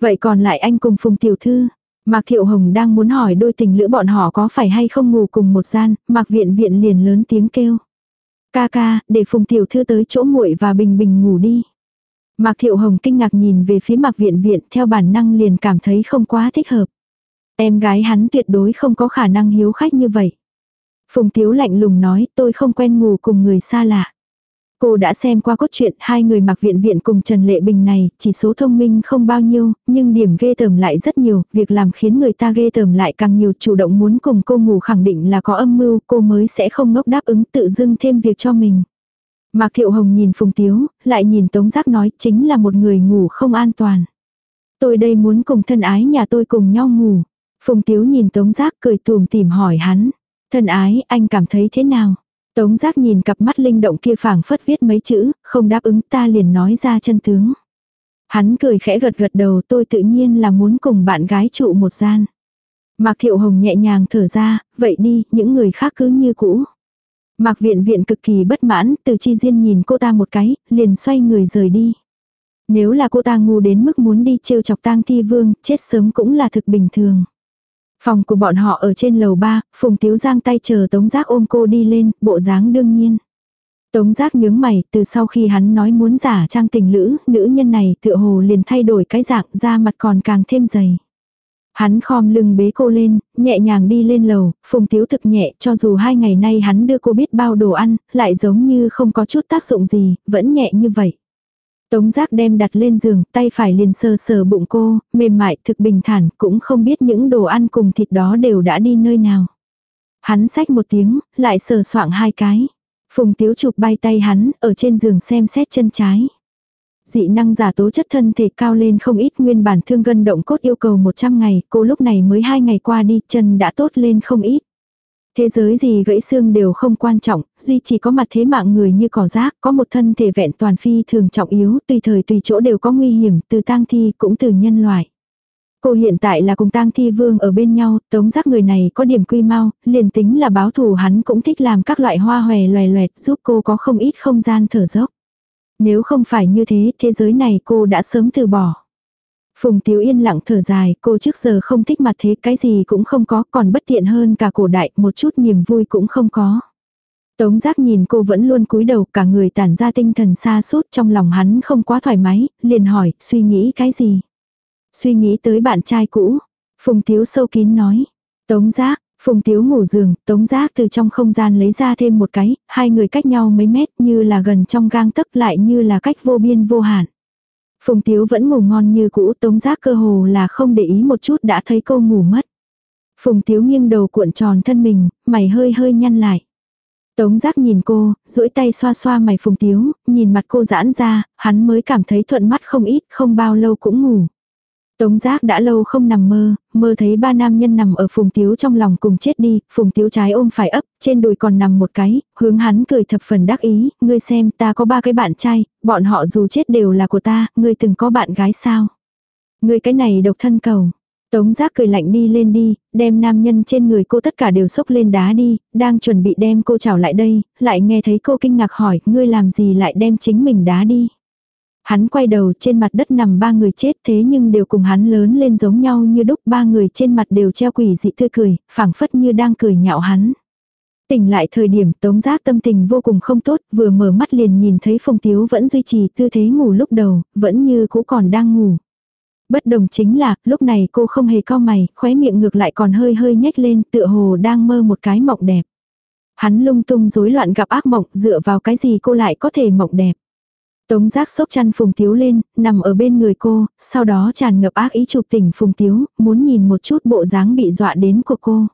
Vậy còn lại anh cùng Phùng Tiểu Thư, Mạc Thiệu Hồng đang muốn hỏi đôi tình lữ bọn họ có phải hay không ngủ cùng một gian, Mạc Viện Viện liền lớn tiếng kêu. Ca ca, để Phùng Tiểu Thư tới chỗ muội và Bình Bình ngủ đi. Mạc Thiệu Hồng kinh ngạc nhìn về phía Mạc Viện Viện theo bản năng liền cảm thấy không quá thích hợp. Em gái hắn tuyệt đối không có khả năng hiếu khách như vậy. Phùng Tiếu lạnh lùng nói tôi không quen ngủ cùng người xa lạ. Cô đã xem qua cốt truyện hai người mặc viện viện cùng Trần Lệ Bình này, chỉ số thông minh không bao nhiêu, nhưng điểm ghê tởm lại rất nhiều, việc làm khiến người ta ghê tởm lại càng nhiều chủ động muốn cùng cô ngủ khẳng định là có âm mưu, cô mới sẽ không ngốc đáp ứng tự dưng thêm việc cho mình. Mạc Thiệu Hồng nhìn Phùng Tiếu, lại nhìn Tống Giác nói chính là một người ngủ không an toàn. Tôi đây muốn cùng thân ái nhà tôi cùng nhau ngủ. Phùng Tiếu nhìn Tống Giác cười tùm tìm hỏi hắn. Thân ái, anh cảm thấy thế nào? Tống giác nhìn cặp mắt linh động kia phảng phất viết mấy chữ, không đáp ứng ta liền nói ra chân tướng. Hắn cười khẽ gật gật đầu tôi tự nhiên là muốn cùng bạn gái trụ một gian. Mạc Thiệu Hồng nhẹ nhàng thở ra, vậy đi, những người khác cứ như cũ. Mạc Viện Viện cực kỳ bất mãn, từ chi diên nhìn cô ta một cái, liền xoay người rời đi. Nếu là cô ta ngu đến mức muốn đi trêu chọc tang thi vương, chết sớm cũng là thực bình thường. Phòng của bọn họ ở trên lầu ba, Phùng Tiếu Giang tay chờ Tống Giác ôm cô đi lên, bộ dáng đương nhiên. Tống Giác nhướng mày, từ sau khi hắn nói muốn giả trang tình lữ, nữ nhân này tựa hồ liền thay đổi cái dạng da mặt còn càng thêm dày. Hắn khom lưng bế cô lên, nhẹ nhàng đi lên lầu, Phùng Tiếu thực nhẹ cho dù hai ngày nay hắn đưa cô biết bao đồ ăn, lại giống như không có chút tác dụng gì, vẫn nhẹ như vậy. Tống giác đem đặt lên giường, tay phải liền sờ sờ bụng cô, mềm mại thực bình thản, cũng không biết những đồ ăn cùng thịt đó đều đã đi nơi nào. Hắn xách một tiếng, lại sờ soạng hai cái. Phùng tiếu chụp bay tay hắn, ở trên giường xem xét chân trái. Dị năng giả tố chất thân thể cao lên không ít nguyên bản thương gân động cốt yêu cầu 100 ngày, cô lúc này mới hai ngày qua đi, chân đã tốt lên không ít. Thế giới gì gãy xương đều không quan trọng, duy chỉ có mặt thế mạng người như cỏ rác, có một thân thể vẹn toàn phi thường trọng yếu, tùy thời tùy chỗ đều có nguy hiểm, từ tang thi cũng từ nhân loại. Cô hiện tại là cùng tang thi vương ở bên nhau, tống giác người này có điểm quy mau, liền tính là báo thù hắn cũng thích làm các loại hoa hòe loè loẹt giúp cô có không ít không gian thở dốc. Nếu không phải như thế, thế giới này cô đã sớm từ bỏ. Phùng Tiếu yên lặng thở dài, cô trước giờ không thích mặt thế, cái gì cũng không có, còn bất tiện hơn cả cổ đại, một chút niềm vui cũng không có. Tống giác nhìn cô vẫn luôn cúi đầu, cả người tản ra tinh thần xa suốt trong lòng hắn không quá thoải mái, liền hỏi, suy nghĩ cái gì? Suy nghĩ tới bạn trai cũ. Phùng Tiếu sâu kín nói. Tống giác, Phùng Tiếu ngủ giường, Tống giác từ trong không gian lấy ra thêm một cái, hai người cách nhau mấy mét như là gần trong gang tấc lại như là cách vô biên vô hạn. Phùng Tiếu vẫn ngủ ngon như cũ tống giác cơ hồ là không để ý một chút đã thấy cô ngủ mất. Phùng Tiếu nghiêng đầu cuộn tròn thân mình, mày hơi hơi nhăn lại. Tống giác nhìn cô, duỗi tay xoa xoa mày Phùng Tiếu, nhìn mặt cô giãn ra, hắn mới cảm thấy thuận mắt không ít, không bao lâu cũng ngủ. Tống giác đã lâu không nằm mơ, mơ thấy ba nam nhân nằm ở phùng tiếu trong lòng cùng chết đi, phùng tiếu trái ôm phải ấp, trên đùi còn nằm một cái, hướng hắn cười thập phần đắc ý, ngươi xem ta có ba cái bạn trai, bọn họ dù chết đều là của ta, ngươi từng có bạn gái sao? Ngươi cái này độc thân cầu. Tống giác cười lạnh đi lên đi, đem nam nhân trên người cô tất cả đều sốc lên đá đi, đang chuẩn bị đem cô chào lại đây, lại nghe thấy cô kinh ngạc hỏi, ngươi làm gì lại đem chính mình đá đi. Hắn quay đầu trên mặt đất nằm ba người chết thế nhưng đều cùng hắn lớn lên giống nhau như đúc ba người trên mặt đều treo quỷ dị tươi cười, phảng phất như đang cười nhạo hắn. Tỉnh lại thời điểm tống giác tâm tình vô cùng không tốt, vừa mở mắt liền nhìn thấy Phùng Tiếu vẫn duy trì tư thế ngủ lúc đầu, vẫn như cũ còn đang ngủ. Bất đồng chính là, lúc này cô không hề co mày, khóe miệng ngược lại còn hơi hơi nhếch lên, tựa hồ đang mơ một cái mộng đẹp. Hắn lung tung rối loạn gặp ác mộng, dựa vào cái gì cô lại có thể mộng đẹp. Tống giác sốc chăn Phùng Tiếu lên, nằm ở bên người cô, sau đó tràn ngập ác ý chụp tỉnh Phùng Tiếu, muốn nhìn một chút bộ dáng bị dọa đến của cô.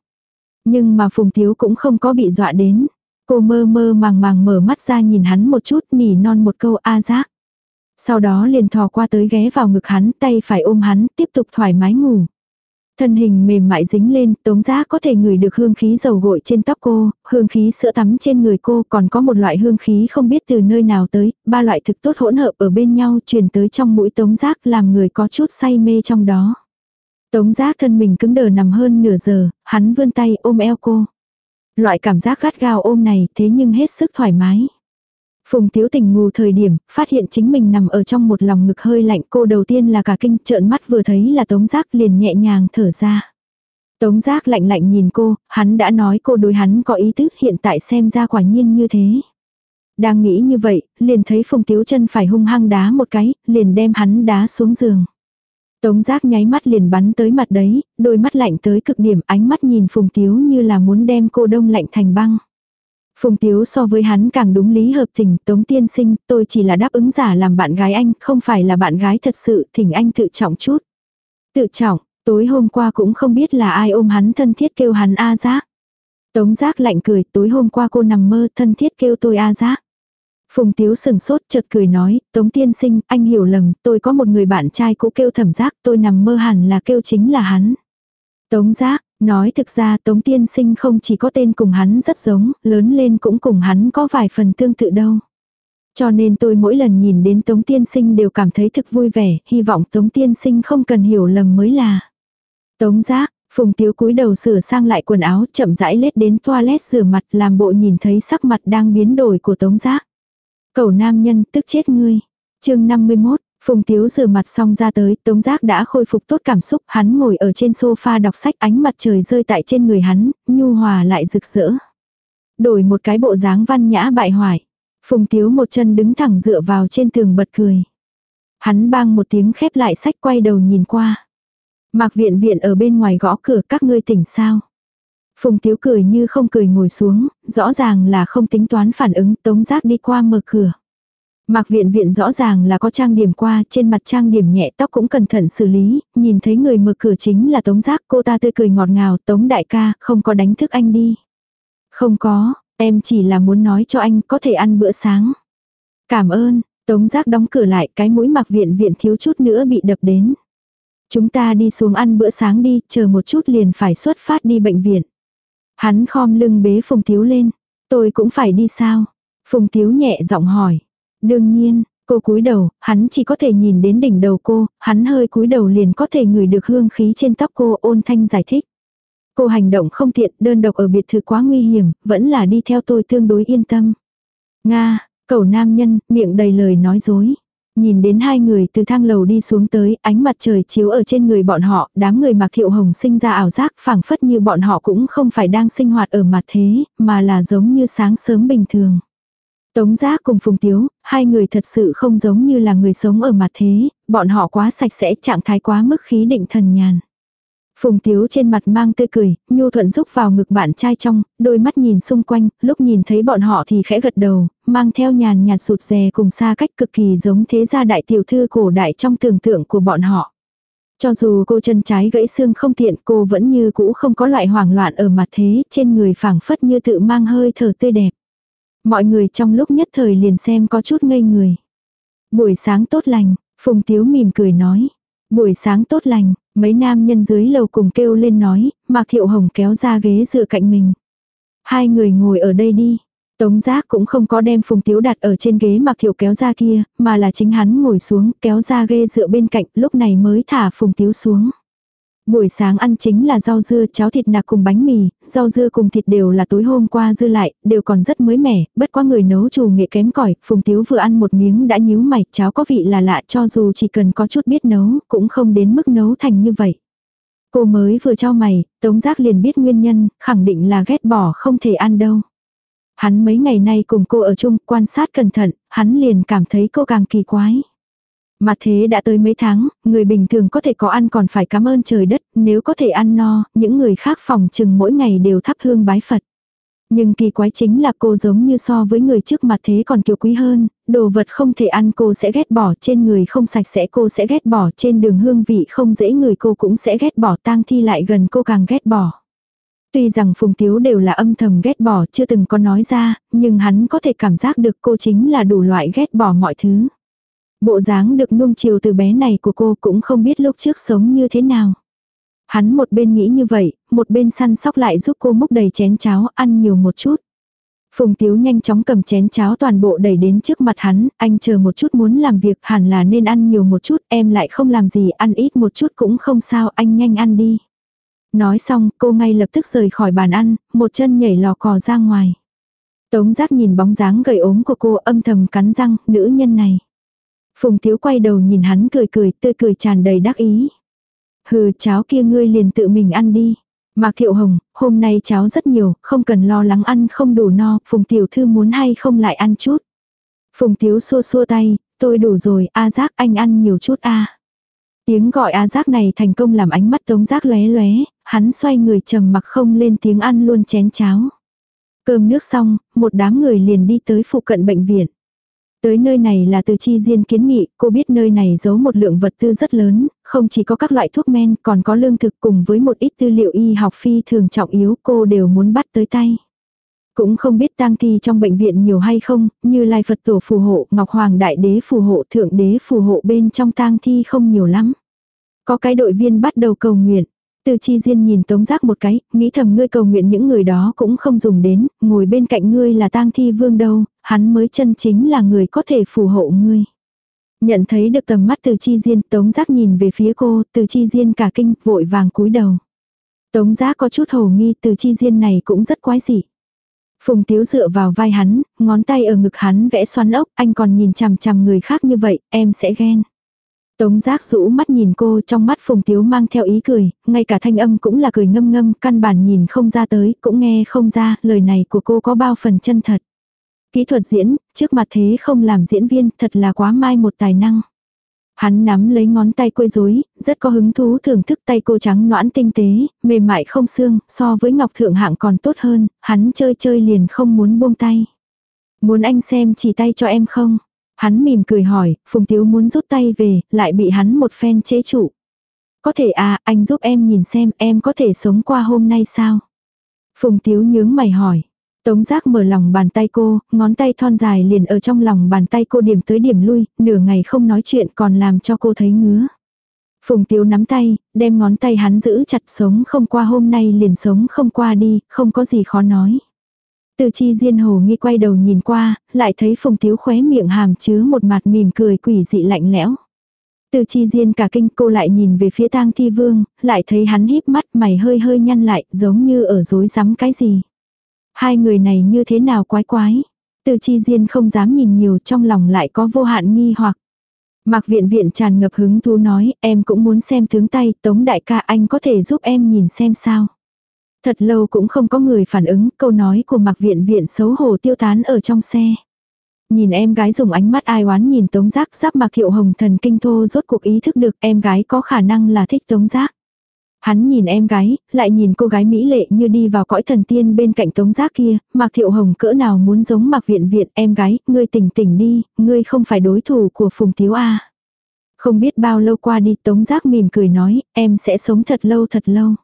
Nhưng mà Phùng Tiếu cũng không có bị dọa đến. Cô mơ mơ màng màng mở mắt ra nhìn hắn một chút nỉ non một câu a giác. Sau đó liền thò qua tới ghé vào ngực hắn, tay phải ôm hắn, tiếp tục thoải mái ngủ. Thân hình mềm mại dính lên, tống giá có thể ngửi được hương khí dầu gội trên tóc cô, hương khí sữa tắm trên người cô, còn có một loại hương khí không biết từ nơi nào tới, ba loại thực tốt hỗn hợp ở bên nhau truyền tới trong mũi tống giác làm người có chút say mê trong đó. Tống giác thân mình cứng đờ nằm hơn nửa giờ, hắn vươn tay ôm eo cô. Loại cảm giác gắt gao ôm này thế nhưng hết sức thoải mái. Phùng Tiếu Tình ngủ thời điểm, phát hiện chính mình nằm ở trong một lòng ngực hơi lạnh cô đầu tiên là cả kinh trợn mắt vừa thấy là Tống Giác liền nhẹ nhàng thở ra. Tống Giác lạnh lạnh nhìn cô, hắn đã nói cô đối hắn có ý tứ hiện tại xem ra quả nhiên như thế. Đang nghĩ như vậy, liền thấy Phùng Tiếu chân phải hung hăng đá một cái, liền đem hắn đá xuống giường. Tống giác nháy mắt liền bắn tới mặt đấy, đôi mắt lạnh tới cực điểm ánh mắt nhìn Phùng Tiếu như là muốn đem cô đông lạnh thành băng. Phùng Tiếu so với hắn càng đúng lý hợp tình, Tống tiên sinh, tôi chỉ là đáp ứng giả làm bạn gái anh, không phải là bạn gái thật sự, thỉnh anh tự trọng chút. Tự trọng, tối hôm qua cũng không biết là ai ôm hắn thân thiết kêu hắn A giác. Tống giác lạnh cười, tối hôm qua cô nằm mơ thân thiết kêu tôi A giác. Phùng Tiếu sừng sốt chợt cười nói, Tống tiên sinh, anh hiểu lầm, tôi có một người bạn trai cũ kêu thẩm giác, tôi nằm mơ hẳn là kêu chính là hắn. Tống giác, nói thực ra Tống tiên sinh không chỉ có tên cùng hắn rất giống, lớn lên cũng cùng hắn có vài phần tương tự đâu. Cho nên tôi mỗi lần nhìn đến Tống tiên sinh đều cảm thấy thực vui vẻ, hy vọng Tống tiên sinh không cần hiểu lầm mới là. Tống giác, Phùng Tiếu cúi đầu sửa sang lại quần áo, chậm rãi lết đến toilet rửa mặt, làm bộ nhìn thấy sắc mặt đang biến đổi của Tống Giác. Cầu nam nhân tức chết ngươi. chương 51, Phùng Tiếu rửa mặt xong ra tới, Tống Giác đã khôi phục tốt cảm xúc, hắn ngồi ở trên sofa đọc sách ánh mặt trời rơi tại trên người hắn, nhu hòa lại rực rỡ. Đổi một cái bộ dáng văn nhã bại hoại. Phùng Tiếu một chân đứng thẳng dựa vào trên tường bật cười. Hắn bang một tiếng khép lại sách quay đầu nhìn qua. Mạc viện viện ở bên ngoài gõ cửa các ngươi tỉnh sao. Phùng Tiếu cười như không cười ngồi xuống, rõ ràng là không tính toán phản ứng, tống giác đi qua mở cửa. Mạc viện viện rõ ràng là có trang điểm qua, trên mặt trang điểm nhẹ tóc cũng cẩn thận xử lý, nhìn thấy người mở cửa chính là tống giác, cô ta tươi cười ngọt ngào, tống đại ca, không có đánh thức anh đi. Không có, em chỉ là muốn nói cho anh có thể ăn bữa sáng. Cảm ơn, tống giác đóng cửa lại, cái mũi mạc viện viện thiếu chút nữa bị đập đến. Chúng ta đi xuống ăn bữa sáng đi, chờ một chút liền phải xuất phát đi bệnh viện. Hắn khom lưng bế Phùng Tiếu lên. Tôi cũng phải đi sao? Phùng Tiếu nhẹ giọng hỏi. Đương nhiên, cô cúi đầu, hắn chỉ có thể nhìn đến đỉnh đầu cô, hắn hơi cúi đầu liền có thể ngửi được hương khí trên tóc cô ôn thanh giải thích. Cô hành động không tiện, đơn độc ở biệt thự quá nguy hiểm, vẫn là đi theo tôi tương đối yên tâm. Nga, cậu nam nhân, miệng đầy lời nói dối. Nhìn đến hai người từ thang lầu đi xuống tới, ánh mặt trời chiếu ở trên người bọn họ, đám người mặc thiệu hồng sinh ra ảo giác phảng phất như bọn họ cũng không phải đang sinh hoạt ở mặt thế, mà là giống như sáng sớm bình thường. Tống giác cùng Phùng Tiếu, hai người thật sự không giống như là người sống ở mặt thế, bọn họ quá sạch sẽ trạng thái quá mức khí định thần nhàn. Phùng Tiếu trên mặt mang tươi cười, nhu thuận rúc vào ngực bạn trai trong, đôi mắt nhìn xung quanh, lúc nhìn thấy bọn họ thì khẽ gật đầu, mang theo nhàn nhạt sụt rè cùng xa cách cực kỳ giống thế gia đại tiểu thư cổ đại trong tưởng tượng của bọn họ. Cho dù cô chân trái gãy xương không tiện cô vẫn như cũ không có loại hoảng loạn ở mặt thế, trên người phảng phất như tự mang hơi thở tươi đẹp. Mọi người trong lúc nhất thời liền xem có chút ngây người. Buổi sáng tốt lành, Phùng Tiếu mỉm cười nói. Buổi sáng tốt lành, mấy nam nhân dưới lầu cùng kêu lên nói, Mạc Thiệu Hồng kéo ra ghế dựa cạnh mình. Hai người ngồi ở đây đi. Tống giác cũng không có đem Phùng Tiếu đặt ở trên ghế Mạc Thiệu kéo ra kia, mà là chính hắn ngồi xuống kéo ra ghế dựa bên cạnh lúc này mới thả Phùng Tiếu xuống. Buổi sáng ăn chính là rau dưa, cháo thịt nạc cùng bánh mì, rau dưa cùng thịt đều là tối hôm qua dư lại, đều còn rất mới mẻ, bất quá người nấu chủ nghệ kém cỏi Phùng Tiếu vừa ăn một miếng đã nhíu mày, cháo có vị là lạ cho dù chỉ cần có chút biết nấu, cũng không đến mức nấu thành như vậy. Cô mới vừa cho mày, Tống Giác liền biết nguyên nhân, khẳng định là ghét bỏ không thể ăn đâu. Hắn mấy ngày nay cùng cô ở chung, quan sát cẩn thận, hắn liền cảm thấy cô càng kỳ quái. Mà thế đã tới mấy tháng, người bình thường có thể có ăn còn phải cảm ơn trời đất, nếu có thể ăn no, những người khác phòng chừng mỗi ngày đều thắp hương bái Phật. Nhưng kỳ quái chính là cô giống như so với người trước mặt thế còn kiều quý hơn, đồ vật không thể ăn cô sẽ ghét bỏ, trên người không sạch sẽ cô sẽ ghét bỏ, trên đường hương vị không dễ người cô cũng sẽ ghét bỏ, tang thi lại gần cô càng ghét bỏ. Tuy rằng Phùng Tiếu đều là âm thầm ghét bỏ chưa từng có nói ra, nhưng hắn có thể cảm giác được cô chính là đủ loại ghét bỏ mọi thứ. Bộ dáng được nuông chiều từ bé này của cô cũng không biết lúc trước sống như thế nào. Hắn một bên nghĩ như vậy, một bên săn sóc lại giúp cô múc đầy chén cháo ăn nhiều một chút. Phùng Tiếu nhanh chóng cầm chén cháo toàn bộ đẩy đến trước mặt hắn, anh chờ một chút muốn làm việc hẳn là nên ăn nhiều một chút, em lại không làm gì, ăn ít một chút cũng không sao, anh nhanh ăn đi. Nói xong, cô ngay lập tức rời khỏi bàn ăn, một chân nhảy lò cò ra ngoài. Tống giác nhìn bóng dáng gầy ốm của cô âm thầm cắn răng, nữ nhân này. Phùng Tiếu quay đầu nhìn hắn cười cười, tươi cười tràn đầy đắc ý. Hừ, cháo kia ngươi liền tự mình ăn đi. Mạc Thiệu Hồng, hôm nay cháo rất nhiều, không cần lo lắng ăn không đủ no, Phùng Tiểu Thư muốn hay không lại ăn chút. Phùng Tiếu xua xua tay, tôi đủ rồi, A Giác anh ăn nhiều chút A. Tiếng gọi A Giác này thành công làm ánh mắt Tống Giác lóe lóe, hắn xoay người trầm mặc không lên tiếng ăn luôn chén cháo. Cơm nước xong, một đám người liền đi tới phụ cận bệnh viện. Tới nơi này là từ chi diên kiến nghị, cô biết nơi này giấu một lượng vật tư rất lớn, không chỉ có các loại thuốc men, còn có lương thực cùng với một ít tư liệu y học phi thường trọng yếu cô đều muốn bắt tới tay. Cũng không biết tang thi trong bệnh viện nhiều hay không, như lai Phật tổ phù hộ, Ngọc Hoàng Đại Đế phù hộ, Thượng Đế phù hộ bên trong tang thi không nhiều lắm. Có cái đội viên bắt đầu cầu nguyện. Từ chi diên nhìn tống giác một cái, nghĩ thầm ngươi cầu nguyện những người đó cũng không dùng đến, ngồi bên cạnh ngươi là tang thi vương đâu, hắn mới chân chính là người có thể phù hộ ngươi. Nhận thấy được tầm mắt từ chi diên, tống giác nhìn về phía cô, từ chi diên cả kinh, vội vàng cúi đầu. Tống giác có chút hồ nghi, từ chi diên này cũng rất quái dị. Phùng Tiếu dựa vào vai hắn, ngón tay ở ngực hắn vẽ xoắn ốc, anh còn nhìn chằm chằm người khác như vậy, em sẽ ghen. Tống giác rũ mắt nhìn cô trong mắt Phùng Tiếu mang theo ý cười, ngay cả thanh âm cũng là cười ngâm ngâm, căn bản nhìn không ra tới, cũng nghe không ra, lời này của cô có bao phần chân thật. Kỹ thuật diễn, trước mặt thế không làm diễn viên, thật là quá mai một tài năng. Hắn nắm lấy ngón tay quê rối, rất có hứng thú thưởng thức tay cô trắng noãn tinh tế, mềm mại không xương, so với ngọc thượng hạng còn tốt hơn, hắn chơi chơi liền không muốn buông tay. Muốn anh xem chỉ tay cho em không? Hắn mỉm cười hỏi, Phùng Tiếu muốn rút tay về, lại bị hắn một phen chế trụ. Có thể à, anh giúp em nhìn xem em có thể sống qua hôm nay sao? Phùng Tiếu nhướng mày hỏi. Tống giác mở lòng bàn tay cô, ngón tay thon dài liền ở trong lòng bàn tay cô điểm tới điểm lui, nửa ngày không nói chuyện còn làm cho cô thấy ngứa. Phùng Tiếu nắm tay, đem ngón tay hắn giữ chặt sống không qua hôm nay liền sống không qua đi, không có gì khó nói. Từ chi diên hồ nghi quay đầu nhìn qua, lại thấy Phùng Tiếu khóe miệng hàm chứa một mặt mỉm cười quỷ dị lạnh lẽo. Từ chi diên cả kinh cô lại nhìn về phía tang thi vương, lại thấy hắn híp mắt mày hơi hơi nhăn lại giống như ở dối rắm cái gì. Hai người này như thế nào quái quái. Từ chi diên không dám nhìn nhiều, trong lòng lại có vô hạn nghi hoặc. Mạc viện viện tràn ngập hứng thú nói, em cũng muốn xem tướng tay, tống đại ca, anh có thể giúp em nhìn xem sao. Thật lâu cũng không có người phản ứng, câu nói của Mạc viện viện xấu hổ tiêu tán ở trong xe. Nhìn em gái dùng ánh mắt ai oán nhìn tống giác, giáp Mạc thiệu hồng thần kinh thô rốt cuộc ý thức được em gái có khả năng là thích tống giác. Hắn nhìn em gái, lại nhìn cô gái mỹ lệ như đi vào cõi thần tiên bên cạnh tống giác kia, Mạc Thiệu Hồng cỡ nào muốn giống Mạc Viện Viện, em gái, ngươi tỉnh tỉnh đi, ngươi không phải đối thủ của Phùng Tiếu A. Không biết bao lâu qua đi tống giác mỉm cười nói, em sẽ sống thật lâu thật lâu.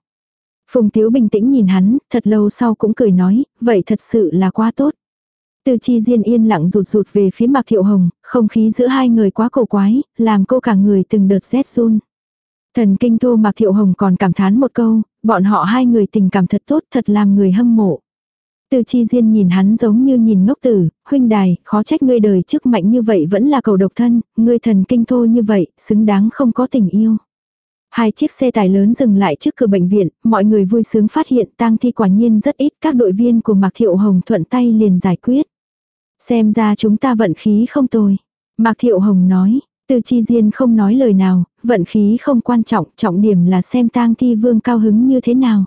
Phùng Tiếu bình tĩnh nhìn hắn, thật lâu sau cũng cười nói, vậy thật sự là quá tốt. Từ chi diên yên lặng rụt rụt về phía Mạc Thiệu Hồng, không khí giữa hai người quá cổ quái, làm cô cả người từng đợt rét run. Thần kinh thô Mạc Thiệu Hồng còn cảm thán một câu, bọn họ hai người tình cảm thật tốt thật làm người hâm mộ. Từ chi diên nhìn hắn giống như nhìn ngốc tử, huynh đài, khó trách ngươi đời trước mạnh như vậy vẫn là cầu độc thân, ngươi thần kinh thô như vậy, xứng đáng không có tình yêu. Hai chiếc xe tải lớn dừng lại trước cửa bệnh viện, mọi người vui sướng phát hiện tang thi quả nhiên rất ít các đội viên của Mạc Thiệu Hồng thuận tay liền giải quyết. Xem ra chúng ta vận khí không tồi. Mạc Thiệu Hồng nói, từ chi diên không nói lời nào, vận khí không quan trọng, trọng điểm là xem tang thi vương cao hứng như thế nào.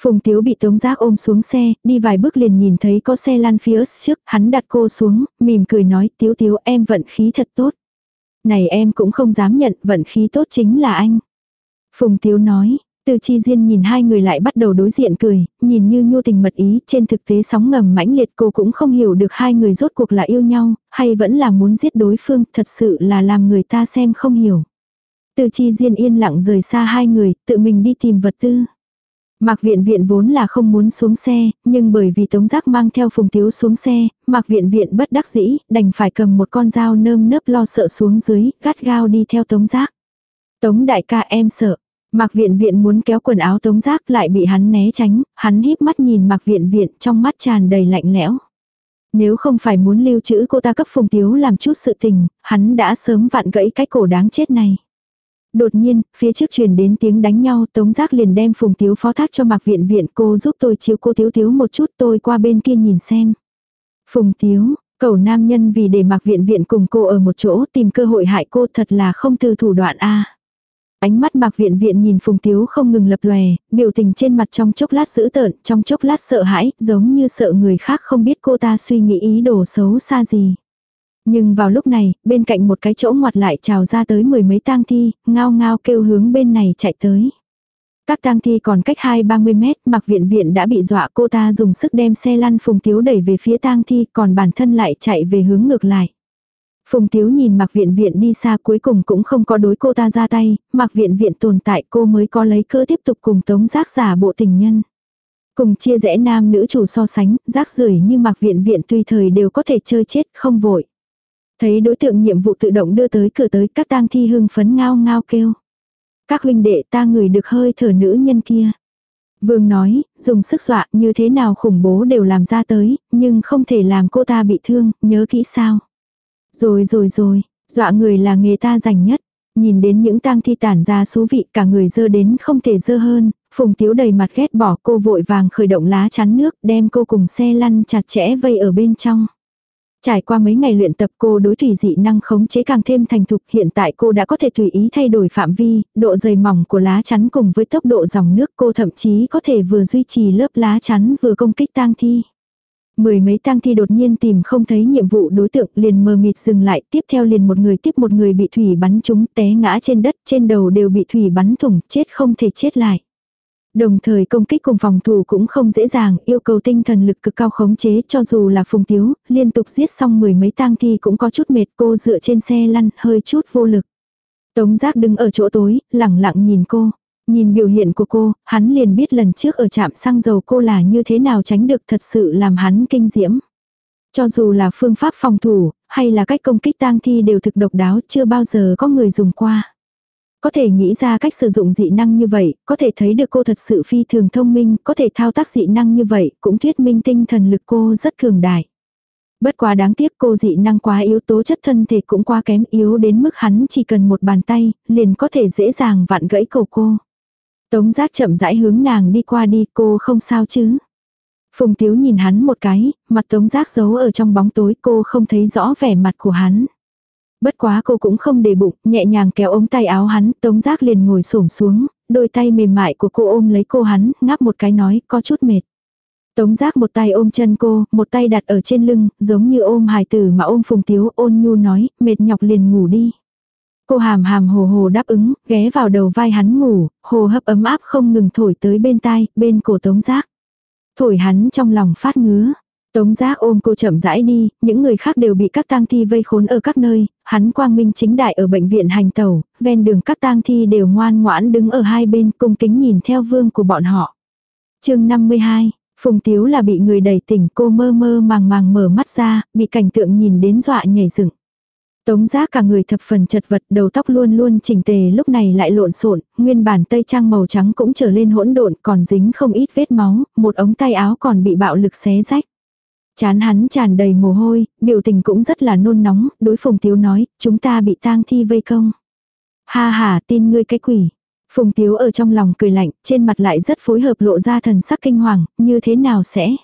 Phùng Tiếu bị Tống Giác ôm xuống xe, đi vài bước liền nhìn thấy có xe lan phía trước, hắn đặt cô xuống, mỉm cười nói Tiếu Tiếu em vận khí thật tốt. Này em cũng không dám nhận, vận khí tốt chính là anh. Phùng Tiếu nói, từ chi diên nhìn hai người lại bắt đầu đối diện cười, nhìn như nhu tình mật ý, trên thực tế sóng ngầm mãnh liệt cô cũng không hiểu được hai người rốt cuộc là yêu nhau, hay vẫn là muốn giết đối phương, thật sự là làm người ta xem không hiểu. Từ chi diên yên lặng rời xa hai người, tự mình đi tìm vật tư. Mạc viện viện vốn là không muốn xuống xe, nhưng bởi vì tống giác mang theo phùng tiếu xuống xe, mạc viện viện bất đắc dĩ, đành phải cầm một con dao nơm nớp lo sợ xuống dưới, gắt gao đi theo tống giác. Tống đại ca em sợ, Mạc viện viện muốn kéo quần áo tống giác lại bị hắn né tránh, hắn híp mắt nhìn mạc viện viện trong mắt tràn đầy lạnh lẽo. Nếu không phải muốn lưu trữ cô ta cấp phùng tiếu làm chút sự tình, hắn đã sớm vặn gãy cái cổ đáng chết này. Đột nhiên, phía trước truyền đến tiếng đánh nhau, Tống Giác liền đem Phùng Tiếu phó thác cho Mạc Viện Viện cô giúp tôi chiếu cô Tiếu Tiếu một chút tôi qua bên kia nhìn xem. Phùng Tiếu, cầu nam nhân vì để mặc viện viện cùng cô ở một chỗ tìm cơ hội hại cô thật là không từ thủ đoạn a Ánh mắt bạc viện viện nhìn Phùng Tiếu không ngừng lập lòe, biểu tình trên mặt trong chốc lát dữ tợn, trong chốc lát sợ hãi, giống như sợ người khác không biết cô ta suy nghĩ ý đồ xấu xa gì. Nhưng vào lúc này, bên cạnh một cái chỗ ngoặt lại trào ra tới mười mấy tang thi, ngao ngao kêu hướng bên này chạy tới. Các tang thi còn cách 2-30 mét, mặc viện viện đã bị dọa cô ta dùng sức đem xe lăn phùng tiếu đẩy về phía tang thi, còn bản thân lại chạy về hướng ngược lại. Phùng tiếu nhìn mặc viện viện đi xa cuối cùng cũng không có đối cô ta ra tay, mặc viện viện tồn tại cô mới có lấy cơ tiếp tục cùng tống giác giả bộ tình nhân. Cùng chia rẽ nam nữ chủ so sánh, rác rưởi như mặc viện viện tùy thời đều có thể chơi chết không vội. Thấy đối tượng nhiệm vụ tự động đưa tới cửa tới các tang thi hưng phấn ngao ngao kêu. Các huynh đệ ta ngửi được hơi thở nữ nhân kia. Vương nói, dùng sức dọa như thế nào khủng bố đều làm ra tới, nhưng không thể làm cô ta bị thương, nhớ kỹ sao. Rồi rồi rồi, dọa người là nghề ta dành nhất. Nhìn đến những tang thi tản ra số vị cả người dơ đến không thể dơ hơn, phùng tiếu đầy mặt ghét bỏ cô vội vàng khởi động lá chắn nước đem cô cùng xe lăn chặt chẽ vây ở bên trong. Trải qua mấy ngày luyện tập cô đối thủy dị năng khống chế càng thêm thành thục, hiện tại cô đã có thể tùy ý thay đổi phạm vi, độ dày mỏng của lá chắn cùng với tốc độ dòng nước cô thậm chí có thể vừa duy trì lớp lá chắn vừa công kích tang thi. Mười mấy tang thi đột nhiên tìm không thấy nhiệm vụ đối tượng liền mờ mịt dừng lại, tiếp theo liền một người tiếp một người bị thủy bắn trúng té ngã trên đất, trên đầu đều bị thủy bắn thủng, chết không thể chết lại. Đồng thời công kích cùng phòng thủ cũng không dễ dàng, yêu cầu tinh thần lực cực cao khống chế cho dù là phùng tiếu, liên tục giết xong mười mấy tang thi cũng có chút mệt cô dựa trên xe lăn, hơi chút vô lực. Tống giác đứng ở chỗ tối, lẳng lặng nhìn cô. Nhìn biểu hiện của cô, hắn liền biết lần trước ở trạm xăng dầu cô là như thế nào tránh được thật sự làm hắn kinh diễm. Cho dù là phương pháp phòng thủ, hay là cách công kích tang thi đều thực độc đáo chưa bao giờ có người dùng qua. Có thể nghĩ ra cách sử dụng dị năng như vậy, có thể thấy được cô thật sự phi thường thông minh, có thể thao tác dị năng như vậy, cũng thuyết minh tinh thần lực cô rất cường đại. Bất quá đáng tiếc cô dị năng quá yếu tố chất thân thể cũng quá kém yếu đến mức hắn chỉ cần một bàn tay, liền có thể dễ dàng vặn gãy cầu cô. Tống giác chậm rãi hướng nàng đi qua đi cô không sao chứ. Phùng Tiếu nhìn hắn một cái, mặt tống giác giấu ở trong bóng tối cô không thấy rõ vẻ mặt của hắn. Bất quá cô cũng không để bụng, nhẹ nhàng kéo ống tay áo hắn, tống giác liền ngồi xổm xuống, đôi tay mềm mại của cô ôm lấy cô hắn, ngáp một cái nói, có chút mệt. Tống giác một tay ôm chân cô, một tay đặt ở trên lưng, giống như ôm hài tử mà ôm phùng tiếu ôn nhu nói, mệt nhọc liền ngủ đi. Cô hàm hàm hồ hồ đáp ứng, ghé vào đầu vai hắn ngủ, hồ hấp ấm áp không ngừng thổi tới bên tai, bên cổ tống giác. Thổi hắn trong lòng phát ngứa, Tống giác ôm cô chậm rãi đi, những người khác đều bị các tang thi vây khốn ở các nơi, hắn quang minh chính đại ở bệnh viện hành tẩu, ven đường các tang thi đều ngoan ngoãn đứng ở hai bên cung kính nhìn theo vương của bọn họ. chương 52, Phùng Tiếu là bị người đẩy tỉnh cô mơ mơ màng màng mở mắt ra, bị cảnh tượng nhìn đến dọa nhảy dựng. Tống giác cả người thập phần chật vật, đầu tóc luôn luôn chỉnh tề lúc này lại lộn xộn, nguyên bản tây trang màu trắng cũng trở lên hỗn độn, còn dính không ít vết máu, một ống tay áo còn bị bạo lực xé rách. Chán hắn tràn đầy mồ hôi, biểu tình cũng rất là nôn nóng, đối Phùng Tiếu nói, chúng ta bị tang thi vây công. Ha ha, tin ngươi cái quỷ. Phùng Tiếu ở trong lòng cười lạnh, trên mặt lại rất phối hợp lộ ra thần sắc kinh hoàng, như thế nào sẽ?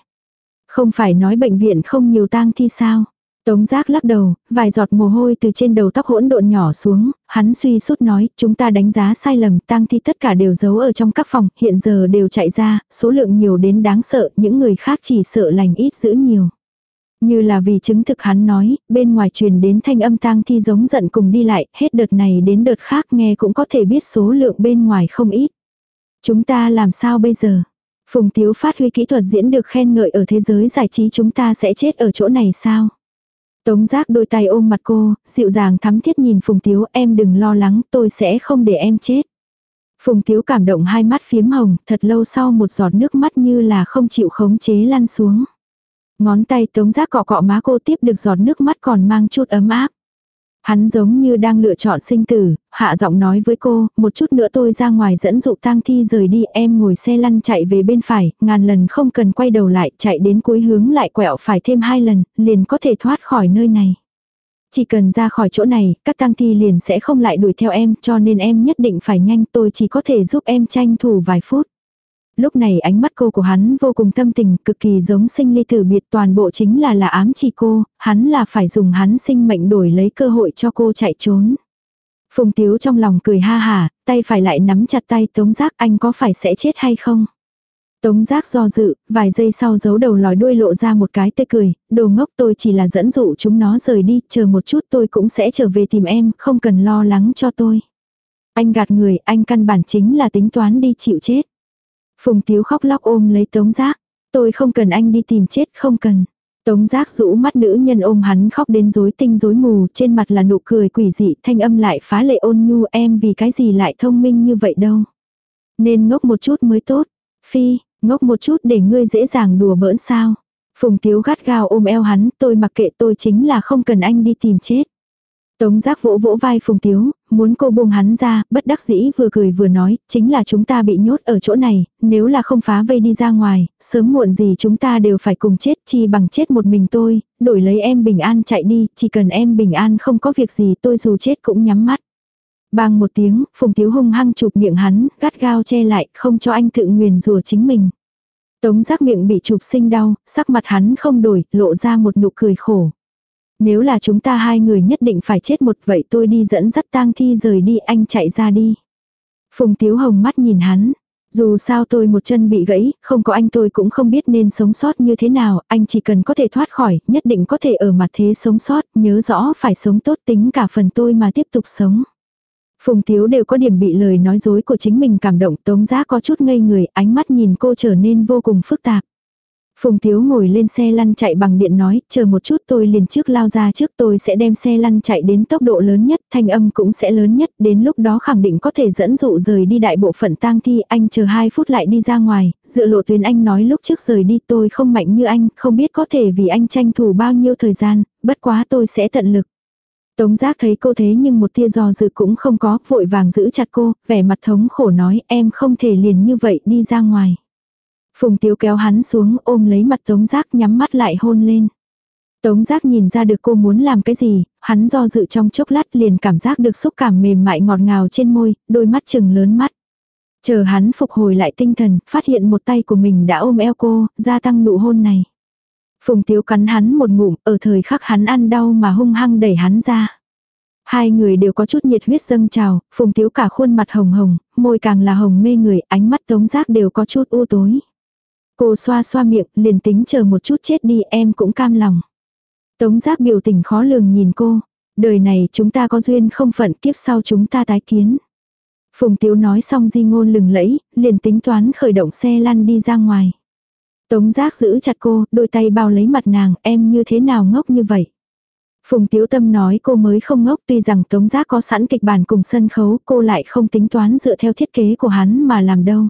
Không phải nói bệnh viện không nhiều tang thi sao? Tống giác lắc đầu, vài giọt mồ hôi từ trên đầu tóc hỗn độn nhỏ xuống, hắn suy sút nói, chúng ta đánh giá sai lầm, tang thi tất cả đều giấu ở trong các phòng, hiện giờ đều chạy ra, số lượng nhiều đến đáng sợ, những người khác chỉ sợ lành ít giữ nhiều. Như là vì chứng thực hắn nói, bên ngoài truyền đến thanh âm tang thi giống giận cùng đi lại, hết đợt này đến đợt khác nghe cũng có thể biết số lượng bên ngoài không ít. Chúng ta làm sao bây giờ? Phùng Tiếu phát huy kỹ thuật diễn được khen ngợi ở thế giới giải trí chúng ta sẽ chết ở chỗ này sao? Tống giác đôi tay ôm mặt cô, dịu dàng thắm thiết nhìn Phùng Tiếu em đừng lo lắng tôi sẽ không để em chết. Phùng Tiếu cảm động hai mắt phiếm hồng, thật lâu sau một giọt nước mắt như là không chịu khống chế lăn xuống. Ngón tay tống giác cọ cọ má cô tiếp được giọt nước mắt còn mang chút ấm áp. Hắn giống như đang lựa chọn sinh tử, hạ giọng nói với cô, một chút nữa tôi ra ngoài dẫn dụ tang thi rời đi, em ngồi xe lăn chạy về bên phải, ngàn lần không cần quay đầu lại, chạy đến cuối hướng lại quẹo phải thêm hai lần, liền có thể thoát khỏi nơi này. Chỉ cần ra khỏi chỗ này, các tang thi liền sẽ không lại đuổi theo em, cho nên em nhất định phải nhanh, tôi chỉ có thể giúp em tranh thủ vài phút. Lúc này ánh mắt cô của hắn vô cùng tâm tình, cực kỳ giống sinh ly tử biệt toàn bộ chính là là ám chỉ cô, hắn là phải dùng hắn sinh mệnh đổi lấy cơ hội cho cô chạy trốn. Phùng Tiếu trong lòng cười ha hà, tay phải lại nắm chặt tay Tống Giác anh có phải sẽ chết hay không? Tống Giác do dự, vài giây sau giấu đầu lòi đuôi lộ ra một cái tê cười, đồ ngốc tôi chỉ là dẫn dụ chúng nó rời đi, chờ một chút tôi cũng sẽ trở về tìm em, không cần lo lắng cho tôi. Anh gạt người, anh căn bản chính là tính toán đi chịu chết. Phùng Tiếu khóc lóc ôm lấy Tống Giác, tôi không cần anh đi tìm chết, không cần. Tống giác rũ mắt nữ nhân ôm hắn khóc đến rối tinh rối mù, trên mặt là nụ cười quỷ dị, thanh âm lại phá lệ ôn nhu em vì cái gì lại thông minh như vậy đâu. Nên ngốc một chút mới tốt. Phi, ngốc một chút để ngươi dễ dàng đùa bỡn sao. Phùng tiếu gắt gao ôm eo hắn, tôi mặc kệ tôi chính là không cần anh đi tìm chết. Tống giác vỗ vỗ vai Phùng Tiếu, muốn cô buông hắn ra, bất đắc dĩ vừa cười vừa nói, chính là chúng ta bị nhốt ở chỗ này, nếu là không phá vây đi ra ngoài, sớm muộn gì chúng ta đều phải cùng chết chi bằng chết một mình tôi, đổi lấy em bình an chạy đi, chỉ cần em bình an không có việc gì tôi dù chết cũng nhắm mắt. Bang một tiếng, Phùng Tiếu hung hăng chụp miệng hắn, gắt gao che lại, không cho anh tự nguyền rùa chính mình. Tống giác miệng bị chụp sinh đau, sắc mặt hắn không đổi, lộ ra một nụ cười khổ. Nếu là chúng ta hai người nhất định phải chết một vậy tôi đi dẫn dắt tang thi rời đi anh chạy ra đi. Phùng Tiếu Hồng mắt nhìn hắn. Dù sao tôi một chân bị gãy, không có anh tôi cũng không biết nên sống sót như thế nào, anh chỉ cần có thể thoát khỏi, nhất định có thể ở mặt thế sống sót, nhớ rõ phải sống tốt tính cả phần tôi mà tiếp tục sống. Phùng Tiếu đều có điểm bị lời nói dối của chính mình cảm động tống giá có chút ngây người, ánh mắt nhìn cô trở nên vô cùng phức tạp. Phùng Tiếu ngồi lên xe lăn chạy bằng điện nói, chờ một chút tôi liền trước lao ra trước tôi sẽ đem xe lăn chạy đến tốc độ lớn nhất, thanh âm cũng sẽ lớn nhất, đến lúc đó khẳng định có thể dẫn dụ rời đi đại bộ phận tang thi, anh chờ 2 phút lại đi ra ngoài, dựa lộ tuyến anh nói lúc trước rời đi tôi không mạnh như anh, không biết có thể vì anh tranh thủ bao nhiêu thời gian, bất quá tôi sẽ tận lực. Tống giác thấy cô thế nhưng một tia do dự cũng không có, vội vàng giữ chặt cô, vẻ mặt thống khổ nói em không thể liền như vậy đi ra ngoài. Phùng Tiếu kéo hắn xuống ôm lấy mặt Tống Giác nhắm mắt lại hôn lên. Tống Giác nhìn ra được cô muốn làm cái gì, hắn do dự trong chốc lát liền cảm giác được xúc cảm mềm mại ngọt ngào trên môi, đôi mắt chừng lớn mắt. Chờ hắn phục hồi lại tinh thần, phát hiện một tay của mình đã ôm eo cô, gia tăng nụ hôn này. Phùng Tiếu cắn hắn một ngụm, ở thời khắc hắn ăn đau mà hung hăng đẩy hắn ra. Hai người đều có chút nhiệt huyết dâng trào, Phùng Tiếu cả khuôn mặt hồng hồng, môi càng là hồng mê người, ánh mắt tống giác đều có chút u tối. Cô xoa xoa miệng, liền tính chờ một chút chết đi em cũng cam lòng. Tống giác biểu tình khó lường nhìn cô. Đời này chúng ta có duyên không phận kiếp sau chúng ta tái kiến. Phùng Tiếu nói xong di ngôn lừng lẫy, liền tính toán khởi động xe lăn đi ra ngoài. Tống giác giữ chặt cô, đôi tay bao lấy mặt nàng, em như thế nào ngốc như vậy. Phùng Tiếu Tâm nói cô mới không ngốc tuy rằng Tống Giác có sẵn kịch bản cùng sân khấu cô lại không tính toán dựa theo thiết kế của hắn mà làm đâu.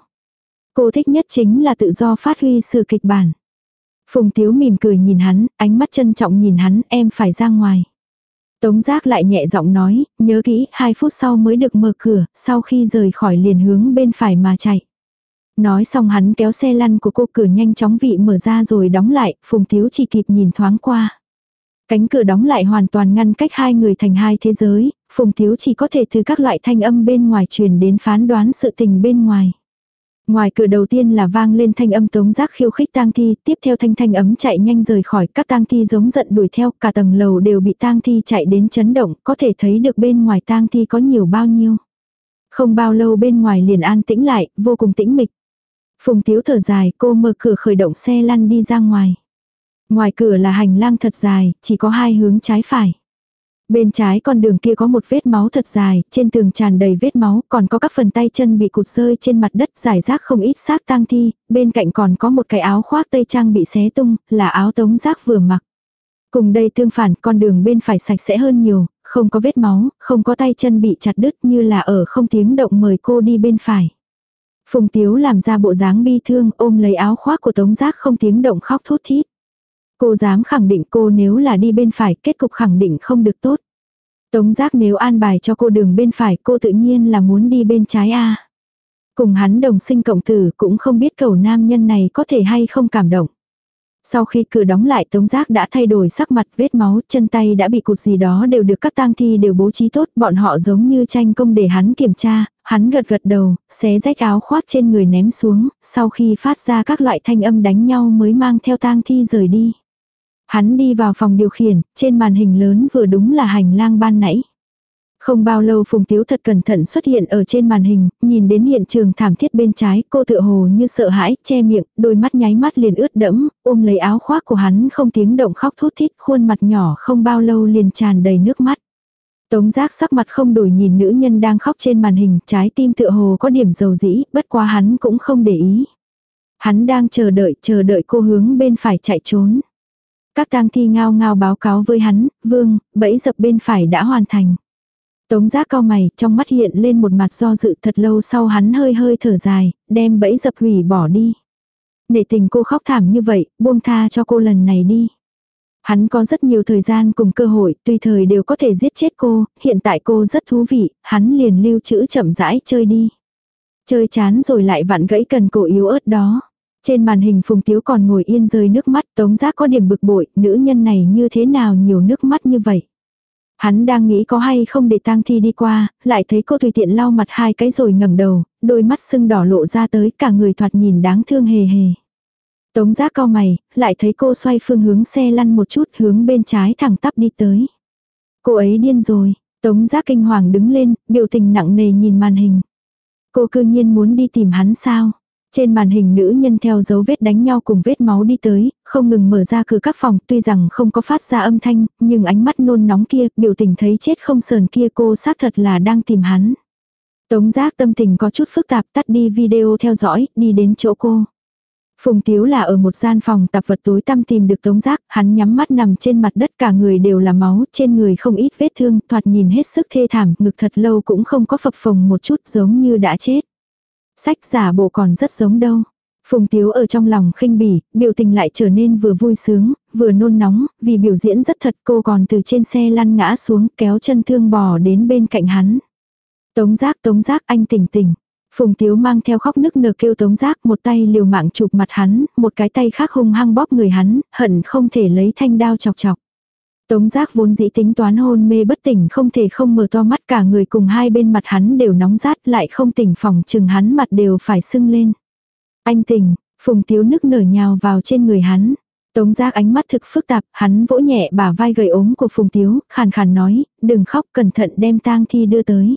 Cô thích nhất chính là tự do phát huy sự kịch bản. Phùng Tiếu mỉm cười nhìn hắn, ánh mắt trân trọng nhìn hắn, em phải ra ngoài. Tống giác lại nhẹ giọng nói, nhớ kỹ, hai phút sau mới được mở cửa, sau khi rời khỏi liền hướng bên phải mà chạy. Nói xong hắn kéo xe lăn của cô cửa nhanh chóng vị mở ra rồi đóng lại, Phùng Tiếu chỉ kịp nhìn thoáng qua. Cánh cửa đóng lại hoàn toàn ngăn cách hai người thành hai thế giới, Phùng Tiếu chỉ có thể từ các loại thanh âm bên ngoài truyền đến phán đoán sự tình bên ngoài. Ngoài cửa đầu tiên là vang lên thanh âm tống giác khiêu khích tang thi, tiếp theo thanh thanh ấm chạy nhanh rời khỏi, các tang thi giống giận đuổi theo, cả tầng lầu đều bị tang thi chạy đến chấn động, có thể thấy được bên ngoài tang thi có nhiều bao nhiêu. Không bao lâu bên ngoài liền an tĩnh lại, vô cùng tĩnh mịch. Phùng tiếu thở dài, cô mở cửa khởi động xe lăn đi ra ngoài. Ngoài cửa là hành lang thật dài, chỉ có hai hướng trái phải. Bên trái con đường kia có một vết máu thật dài, trên tường tràn đầy vết máu, còn có các phần tay chân bị cụt rơi trên mặt đất giải rác không ít xác tang thi, bên cạnh còn có một cái áo khoác tây trang bị xé tung, là áo tống rác vừa mặc. Cùng đây tương phản, con đường bên phải sạch sẽ hơn nhiều, không có vết máu, không có tay chân bị chặt đứt như là ở không tiếng động mời cô đi bên phải. Phùng Tiếu làm ra bộ dáng bi thương ôm lấy áo khoác của Tống Giác không tiếng động khóc thút thít. Cô dám khẳng định cô nếu là đi bên phải kết cục khẳng định không được tốt. Tống giác nếu an bài cho cô đường bên phải cô tự nhiên là muốn đi bên trái a Cùng hắn đồng sinh cộng tử cũng không biết cầu nam nhân này có thể hay không cảm động. Sau khi cửa đóng lại Tống Giác đã thay đổi sắc mặt vết máu, chân tay đã bị cụt gì đó đều được các tang thi đều bố trí tốt, bọn họ giống như tranh công để hắn kiểm tra, hắn gật gật đầu, xé rách áo khoác trên người ném xuống, sau khi phát ra các loại thanh âm đánh nhau mới mang theo tang thi rời đi. Hắn đi vào phòng điều khiển, trên màn hình lớn vừa đúng là hành lang ban nãy. Không bao lâu Phùng Tiếu thật cẩn thận xuất hiện ở trên màn hình, nhìn đến hiện trường thảm thiết bên trái, cô tựa hồ như sợ hãi, che miệng, đôi mắt nháy mắt liền ướt đẫm, ôm lấy áo khoác của hắn không tiếng động khóc thút thít, khuôn mặt nhỏ không bao lâu liền tràn đầy nước mắt. Tống giác sắc mặt không đổi nhìn nữ nhân đang khóc trên màn hình, trái tim tựa hồ có điểm dầu dĩ, bất quá hắn cũng không để ý. Hắn đang chờ đợi, chờ đợi cô hướng bên phải chạy trốn. Các tang thi ngao ngao báo cáo với hắn, vương, bẫy dập bên phải đã hoàn thành. Tống giác cao mày, trong mắt hiện lên một mặt do dự thật lâu sau hắn hơi hơi thở dài, đem bẫy dập hủy bỏ đi. Nể tình cô khóc thảm như vậy, buông tha cho cô lần này đi. Hắn có rất nhiều thời gian cùng cơ hội, tùy thời đều có thể giết chết cô, hiện tại cô rất thú vị, hắn liền lưu trữ chậm rãi chơi đi. Chơi chán rồi lại vặn gãy cần cổ yếu ớt đó. Trên màn hình Phùng Tiếu còn ngồi yên rơi nước mắt, tống giác có điểm bực bội, nữ nhân này như thế nào nhiều nước mắt như vậy. Hắn đang nghĩ có hay không để tang thi đi qua, lại thấy cô tùy tiện lau mặt hai cái rồi ngẩng đầu, đôi mắt sưng đỏ lộ ra tới cả người thoạt nhìn đáng thương hề hề. Tống giác cao mày, lại thấy cô xoay phương hướng xe lăn một chút hướng bên trái thẳng tắp đi tới. Cô ấy điên rồi, tống giác kinh hoàng đứng lên, biểu tình nặng nề nhìn màn hình. Cô cư nhiên muốn đi tìm hắn sao? Trên màn hình nữ nhân theo dấu vết đánh nhau cùng vết máu đi tới, không ngừng mở ra cửa các phòng, tuy rằng không có phát ra âm thanh, nhưng ánh mắt nôn nóng kia, biểu tình thấy chết không sờn kia cô xác thật là đang tìm hắn. Tống giác tâm tình có chút phức tạp tắt đi video theo dõi, đi đến chỗ cô. Phùng Tiếu là ở một gian phòng tạp vật tối tăm tìm được tống giác, hắn nhắm mắt nằm trên mặt đất cả người đều là máu, trên người không ít vết thương, thoạt nhìn hết sức thê thảm, ngực thật lâu cũng không có phập phồng một chút giống như đã chết. Sách giả bộ còn rất giống đâu. Phùng Tiếu ở trong lòng khinh bỉ, biểu tình lại trở nên vừa vui sướng, vừa nôn nóng, vì biểu diễn rất thật cô còn từ trên xe lăn ngã xuống kéo chân thương bò đến bên cạnh hắn. Tống giác tống giác anh tỉnh tỉnh. Phùng Tiếu mang theo khóc nức nở kêu tống giác một tay liều mạng chụp mặt hắn, một cái tay khác hung hăng bóp người hắn, hận không thể lấy thanh đao chọc chọc. Tống giác vốn dĩ tính toán hôn mê bất tỉnh không thể không mở to mắt cả người cùng hai bên mặt hắn đều nóng rát lại không tỉnh phòng chừng hắn mặt đều phải sưng lên. Anh tỉnh, phùng tiếu nức nở nhào vào trên người hắn. Tống giác ánh mắt thực phức tạp, hắn vỗ nhẹ bả vai gầy ốm của phùng tiếu, khàn khàn nói, đừng khóc cẩn thận đem tang thi đưa tới.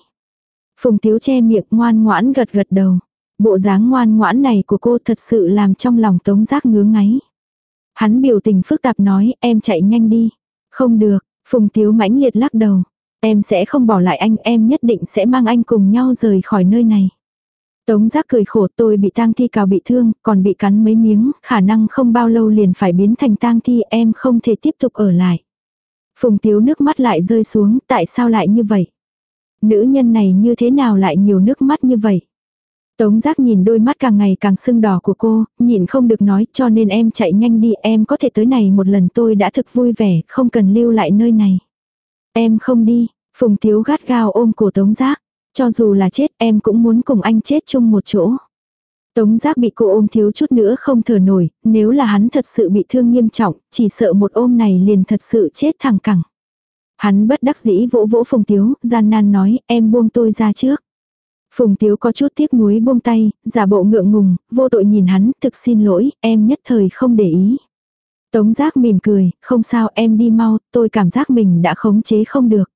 Phùng tiếu che miệng ngoan ngoãn gật gật đầu. Bộ dáng ngoan ngoãn này của cô thật sự làm trong lòng tống giác ngứa ngáy. Hắn biểu tình phức tạp nói, em chạy nhanh đi. Không được, Phùng Tiếu mãnh liệt lắc đầu. Em sẽ không bỏ lại anh, em nhất định sẽ mang anh cùng nhau rời khỏi nơi này. Tống giác cười khổ tôi bị tang thi cào bị thương, còn bị cắn mấy miếng, khả năng không bao lâu liền phải biến thành tang thi em không thể tiếp tục ở lại. Phùng tiếu nước mắt lại rơi xuống, tại sao lại như vậy? Nữ nhân này như thế nào lại nhiều nước mắt như vậy? Tống giác nhìn đôi mắt càng ngày càng sưng đỏ của cô, nhìn không được nói cho nên em chạy nhanh đi em có thể tới này một lần tôi đã thực vui vẻ, không cần lưu lại nơi này. Em không đi, Phùng Tiếu gắt gao ôm cổ Tống giác, cho dù là chết em cũng muốn cùng anh chết chung một chỗ. Tống giác bị cô ôm thiếu chút nữa không thở nổi, nếu là hắn thật sự bị thương nghiêm trọng, chỉ sợ một ôm này liền thật sự chết thẳng cẳng. Hắn bất đắc dĩ vỗ vỗ Phùng Tiếu, gian nan nói, em buông tôi ra trước. Phùng Tiếu có chút tiếc nuối buông tay, giả bộ ngượng ngùng, vô tội nhìn hắn, thực xin lỗi, em nhất thời không để ý. Tống giác mỉm cười, không sao em đi mau, tôi cảm giác mình đã khống chế không được.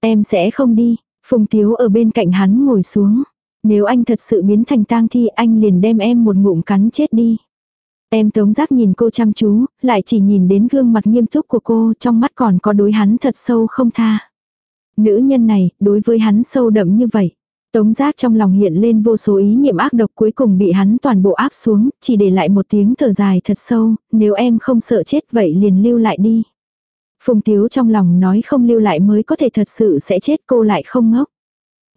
Em sẽ không đi, Phùng Tiếu ở bên cạnh hắn ngồi xuống. Nếu anh thật sự biến thành tang thi anh liền đem em một ngụm cắn chết đi. Em tống giác nhìn cô chăm chú, lại chỉ nhìn đến gương mặt nghiêm túc của cô trong mắt còn có đối hắn thật sâu không tha. Nữ nhân này, đối với hắn sâu đậm như vậy. Tống giác trong lòng hiện lên vô số ý niệm ác độc cuối cùng bị hắn toàn bộ áp xuống, chỉ để lại một tiếng thở dài thật sâu, nếu em không sợ chết vậy liền lưu lại đi. Phùng Tiếu trong lòng nói không lưu lại mới có thể thật sự sẽ chết cô lại không ngốc.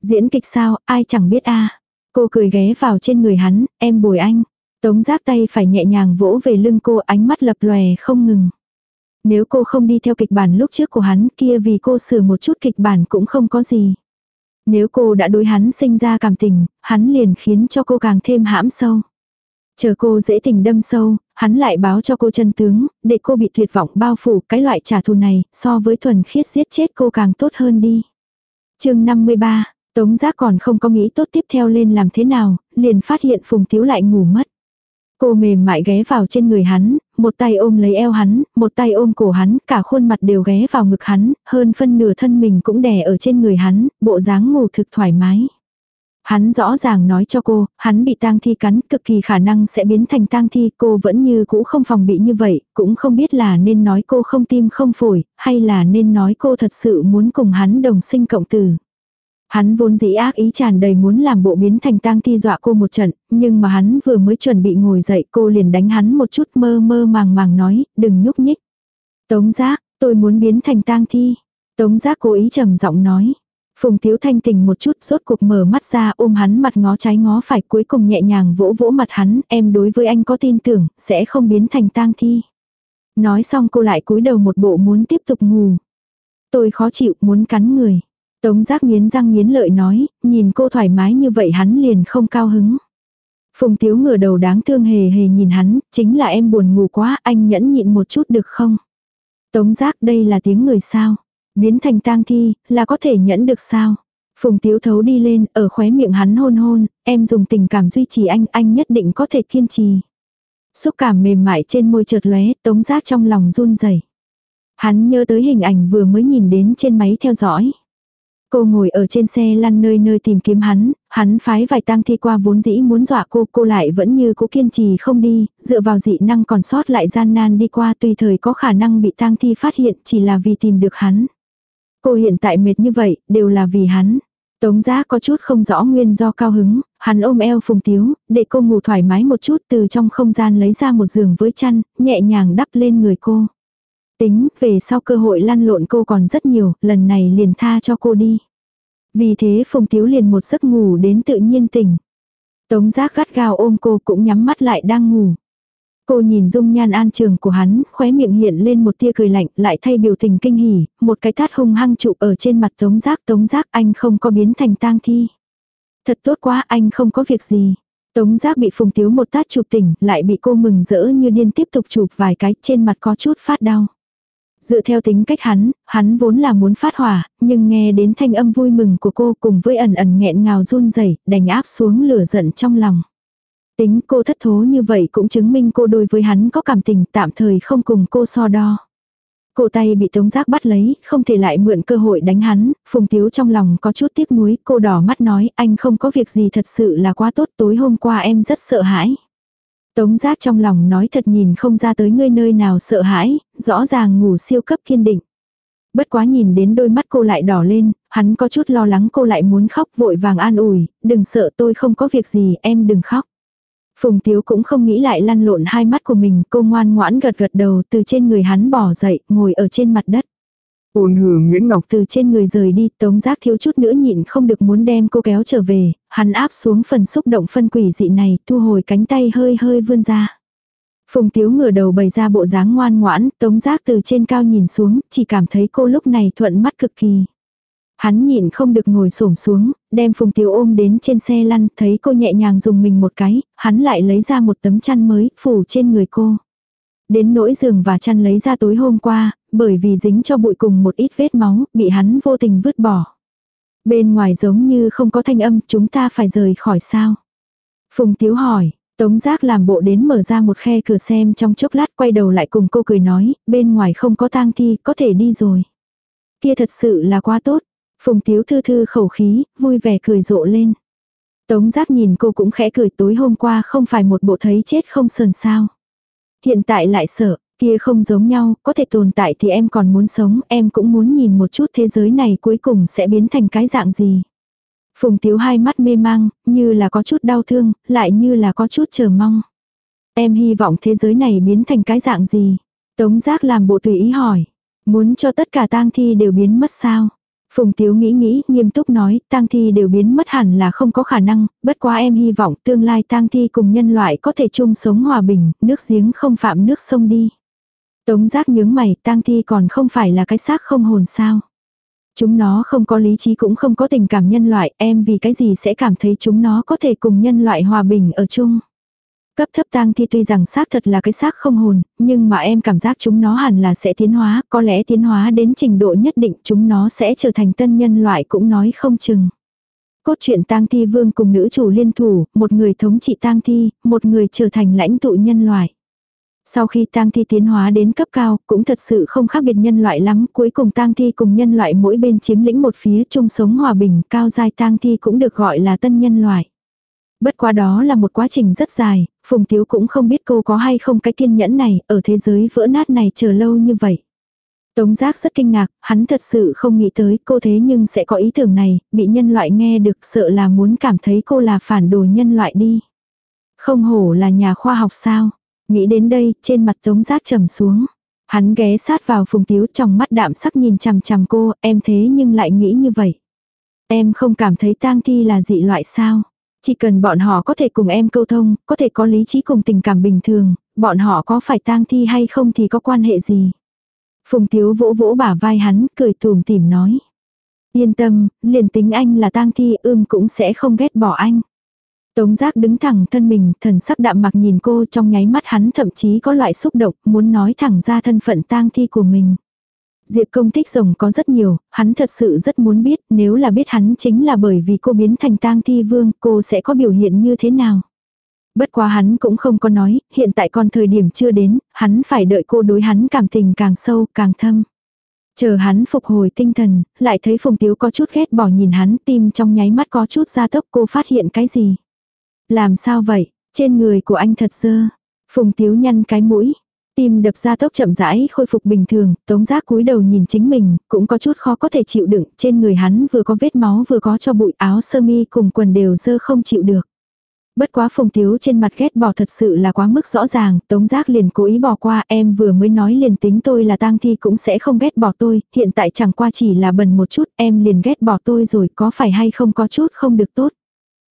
Diễn kịch sao, ai chẳng biết a à? Cô cười ghé vào trên người hắn, em bồi anh. Tống giác tay phải nhẹ nhàng vỗ về lưng cô ánh mắt lập lòe không ngừng. Nếu cô không đi theo kịch bản lúc trước của hắn kia vì cô sửa một chút kịch bản cũng không có gì. Nếu cô đã đối hắn sinh ra cảm tình, hắn liền khiến cho cô càng thêm hãm sâu. Chờ cô dễ tình đâm sâu, hắn lại báo cho cô chân tướng, để cô bị tuyệt vọng bao phủ cái loại trả thù này, so với thuần khiết giết chết cô càng tốt hơn đi. chương 53, Tống giác còn không có nghĩ tốt tiếp theo lên làm thế nào, liền phát hiện Phùng Tiếu lại ngủ mất. Cô mềm mại ghé vào trên người hắn, một tay ôm lấy eo hắn, một tay ôm cổ hắn, cả khuôn mặt đều ghé vào ngực hắn, hơn phân nửa thân mình cũng đè ở trên người hắn, bộ dáng ngủ thực thoải mái. Hắn rõ ràng nói cho cô, hắn bị tang thi cắn, cực kỳ khả năng sẽ biến thành tang thi, cô vẫn như cũ không phòng bị như vậy, cũng không biết là nên nói cô không tim không phổi, hay là nên nói cô thật sự muốn cùng hắn đồng sinh cộng tử. Hắn vốn dĩ ác ý tràn đầy muốn làm bộ biến thành tang thi dọa cô một trận, nhưng mà hắn vừa mới chuẩn bị ngồi dậy cô liền đánh hắn một chút mơ mơ màng màng nói, đừng nhúc nhích. Tống giác, tôi muốn biến thành tang thi. Tống giác cố ý trầm giọng nói. Phùng Tiếu thanh tình một chút rốt cuộc mở mắt ra ôm hắn mặt ngó trái ngó phải cuối cùng nhẹ nhàng vỗ vỗ mặt hắn, em đối với anh có tin tưởng, sẽ không biến thành tang thi. Nói xong cô lại cúi đầu một bộ muốn tiếp tục ngủ. Tôi khó chịu muốn cắn người. Tống giác nghiến răng nghiến lợi nói, nhìn cô thoải mái như vậy hắn liền không cao hứng. Phùng Tiếu ngửa đầu đáng thương hề hề nhìn hắn, chính là em buồn ngủ quá, anh nhẫn nhịn một chút được không? Tống giác đây là tiếng người sao? Biến thành tang thi, là có thể nhẫn được sao? Phùng Tiếu thấu đi lên, ở khóe miệng hắn hôn hôn, em dùng tình cảm duy trì anh, anh nhất định có thể kiên trì. Xúc cảm mềm mại trên môi chợt lóe, tống giác trong lòng run rẩy. Hắn nhớ tới hình ảnh vừa mới nhìn đến trên máy theo dõi. Cô ngồi ở trên xe lăn nơi nơi tìm kiếm hắn, hắn phái vài tang thi qua vốn dĩ muốn dọa cô, cô lại vẫn như cố kiên trì không đi, dựa vào dị năng còn sót lại gian nan đi qua tùy thời có khả năng bị tang thi phát hiện chỉ là vì tìm được hắn. Cô hiện tại mệt như vậy, đều là vì hắn. Tống giá có chút không rõ nguyên do cao hứng, hắn ôm eo phùng tiếu, để cô ngủ thoải mái một chút từ trong không gian lấy ra một giường với chăn, nhẹ nhàng đắp lên người cô. Tính, về sau cơ hội lăn lộn cô còn rất nhiều, lần này liền tha cho cô đi. Vì thế Phùng Tiếu liền một giấc ngủ đến tự nhiên tỉnh. Tống giác gắt gao ôm cô cũng nhắm mắt lại đang ngủ. Cô nhìn dung nhan an trường của hắn, khóe miệng hiện lên một tia cười lạnh, lại thay biểu tình kinh hỉ, một cái tát hung hăng trụ ở trên mặt tống giác, tống giác anh không có biến thành tang thi. Thật tốt quá, anh không có việc gì. Tống giác bị phùng tiếu một tát chụp tỉnh, lại bị cô mừng rỡ như điên tiếp tục chụp vài cái, trên mặt có chút phát đau. Dựa theo tính cách hắn, hắn vốn là muốn phát hỏa, nhưng nghe đến thanh âm vui mừng của cô cùng với ẩn ẩn nghẹn ngào run rẩy đành áp xuống lửa giận trong lòng. Tính cô thất thố như vậy cũng chứng minh cô đối với hắn có cảm tình tạm thời không cùng cô so đo. Cổ tay bị tống giác bắt lấy, không thể lại mượn cơ hội đánh hắn, phùng tiếu trong lòng có chút tiếc nuối, cô đỏ mắt nói anh không có việc gì thật sự là quá tốt tối hôm qua em rất sợ hãi. Tống giác trong lòng nói thật nhìn không ra tới ngươi nơi nào sợ hãi, rõ ràng ngủ siêu cấp kiên định. Bất quá nhìn đến đôi mắt cô lại đỏ lên, hắn có chút lo lắng cô lại muốn khóc vội vàng an ủi, đừng sợ tôi không có việc gì, em đừng khóc. Phùng Tiếu cũng không nghĩ lại lăn lộn hai mắt của mình, cô ngoan ngoãn gật gật đầu từ trên người hắn bỏ dậy, ngồi ở trên mặt đất. Ôn hừ Nguyễn Ngọc từ trên người rời đi, tống giác thiếu chút nữa nhịn không được muốn đem cô kéo trở về, hắn áp xuống phần xúc động phân quỷ dị này, thu hồi cánh tay hơi hơi vươn ra. Phùng Tiếu ngửa đầu bày ra bộ dáng ngoan ngoãn, tống giác từ trên cao nhìn xuống, chỉ cảm thấy cô lúc này thuận mắt cực kỳ. Hắn nhịn không được ngồi xổm xuống, đem Phùng Tiếu ôm đến trên xe lăn, thấy cô nhẹ nhàng dùng mình một cái, hắn lại lấy ra một tấm chăn mới, phủ trên người cô. Đến nỗi giường và chăn lấy ra tối hôm qua, bởi vì dính cho bụi cùng một ít vết máu, bị hắn vô tình vứt bỏ. Bên ngoài giống như không có thanh âm, chúng ta phải rời khỏi sao? Phùng Tiếu hỏi, Tống giác làm bộ đến mở ra một khe cửa xem trong chốc lát quay đầu lại cùng cô cười nói, bên ngoài không có tang thi, có thể đi rồi. Kia thật sự là quá tốt. Phùng Tiếu thư thư khẩu khí, vui vẻ cười rộ lên. Tống giác nhìn cô cũng khẽ cười tối hôm qua không phải một bộ thấy chết không sờn sao. Hiện tại lại sợ, kia không giống nhau, có thể tồn tại thì em còn muốn sống, em cũng muốn nhìn một chút thế giới này cuối cùng sẽ biến thành cái dạng gì. Phùng Tiếu hai mắt mê mang, như là có chút đau thương, lại như là có chút chờ mong. Em hy vọng thế giới này biến thành cái dạng gì. Tống giác làm bộ tùy ý hỏi. Muốn cho tất cả tang thi đều biến mất sao? Phùng Tiếu nghĩ nghĩ, nghiêm túc nói, tang thi đều biến mất hẳn là không có khả năng, bất quá em hy vọng tương lai tang thi cùng nhân loại có thể chung sống hòa bình, nước giếng không phạm nước sông đi. Tống giác nhướng mày, tang thi còn không phải là cái xác không hồn sao. Chúng nó không có lý trí cũng không có tình cảm nhân loại, em vì cái gì sẽ cảm thấy chúng nó có thể cùng nhân loại hòa bình ở chung. Cấp thấp tang thi tuy rằng xác thật là cái xác không hồn, nhưng mà em cảm giác chúng nó hẳn là sẽ tiến hóa, có lẽ tiến hóa đến trình độ nhất định chúng nó sẽ trở thành tân nhân loại cũng nói không chừng. Cốt truyện tang thi vương cùng nữ chủ liên thủ, một người thống trị tang thi, một người trở thành lãnh tụ nhân loại. Sau khi tang thi tiến hóa đến cấp cao, cũng thật sự không khác biệt nhân loại lắm, cuối cùng tang thi cùng nhân loại mỗi bên chiếm lĩnh một phía chung sống hòa bình, cao giai tang thi cũng được gọi là tân nhân loại. Bất quá đó là một quá trình rất dài, Phùng Tiếu cũng không biết cô có hay không cái kiên nhẫn này, ở thế giới vỡ nát này chờ lâu như vậy. Tống giác rất kinh ngạc, hắn thật sự không nghĩ tới cô thế nhưng sẽ có ý tưởng này, bị nhân loại nghe được sợ là muốn cảm thấy cô là phản đồ nhân loại đi. Không hổ là nhà khoa học sao. Nghĩ đến đây, trên mặt tống giác trầm xuống. Hắn ghé sát vào phùng tiếu trong mắt đạm sắc nhìn chằm chằm cô, em thế nhưng lại nghĩ như vậy. Em không cảm thấy tang thi là dị loại sao. Chỉ cần bọn họ có thể cùng em câu thông, có thể có lý trí cùng tình cảm bình thường, bọn họ có phải tang thi hay không thì có quan hệ gì. Phùng Tiếu vỗ vỗ bả vai hắn, cười tùm tìm nói. Yên tâm, liền tính anh là tang thi ưm cũng sẽ không ghét bỏ anh. Tống giác đứng thẳng thân mình, thần sắc đạm mặc nhìn cô trong nháy mắt hắn thậm chí có loại xúc động, muốn nói thẳng ra thân phận tang thi của mình. Diệp công thích rồng có rất nhiều, hắn thật sự rất muốn biết nếu là biết hắn chính là bởi vì cô biến thành tang thi vương, cô sẽ có biểu hiện như thế nào. Bất quá hắn cũng không có nói, hiện tại còn thời điểm chưa đến, hắn phải đợi cô đối hắn cảm tình càng sâu, càng thâm. Chờ hắn phục hồi tinh thần, lại thấy Phùng Tiếu có chút ghét bỏ nhìn hắn tim trong nháy mắt có chút ra tốc cô phát hiện cái gì. Làm sao vậy, trên người của anh thật dơ. Phùng Tiếu nhăn cái mũi, Tim đập ra tốc chậm rãi khôi phục bình thường, tống giác cúi đầu nhìn chính mình, cũng có chút khó có thể chịu đựng, trên người hắn vừa có vết máu vừa có cho bụi áo sơ mi cùng quần đều dơ không chịu được. Bất quá phùng tiếu trên mặt ghét bỏ thật sự là quá mức rõ ràng, tống giác liền cố ý bỏ qua em vừa mới nói liền tính tôi là tang thi cũng sẽ không ghét bỏ tôi, hiện tại chẳng qua chỉ là bần một chút em liền ghét bỏ tôi rồi có phải hay không có chút không được tốt.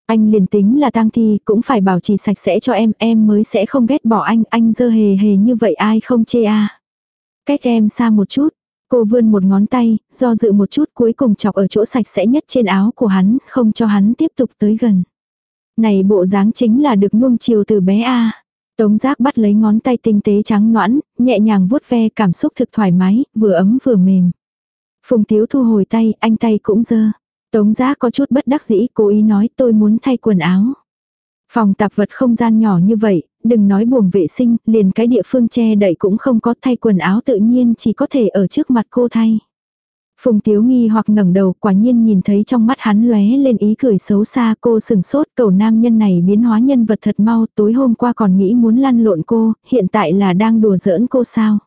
Anh liền tính là tang thi cũng phải bảo trì sạch sẽ cho em, em mới sẽ không ghét bỏ anh, anh dơ hề hề như vậy ai không chê à. Cách em xa một chút, cô vươn một ngón tay, do dự một chút cuối cùng chọc ở chỗ sạch sẽ nhất trên áo của hắn, không cho hắn tiếp tục tới gần. Này bộ dáng chính là được nuông chiều từ bé a Tống giác bắt lấy ngón tay tinh tế trắng noãn, nhẹ nhàng vuốt ve cảm xúc thực thoải mái, vừa ấm vừa mềm. Phùng tiếu thu hồi tay, anh tay cũng dơ. Tống giá có chút bất đắc dĩ cố ý nói tôi muốn thay quần áo. Phòng tạp vật không gian nhỏ như vậy, đừng nói buồng vệ sinh, liền cái địa phương che đậy cũng không có thay quần áo tự nhiên chỉ có thể ở trước mặt cô thay. Phùng Tiếu nghi hoặc ngẩng đầu quả nhiên nhìn thấy trong mắt hắn lóe lên ý cười xấu xa cô sừng sốt cầu nam nhân này biến hóa nhân vật thật mau tối hôm qua còn nghĩ muốn lăn lộn cô, hiện tại là đang đùa giỡn cô sao.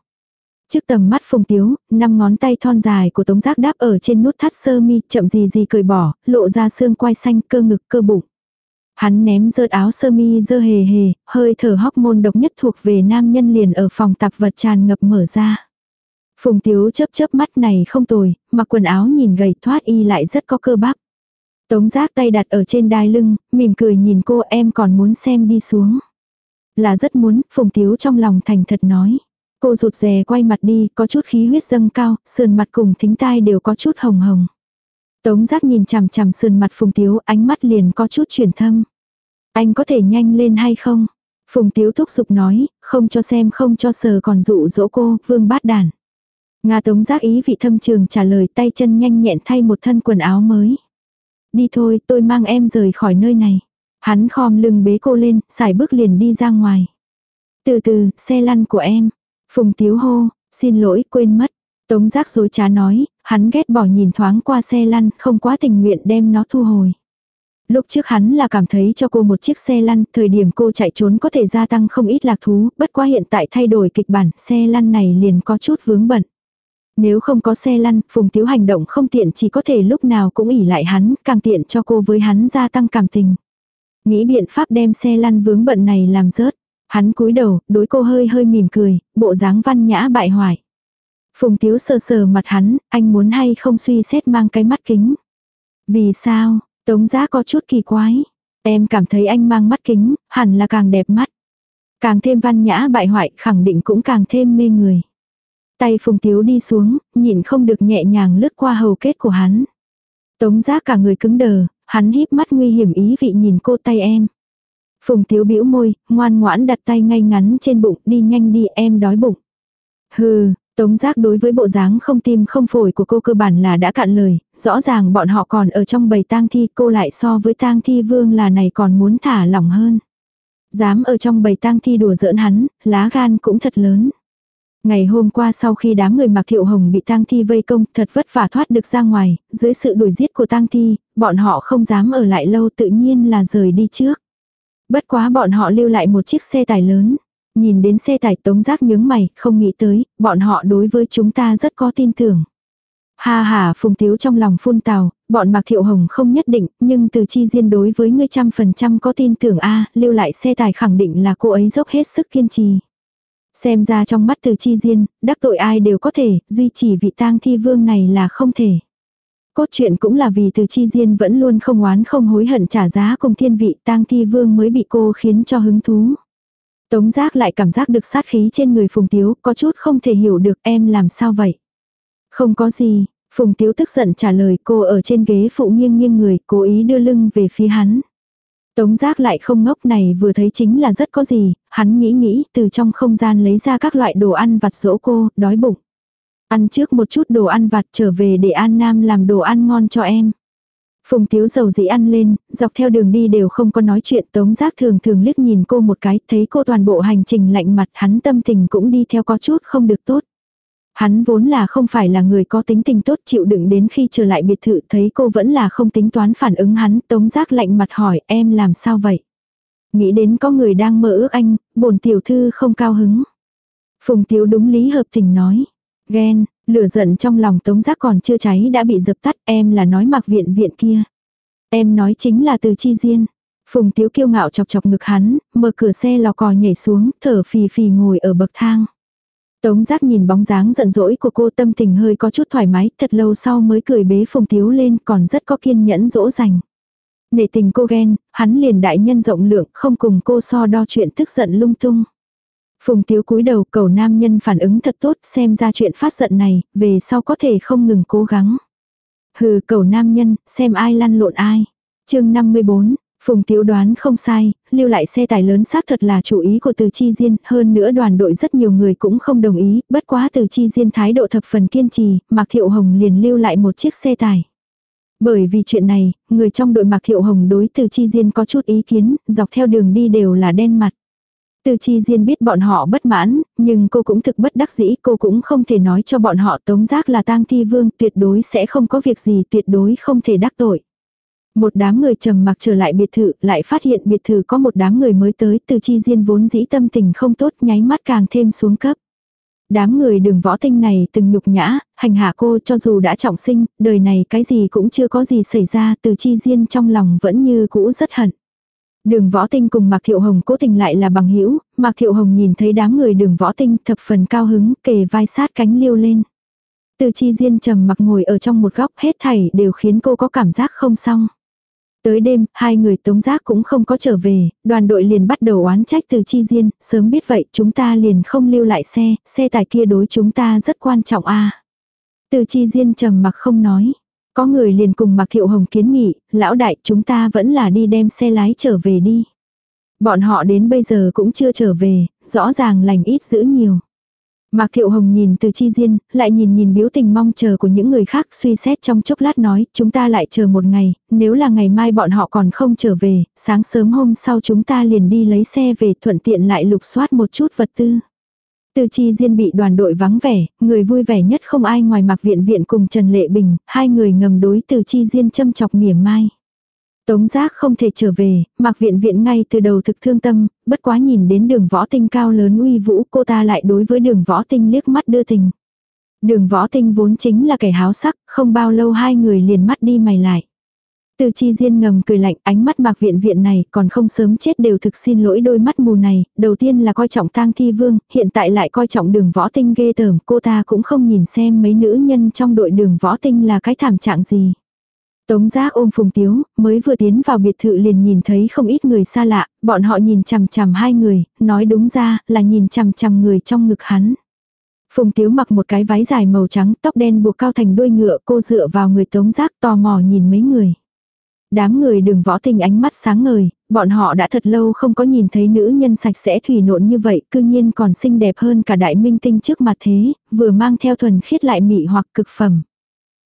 Trước tầm mắt phùng tiếu, năm ngón tay thon dài của tống giác đáp ở trên nút thắt sơ mi, chậm gì gì cười bỏ, lộ ra xương quai xanh, cơ ngực, cơ bụng. Hắn ném rớt áo sơ mi dơ hề hề, hơi thở hóc môn độc nhất thuộc về nam nhân liền ở phòng tạp vật tràn ngập mở ra. Phùng tiếu chớp chớp mắt này không tồi, mặc quần áo nhìn gầy thoát y lại rất có cơ bắp. Tống giác tay đặt ở trên đai lưng, mỉm cười nhìn cô em còn muốn xem đi xuống. Là rất muốn, phùng tiếu trong lòng thành thật nói. Cô rụt rè quay mặt đi, có chút khí huyết dâng cao, sườn mặt cùng thính tai đều có chút hồng hồng. Tống giác nhìn chằm chằm sườn mặt Phùng Tiếu, ánh mắt liền có chút chuyển thâm. Anh có thể nhanh lên hay không? Phùng Tiếu thúc giục nói, không cho xem không cho sờ còn dụ dỗ cô, vương bát đàn. Nga tống giác ý vị thâm trường trả lời tay chân nhanh nhẹn thay một thân quần áo mới. Đi thôi, tôi mang em rời khỏi nơi này. Hắn khom lưng bế cô lên, xài bước liền đi ra ngoài. Từ từ, xe lăn của em. Phùng Tiếu hô, xin lỗi quên mất. Tống giác dối trá nói, hắn ghét bỏ nhìn thoáng qua xe lăn, không quá tình nguyện đem nó thu hồi. Lúc trước hắn là cảm thấy cho cô một chiếc xe lăn, thời điểm cô chạy trốn có thể gia tăng không ít lạc thú, bất quá hiện tại thay đổi kịch bản, xe lăn này liền có chút vướng bận. Nếu không có xe lăn, Phùng Tiếu hành động không tiện chỉ có thể lúc nào cũng ỉ lại hắn, càng tiện cho cô với hắn gia tăng cảm tình. Nghĩ biện pháp đem xe lăn vướng bận này làm rớt. Hắn cúi đầu, đối cô hơi hơi mỉm cười, bộ dáng văn nhã bại hoại. Phùng Tiếu sờ sờ mặt hắn, anh muốn hay không suy xét mang cái mắt kính. Vì sao, Tống Giá có chút kỳ quái. Em cảm thấy anh mang mắt kính, hẳn là càng đẹp mắt. Càng thêm văn nhã bại hoại, khẳng định cũng càng thêm mê người. Tay Phùng Tiếu đi xuống, nhìn không được nhẹ nhàng lướt qua hầu kết của hắn. Tống Giá cả người cứng đờ, hắn híp mắt nguy hiểm ý vị nhìn cô tay em. Phùng Tiếu bĩu môi, ngoan ngoãn đặt tay ngay ngắn trên bụng, đi nhanh đi em đói bụng. Hừ, Tống giác đối với bộ dáng không tim không phổi của cô cơ bản là đã cạn lời, rõ ràng bọn họ còn ở trong bầy tang thi cô lại so với tang thi vương là này còn muốn thả lỏng hơn. Dám ở trong bầy tang thi đùa giỡn hắn, lá gan cũng thật lớn. Ngày hôm qua sau khi đám người mặc thiệu hồng bị tang thi vây công thật vất vả thoát được ra ngoài, dưới sự đuổi giết của tang thi, bọn họ không dám ở lại lâu tự nhiên là rời đi trước. Bất quá bọn họ lưu lại một chiếc xe tải lớn. Nhìn đến xe tải tống giác nhướng mày, không nghĩ tới, bọn họ đối với chúng ta rất có tin tưởng. Ha ha phùng tiếu trong lòng phun tào, bọn mặc thiệu hồng không nhất định, nhưng từ chi diên đối với ngươi trăm phần trăm có tin tưởng a lưu lại xe tải khẳng định là cô ấy dốc hết sức kiên trì. Xem ra trong mắt từ chi diên, đắc tội ai đều có thể, duy trì vị tang thi vương này là không thể. Cốt truyện cũng là vì từ chi diên vẫn luôn không oán không hối hận trả giá cùng thiên vị tang thi vương mới bị cô khiến cho hứng thú. Tống giác lại cảm giác được sát khí trên người Phùng Tiếu, có chút không thể hiểu được em làm sao vậy. Không có gì, Phùng Tiếu tức giận trả lời cô ở trên ghế phụ nghiêng nghiêng người, cố ý đưa lưng về phía hắn. Tống giác lại không ngốc này vừa thấy chính là rất có gì, hắn nghĩ nghĩ từ trong không gian lấy ra các loại đồ ăn vặt dỗ cô, đói bụng. Ăn trước một chút đồ ăn vặt trở về để An Nam làm đồ ăn ngon cho em. Phùng Tiếu dầu dĩ ăn lên, dọc theo đường đi đều không có nói chuyện tống giác thường thường liếc nhìn cô một cái, thấy cô toàn bộ hành trình lạnh mặt hắn tâm tình cũng đi theo có chút không được tốt. Hắn vốn là không phải là người có tính tình tốt chịu đựng đến khi trở lại biệt thự thấy cô vẫn là không tính toán phản ứng hắn, tống giác lạnh mặt hỏi em làm sao vậy. Nghĩ đến có người đang mơ ước anh, bổn tiểu thư không cao hứng. Phùng Tiếu đúng lý hợp tình nói. Ghen, lửa giận trong lòng tống giác còn chưa cháy đã bị dập tắt em là nói mặc viện viện kia. Em nói chính là từ chi riêng Phùng Tiếu kiêu ngạo chọc chọc ngực hắn, mở cửa xe lò cò nhảy xuống, thở phì phì ngồi ở bậc thang. Tống giác nhìn bóng dáng giận dỗi của cô tâm tình hơi có chút thoải mái, thật lâu sau mới cười bế Phùng Tiếu lên còn rất có kiên nhẫn dỗ dành. Nể tình cô ghen, hắn liền đại nhân rộng lượng, không cùng cô so đo chuyện tức giận lung tung. Phùng Tiếu cúi đầu cầu nam nhân phản ứng thật tốt xem ra chuyện phát giận này, về sau có thể không ngừng cố gắng. Hừ cầu nam nhân, xem ai lăn lộn ai. chương 54, Phùng Tiếu đoán không sai, lưu lại xe tải lớn xác thật là chủ ý của Từ Chi Diên, hơn nữa đoàn đội rất nhiều người cũng không đồng ý, bất quá Từ Chi Diên thái độ thập phần kiên trì, Mạc Thiệu Hồng liền lưu lại một chiếc xe tải. Bởi vì chuyện này, người trong đội Mạc Thiệu Hồng đối Từ Chi Diên có chút ý kiến, dọc theo đường đi đều là đen mặt. Từ chi diên biết bọn họ bất mãn, nhưng cô cũng thực bất đắc dĩ, cô cũng không thể nói cho bọn họ tống giác là tang thi vương, tuyệt đối sẽ không có việc gì, tuyệt đối không thể đắc tội. Một đám người trầm mặc trở lại biệt thự, lại phát hiện biệt thự có một đám người mới tới, từ chi diên vốn dĩ tâm tình không tốt, nháy mắt càng thêm xuống cấp. Đám người đường võ tinh này từng nhục nhã, hành hạ cô cho dù đã trọng sinh, đời này cái gì cũng chưa có gì xảy ra, từ chi diên trong lòng vẫn như cũ rất hận. Đường võ tinh cùng Mạc Thiệu Hồng cố tình lại là bằng hữu Mạc Thiệu Hồng nhìn thấy đám người đường võ tinh thập phần cao hứng kề vai sát cánh liêu lên. Từ chi diên trầm mặc ngồi ở trong một góc hết thảy đều khiến cô có cảm giác không xong. Tới đêm, hai người tống giác cũng không có trở về, đoàn đội liền bắt đầu oán trách từ chi diên, sớm biết vậy chúng ta liền không lưu lại xe, xe tải kia đối chúng ta rất quan trọng a Từ chi diên trầm mặc không nói. Có người liền cùng Mạc Thiệu Hồng kiến nghị, lão đại chúng ta vẫn là đi đem xe lái trở về đi. Bọn họ đến bây giờ cũng chưa trở về, rõ ràng lành ít giữ nhiều. Mạc Thiệu Hồng nhìn từ chi diên, lại nhìn nhìn biểu tình mong chờ của những người khác suy xét trong chốc lát nói, chúng ta lại chờ một ngày, nếu là ngày mai bọn họ còn không trở về, sáng sớm hôm sau chúng ta liền đi lấy xe về thuận tiện lại lục soát một chút vật tư. Từ chi diên bị đoàn đội vắng vẻ, người vui vẻ nhất không ai ngoài Mặc Viện Viện cùng Trần Lệ Bình, hai người ngầm đối từ chi diên châm chọc mỉa mai. Tống giác không thể trở về, Mặc Viện Viện ngay từ đầu thực thương tâm, bất quá nhìn đến đường võ tinh cao lớn uy vũ cô ta lại đối với đường võ tinh liếc mắt đưa tình. Đường võ tinh vốn chính là kẻ háo sắc, không bao lâu hai người liền mắt đi mày lại. Từ chi diên ngầm cười lạnh ánh mắt mạc viện viện này còn không sớm chết đều thực xin lỗi đôi mắt mù này, đầu tiên là coi trọng tang thi vương, hiện tại lại coi trọng đường võ tinh ghê tởm, cô ta cũng không nhìn xem mấy nữ nhân trong đội đường võ tinh là cái thảm trạng gì. Tống giác ôm phùng tiếu, mới vừa tiến vào biệt thự liền nhìn thấy không ít người xa lạ, bọn họ nhìn chằm chằm hai người, nói đúng ra là nhìn chằm chằm người trong ngực hắn. Phùng tiếu mặc một cái váy dài màu trắng, tóc đen buộc cao thành đuôi ngựa, cô dựa vào người tống giác tò mò nhìn mấy người. Đám người đường võ tinh ánh mắt sáng ngời, bọn họ đã thật lâu không có nhìn thấy nữ nhân sạch sẽ thủy nộn như vậy, cư nhiên còn xinh đẹp hơn cả đại minh tinh trước mặt thế, vừa mang theo thuần khiết lại mị hoặc cực phẩm.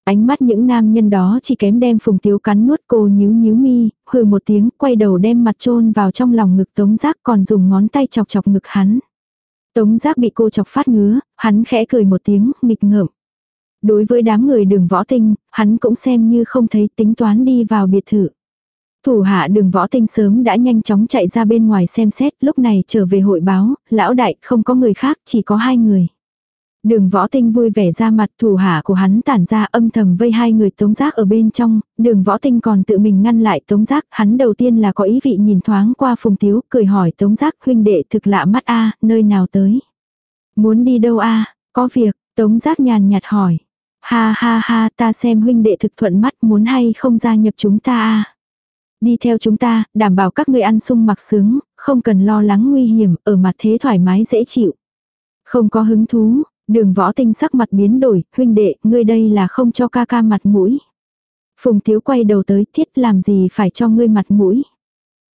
Ánh mắt những nam nhân đó chỉ kém đem phùng tiếu cắn nuốt cô nhíu nhíu mi, hừ một tiếng, quay đầu đem mặt chôn vào trong lòng ngực tống giác còn dùng ngón tay chọc chọc ngực hắn. Tống giác bị cô chọc phát ngứa, hắn khẽ cười một tiếng, nghịch ngợm. Đối với đám người đường võ tinh, hắn cũng xem như không thấy tính toán đi vào biệt thự. Thủ hạ đường võ tinh sớm đã nhanh chóng chạy ra bên ngoài xem xét, lúc này trở về hội báo, lão đại không có người khác, chỉ có hai người. Đường võ tinh vui vẻ ra mặt thủ hạ của hắn tản ra âm thầm vây hai người tống giác ở bên trong, đường võ tinh còn tự mình ngăn lại tống giác, hắn đầu tiên là có ý vị nhìn thoáng qua phùng tiếu, cười hỏi tống giác huynh đệ thực lạ mắt a nơi nào tới. Muốn đi đâu a có việc, tống giác nhàn nhạt hỏi. Ha ha ha ta xem huynh đệ thực thuận mắt muốn hay không gia nhập chúng ta a Đi theo chúng ta, đảm bảo các người ăn sung mặc sướng, không cần lo lắng nguy hiểm, ở mặt thế thoải mái dễ chịu. Không có hứng thú, Đường võ tinh sắc mặt biến đổi, huynh đệ, ngươi đây là không cho ca ca mặt mũi. Phùng Tiếu quay đầu tới, thiết làm gì phải cho ngươi mặt mũi.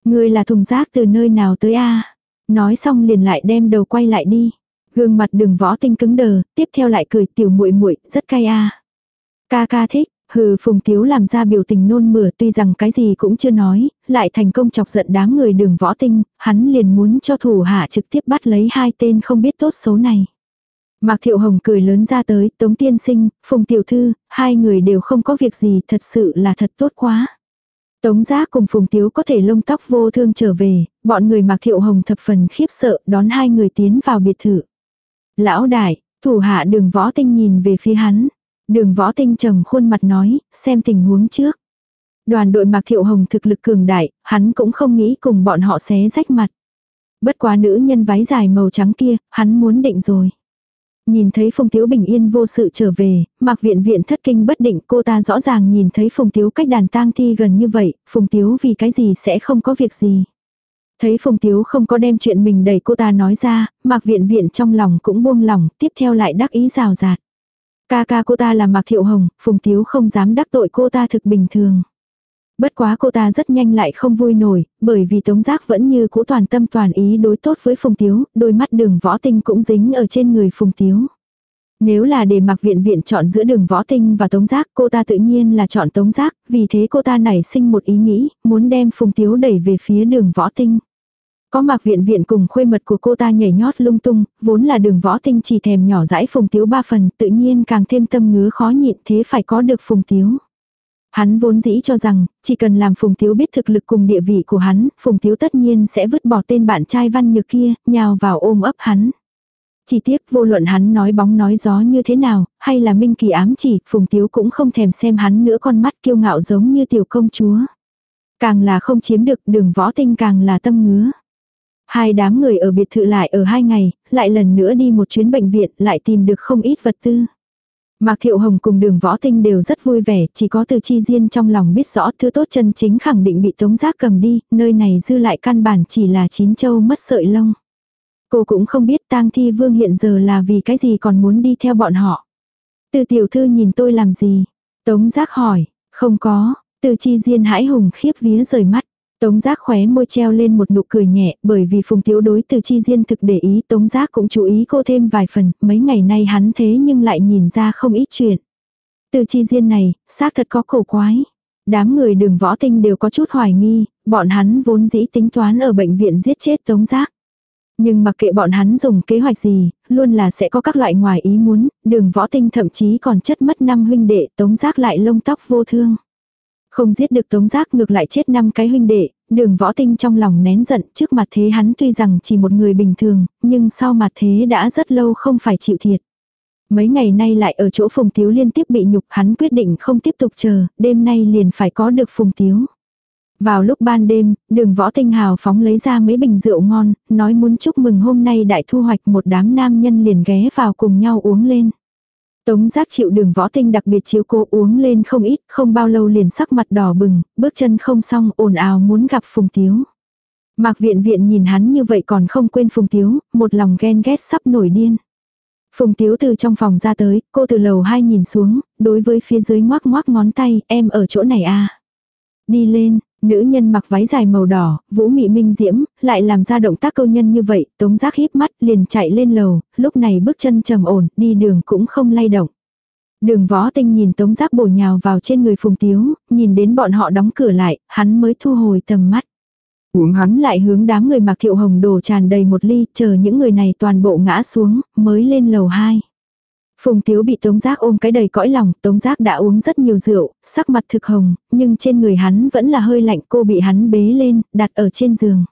Ngươi là thùng rác từ nơi nào tới a Nói xong liền lại đem đầu quay lại đi. Gương mặt đường võ tinh cứng đờ, tiếp theo lại cười tiểu muội muội rất cay a Ca ca thích, hừ phùng tiếu làm ra biểu tình nôn mửa tuy rằng cái gì cũng chưa nói, lại thành công chọc giận đám người đường võ tinh, hắn liền muốn cho thủ hạ trực tiếp bắt lấy hai tên không biết tốt xấu này. Mạc Thiệu Hồng cười lớn ra tới, Tống Tiên Sinh, Phùng Tiểu Thư, hai người đều không có việc gì, thật sự là thật tốt quá. Tống Giác cùng Phùng Tiếu có thể lông tóc vô thương trở về, bọn người Mạc Thiệu Hồng thập phần khiếp sợ đón hai người tiến vào biệt thự. Lão đại, thủ hạ đường võ tinh nhìn về phía hắn. Đường võ tinh trầm khuôn mặt nói, xem tình huống trước. Đoàn đội Mạc Thiệu Hồng thực lực cường đại, hắn cũng không nghĩ cùng bọn họ xé rách mặt. Bất quá nữ nhân váy dài màu trắng kia, hắn muốn định rồi. Nhìn thấy Phùng Tiếu bình yên vô sự trở về, mặc viện viện thất kinh bất định cô ta rõ ràng nhìn thấy Phùng Tiếu cách đàn tang thi gần như vậy, Phùng Tiếu vì cái gì sẽ không có việc gì. Thấy Phùng Tiếu không có đem chuyện mình đẩy cô ta nói ra, mặc viện viện trong lòng cũng buông lòng, tiếp theo lại đắc ý rào rạt. Ca ca cô ta là Mạc Thiệu Hồng, Phùng Tiếu không dám đắc tội cô ta thực bình thường. Bất quá cô ta rất nhanh lại không vui nổi, bởi vì Tống Giác vẫn như cũ toàn tâm toàn ý đối tốt với Phùng Tiếu, đôi mắt đường võ tinh cũng dính ở trên người Phùng Tiếu. Nếu là để mặc viện viện chọn giữa đường võ tinh và Tống Giác, cô ta tự nhiên là chọn Tống Giác, vì thế cô ta nảy sinh một ý nghĩ, muốn đem Phùng Tiếu đẩy về phía đường võ tinh. Có mặc viện viện cùng khuê mật của cô ta nhảy nhót lung tung, vốn là đường võ tinh chỉ thèm nhỏ dãi Phùng Tiếu ba phần, tự nhiên càng thêm tâm ngứa khó nhịn thế phải có được Phùng Tiếu. Hắn vốn dĩ cho rằng, chỉ cần làm Phùng Tiếu biết thực lực cùng địa vị của hắn, Phùng Tiếu tất nhiên sẽ vứt bỏ tên bạn trai văn nhược kia, nhào vào ôm ấp hắn. Chỉ tiếc vô luận hắn nói bóng nói gió như thế nào, hay là Minh Kỳ ám chỉ, Phùng Tiếu cũng không thèm xem hắn nữa con mắt kiêu ngạo giống như tiểu công chúa. Càng là không chiếm được đường võ tinh càng là tâm ngứa. Hai đám người ở biệt thự lại ở hai ngày, lại lần nữa đi một chuyến bệnh viện lại tìm được không ít vật tư. Mạc Thiệu Hồng cùng đường võ tinh đều rất vui vẻ, chỉ có từ chi riêng trong lòng biết rõ thứ tốt chân chính khẳng định bị tống giác cầm đi, nơi này dư lại căn bản chỉ là chín châu mất sợi lông. Cô cũng không biết tang thi vương hiện giờ là vì cái gì còn muốn đi theo bọn họ. Từ tiểu thư nhìn tôi làm gì? Tống giác hỏi, không có, từ chi diên hãi hùng khiếp vía rời mắt. Tống giác khóe môi treo lên một nụ cười nhẹ, bởi vì phùng tiếu đối từ chi diên thực để ý, tống giác cũng chú ý cô thêm vài phần, mấy ngày nay hắn thế nhưng lại nhìn ra không ít chuyện. Từ chi diên này, xác thật có cổ quái. Đám người đường võ tinh đều có chút hoài nghi, bọn hắn vốn dĩ tính toán ở bệnh viện giết chết tống giác. Nhưng mặc kệ bọn hắn dùng kế hoạch gì, luôn là sẽ có các loại ngoài ý muốn, đường võ tinh thậm chí còn chất mất năm huynh đệ tống giác lại lông tóc vô thương. Không giết được tống giác ngược lại chết năm cái huynh đệ, đường võ tinh trong lòng nén giận trước mặt thế hắn tuy rằng chỉ một người bình thường, nhưng sau mặt thế đã rất lâu không phải chịu thiệt. Mấy ngày nay lại ở chỗ Phùng Tiếu liên tiếp bị nhục hắn quyết định không tiếp tục chờ, đêm nay liền phải có được Phùng Tiếu. Vào lúc ban đêm, đường võ tinh hào phóng lấy ra mấy bình rượu ngon, nói muốn chúc mừng hôm nay đại thu hoạch một đám nam nhân liền ghé vào cùng nhau uống lên. Tống giác chịu đường võ tinh đặc biệt chiếu cô uống lên không ít, không bao lâu liền sắc mặt đỏ bừng, bước chân không xong ồn ào muốn gặp Phùng Tiếu. Mạc viện viện nhìn hắn như vậy còn không quên Phùng Tiếu, một lòng ghen ghét sắp nổi điên. Phùng Tiếu từ trong phòng ra tới, cô từ lầu hai nhìn xuống, đối với phía dưới ngoác ngoác ngón tay, em ở chỗ này à. Đi lên, nữ nhân mặc váy dài màu đỏ, vũ mị minh diễm, lại làm ra động tác câu nhân như vậy, tống giác híp mắt liền chạy lên lầu, lúc này bước chân trầm ổn, đi đường cũng không lay động. Đường võ tinh nhìn tống giác bổ nhào vào trên người phùng tiếu, nhìn đến bọn họ đóng cửa lại, hắn mới thu hồi tầm mắt. Uống Hắn lại hướng đám người mặc thiệu hồng đổ tràn đầy một ly, chờ những người này toàn bộ ngã xuống, mới lên lầu 2. Phùng Tiếu bị Tống Giác ôm cái đầy cõi lòng, Tống Giác đã uống rất nhiều rượu, sắc mặt thực hồng, nhưng trên người hắn vẫn là hơi lạnh cô bị hắn bế lên, đặt ở trên giường.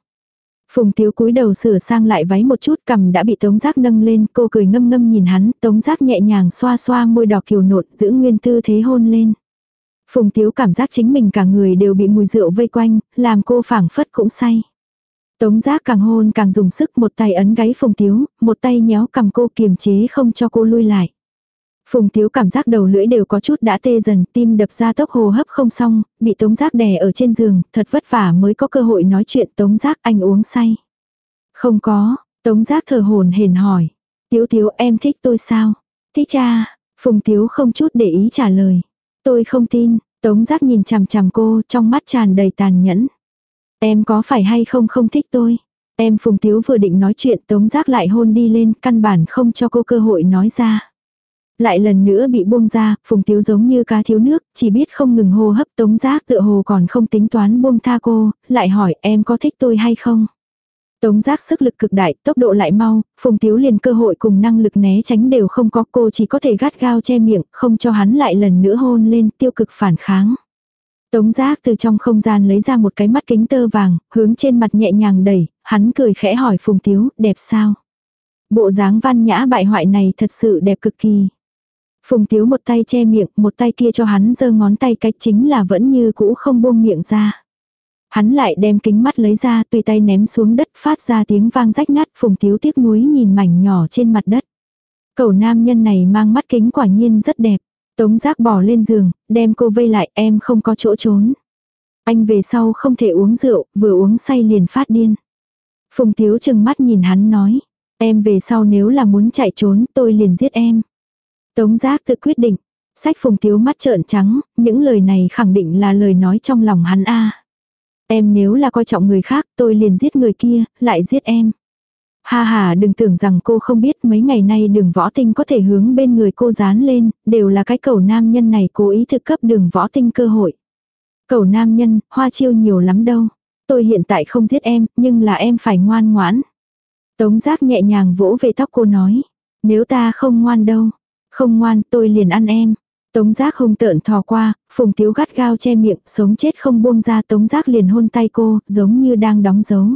Phùng Tiếu cúi đầu sửa sang lại váy một chút cầm đã bị Tống Giác nâng lên, cô cười ngâm ngâm nhìn hắn, Tống Giác nhẹ nhàng xoa xoa môi đỏ kiều nộn, giữ nguyên tư thế hôn lên. Phùng Tiếu cảm giác chính mình cả người đều bị mùi rượu vây quanh, làm cô phảng phất cũng say. Tống giác càng hôn càng dùng sức một tay ấn gáy Phùng Tiếu, một tay nhéo cầm cô kiềm chế không cho cô lui lại. Phùng Tiếu cảm giác đầu lưỡi đều có chút đã tê dần, tim đập ra tốc hồ hấp không xong, bị Tống Giác đè ở trên giường, thật vất vả mới có cơ hội nói chuyện Tống Giác anh uống say. Không có, Tống Giác thở hồn hển hỏi. Tiếu Tiếu em thích tôi sao? Thích cha, Phùng Tiếu không chút để ý trả lời. Tôi không tin, Tống Giác nhìn chằm chằm cô trong mắt tràn đầy tàn nhẫn. Em có phải hay không không thích tôi? Em Phùng Tiếu vừa định nói chuyện Tống Giác lại hôn đi lên căn bản không cho cô cơ hội nói ra. Lại lần nữa bị buông ra, Phùng Tiếu giống như cá thiếu nước, chỉ biết không ngừng hô hấp Tống Giác tựa hồ còn không tính toán buông tha cô, lại hỏi em có thích tôi hay không? Tống giác sức lực cực đại, tốc độ lại mau, Phùng Tiếu liền cơ hội cùng năng lực né tránh đều không có cô chỉ có thể gắt gao che miệng, không cho hắn lại lần nữa hôn lên tiêu cực phản kháng. Tống giác từ trong không gian lấy ra một cái mắt kính tơ vàng, hướng trên mặt nhẹ nhàng đẩy, hắn cười khẽ hỏi Phùng Tiếu, đẹp sao? Bộ dáng văn nhã bại hoại này thật sự đẹp cực kỳ. Phùng Tiếu một tay che miệng, một tay kia cho hắn giơ ngón tay cách chính là vẫn như cũ không buông miệng ra. Hắn lại đem kính mắt lấy ra tùy tay ném xuống đất phát ra tiếng vang rách nát phùng tiếu tiếc nuối nhìn mảnh nhỏ trên mặt đất. Cậu nam nhân này mang mắt kính quả nhiên rất đẹp. Tống giác bỏ lên giường, đem cô vây lại em không có chỗ trốn. Anh về sau không thể uống rượu, vừa uống say liền phát điên. Phùng tiếu chừng mắt nhìn hắn nói. Em về sau nếu là muốn chạy trốn tôi liền giết em. Tống giác tự quyết định. Sách phùng tiếu mắt trợn trắng, những lời này khẳng định là lời nói trong lòng hắn a Em nếu là coi trọng người khác tôi liền giết người kia, lại giết em. Ha ha đừng tưởng rằng cô không biết mấy ngày nay đường võ tinh có thể hướng bên người cô dán lên, đều là cái cầu nam nhân này cố ý thực cấp đường võ tinh cơ hội. Cầu nam nhân, hoa chiêu nhiều lắm đâu. Tôi hiện tại không giết em, nhưng là em phải ngoan ngoãn. Tống giác nhẹ nhàng vỗ về tóc cô nói. Nếu ta không ngoan đâu, không ngoan tôi liền ăn em. Tống giác hung tợn thò qua, phùng tiếu gắt gao che miệng, sống chết không buông ra tống giác liền hôn tay cô, giống như đang đóng dấu.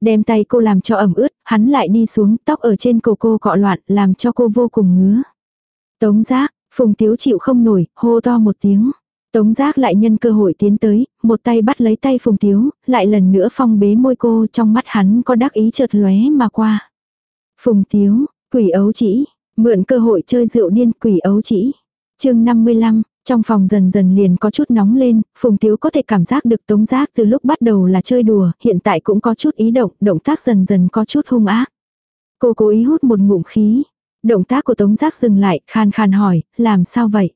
Đem tay cô làm cho ẩm ướt, hắn lại đi xuống, tóc ở trên cổ cô cọ loạn, làm cho cô vô cùng ngứa. Tống giác, phùng tiếu chịu không nổi, hô to một tiếng. Tống giác lại nhân cơ hội tiến tới, một tay bắt lấy tay phùng tiếu, lại lần nữa phong bế môi cô trong mắt hắn có đắc ý chợt lóe mà qua. Phùng tiếu, quỷ ấu chỉ, mượn cơ hội chơi rượu điên quỷ ấu chỉ chương 55, trong phòng dần dần liền có chút nóng lên, Phùng Tiếu có thể cảm giác được tống giác từ lúc bắt đầu là chơi đùa, hiện tại cũng có chút ý động, động tác dần dần có chút hung ác. Cô cố ý hút một ngụm khí. Động tác của tống giác dừng lại, khan khan hỏi, làm sao vậy?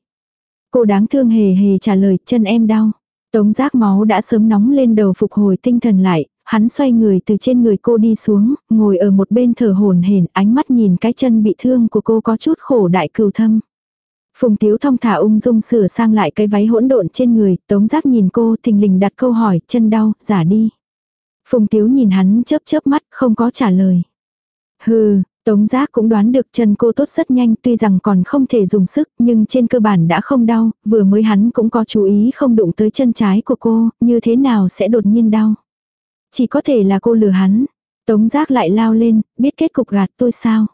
Cô đáng thương hề hề trả lời, chân em đau. Tống giác máu đã sớm nóng lên đầu phục hồi tinh thần lại, hắn xoay người từ trên người cô đi xuống, ngồi ở một bên thở hồn hển, ánh mắt nhìn cái chân bị thương của cô có chút khổ đại cừu thâm. Phùng Tiếu thong thả ung dung sửa sang lại cái váy hỗn độn trên người, Tống Giác nhìn cô thình lình đặt câu hỏi, chân đau, giả đi. Phùng Tiếu nhìn hắn chớp chớp mắt, không có trả lời. Hừ, Tống Giác cũng đoán được chân cô tốt rất nhanh tuy rằng còn không thể dùng sức nhưng trên cơ bản đã không đau, vừa mới hắn cũng có chú ý không đụng tới chân trái của cô, như thế nào sẽ đột nhiên đau. Chỉ có thể là cô lừa hắn. Tống Giác lại lao lên, biết kết cục gạt tôi sao.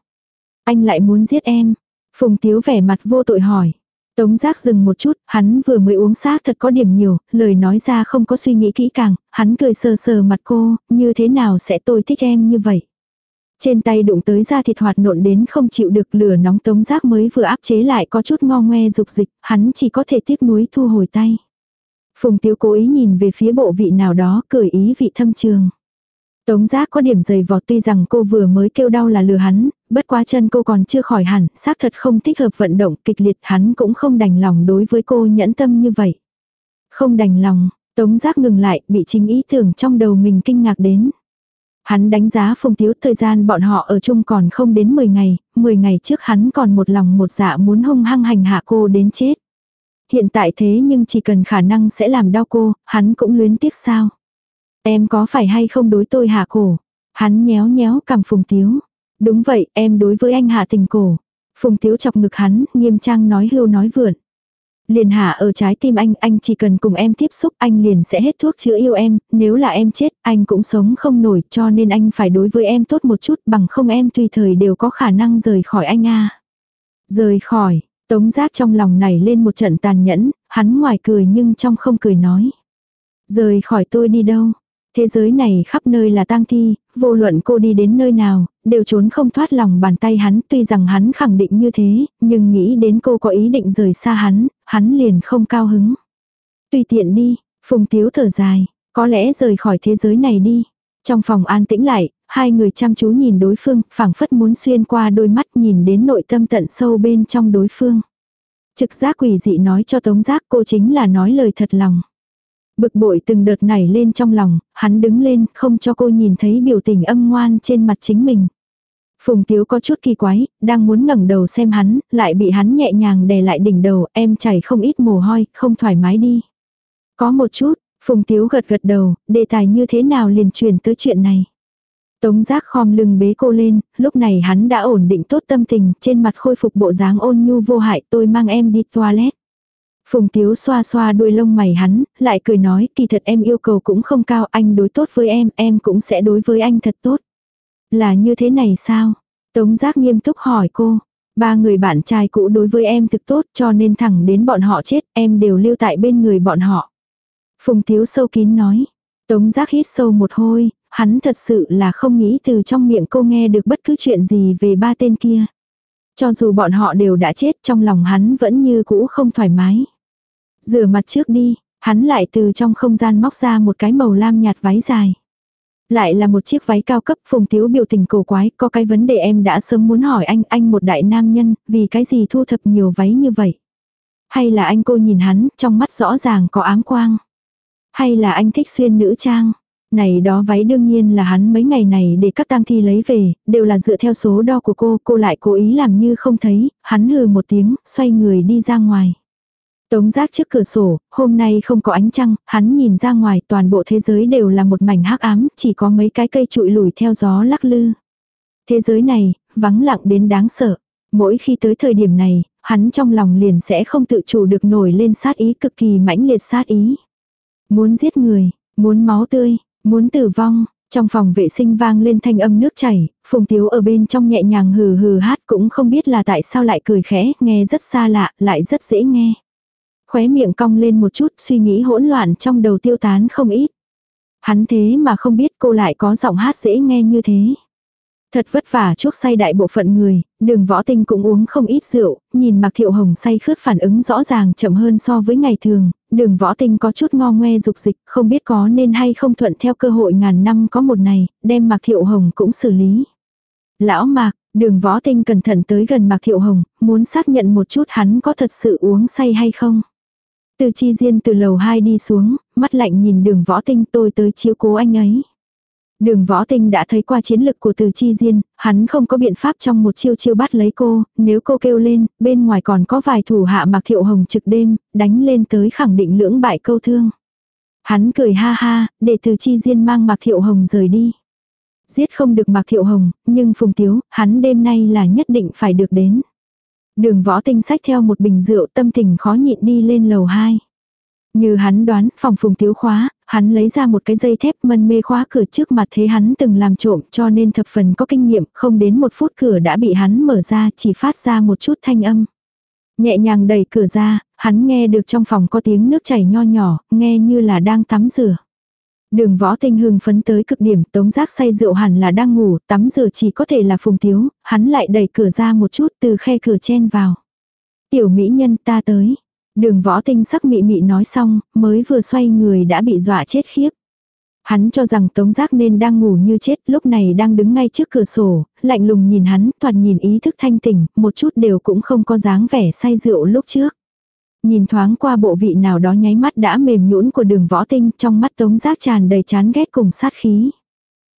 Anh lại muốn giết em, Phùng Tiếu vẻ mặt vô tội hỏi. Tống giác dừng một chút, hắn vừa mới uống xác thật có điểm nhiều, lời nói ra không có suy nghĩ kỹ càng, hắn cười sờ sờ mặt cô, như thế nào sẽ tôi thích em như vậy. Trên tay đụng tới da thịt hoạt nộn đến không chịu được lửa nóng tống giác mới vừa áp chế lại có chút ngo ngoe dục dịch, hắn chỉ có thể tiếc nuối thu hồi tay. Phùng Tiếu cố ý nhìn về phía bộ vị nào đó, cười ý vị thâm trường. Tống giác có điểm dày vọt tuy rằng cô vừa mới kêu đau là lừa hắn, bất quá chân cô còn chưa khỏi hẳn, xác thật không thích hợp vận động kịch liệt hắn cũng không đành lòng đối với cô nhẫn tâm như vậy. Không đành lòng, Tống giác ngừng lại, bị chính ý tưởng trong đầu mình kinh ngạc đến. Hắn đánh giá Phùng Tiếu thời gian bọn họ ở chung còn không đến 10 ngày, 10 ngày trước hắn còn một lòng một dạ muốn hung hăng hành hạ cô đến chết. Hiện tại thế nhưng chỉ cần khả năng sẽ làm đau cô, hắn cũng luyến tiếc sao. Em có phải hay không đối tôi hạ cổ? Hắn nhéo nhéo cầm Phùng Tiếu. Đúng vậy, em đối với anh hạ tình cổ. Phùng Tiếu chọc ngực hắn, nghiêm trang nói hưu nói vượn. Liền hạ ở trái tim anh, anh chỉ cần cùng em tiếp xúc anh liền sẽ hết thuốc chữa yêu em, nếu là em chết, anh cũng sống không nổi cho nên anh phải đối với em tốt một chút bằng không em tùy thời đều có khả năng rời khỏi anh a Rời khỏi, tống giác trong lòng này lên một trận tàn nhẫn, hắn ngoài cười nhưng trong không cười nói. Rời khỏi tôi đi đâu, Thế giới này khắp nơi là tang thi, vô luận cô đi đến nơi nào, đều trốn không thoát lòng bàn tay hắn, tuy rằng hắn khẳng định như thế, nhưng nghĩ đến cô có ý định rời xa hắn, hắn liền không cao hứng. Tùy tiện đi, Phùng Tiếu thở dài, có lẽ rời khỏi thế giới này đi. Trong phòng an tĩnh lại, hai người chăm chú nhìn đối phương, phảng phất muốn xuyên qua đôi mắt nhìn đến nội tâm tận sâu bên trong đối phương. Trực giác quỷ dị nói cho Tống Giác cô chính là nói lời thật lòng. Bực bội từng đợt nảy lên trong lòng, hắn đứng lên không cho cô nhìn thấy biểu tình âm ngoan trên mặt chính mình. Phùng Tiếu có chút kỳ quái, đang muốn ngẩng đầu xem hắn, lại bị hắn nhẹ nhàng đè lại đỉnh đầu, em chảy không ít mồ hôi, không thoải mái đi. Có một chút, Phùng Tiếu gật gật đầu, đề tài như thế nào liền truyền tới chuyện này. Tống giác khom lưng bế cô lên, lúc này hắn đã ổn định tốt tâm tình, trên mặt khôi phục bộ dáng ôn nhu vô hại tôi mang em đi toilet. Phùng Tiếu xoa xoa đuôi lông mày hắn, lại cười nói kỳ thật em yêu cầu cũng không cao anh đối tốt với em, em cũng sẽ đối với anh thật tốt. Là như thế này sao? Tống giác nghiêm túc hỏi cô. Ba người bạn trai cũ đối với em thực tốt cho nên thẳng đến bọn họ chết em đều lưu tại bên người bọn họ. Phùng Tiếu sâu kín nói. Tống giác hít sâu một hôi, hắn thật sự là không nghĩ từ trong miệng cô nghe được bất cứ chuyện gì về ba tên kia. Cho dù bọn họ đều đã chết trong lòng hắn vẫn như cũ không thoải mái. Rửa mặt trước đi, hắn lại từ trong không gian móc ra một cái màu lam nhạt váy dài. Lại là một chiếc váy cao cấp phùng tiếu biểu tình cổ quái, có cái vấn đề em đã sớm muốn hỏi anh, anh một đại nam nhân, vì cái gì thu thập nhiều váy như vậy? Hay là anh cô nhìn hắn, trong mắt rõ ràng có ám quang? Hay là anh thích xuyên nữ trang? Này đó váy đương nhiên là hắn mấy ngày này để các tang thi lấy về, đều là dựa theo số đo của cô, cô lại cố ý làm như không thấy, hắn hừ một tiếng, xoay người đi ra ngoài. Tống giác trước cửa sổ, hôm nay không có ánh trăng, hắn nhìn ra ngoài toàn bộ thế giới đều là một mảnh hắc ám, chỉ có mấy cái cây trụi lủi theo gió lắc lư. Thế giới này, vắng lặng đến đáng sợ. Mỗi khi tới thời điểm này, hắn trong lòng liền sẽ không tự chủ được nổi lên sát ý cực kỳ mãnh liệt sát ý. Muốn giết người, muốn máu tươi, muốn tử vong. Trong phòng vệ sinh vang lên thanh âm nước chảy, Phùng Tiếu ở bên trong nhẹ nhàng hừ hừ hát cũng không biết là tại sao lại cười khẽ, nghe rất xa lạ, lại rất dễ nghe. Khóe miệng cong lên một chút, suy nghĩ hỗn loạn trong đầu tiêu tán không ít. Hắn thế mà không biết cô lại có giọng hát dễ nghe như thế. Thật vất vả chuốc say đại bộ phận người, đường võ tinh cũng uống không ít rượu, nhìn mặc thiệu hồng say khướt phản ứng rõ ràng chậm hơn so với ngày thường, đường võ tinh có chút ngo ngoe dục dịch, không biết có nên hay không thuận theo cơ hội ngàn năm có một này, đem mặc thiệu hồng cũng xử lý. Lão mạc, đường võ tinh cẩn thận tới gần mặc thiệu hồng, muốn xác nhận một chút hắn có thật sự uống say hay không. Từ chi diên từ lầu 2 đi xuống, mắt lạnh nhìn đường võ tinh tôi tới chiếu cố anh ấy. Đường võ tinh đã thấy qua chiến lực của từ chi diên, hắn không có biện pháp trong một chiêu chiêu bắt lấy cô, nếu cô kêu lên, bên ngoài còn có vài thủ hạ mặc thiệu hồng trực đêm, đánh lên tới khẳng định lưỡng bại câu thương. Hắn cười ha ha, để từ chi diên mang mặc thiệu hồng rời đi. Giết không được mặc thiệu hồng, nhưng phùng tiếu, hắn đêm nay là nhất định phải được đến. Đường võ tinh sách theo một bình rượu tâm tình khó nhịn đi lên lầu 2. Như hắn đoán, phòng phùng thiếu khóa, hắn lấy ra một cái dây thép mân mê khóa cửa trước mặt thế hắn từng làm trộm cho nên thập phần có kinh nghiệm, không đến một phút cửa đã bị hắn mở ra chỉ phát ra một chút thanh âm. Nhẹ nhàng đẩy cửa ra, hắn nghe được trong phòng có tiếng nước chảy nho nhỏ, nghe như là đang tắm rửa. Đường võ tinh hưng phấn tới cực điểm, tống giác say rượu hẳn là đang ngủ, tắm rửa chỉ có thể là phùng tiếu, hắn lại đẩy cửa ra một chút từ khe cửa chen vào. Tiểu mỹ nhân ta tới. Đường võ tinh sắc mị mị nói xong, mới vừa xoay người đã bị dọa chết khiếp. Hắn cho rằng tống giác nên đang ngủ như chết, lúc này đang đứng ngay trước cửa sổ, lạnh lùng nhìn hắn, toàn nhìn ý thức thanh tỉnh, một chút đều cũng không có dáng vẻ say rượu lúc trước. Nhìn thoáng qua bộ vị nào đó nháy mắt đã mềm nhũn của đường võ tinh trong mắt tống giác tràn đầy chán ghét cùng sát khí.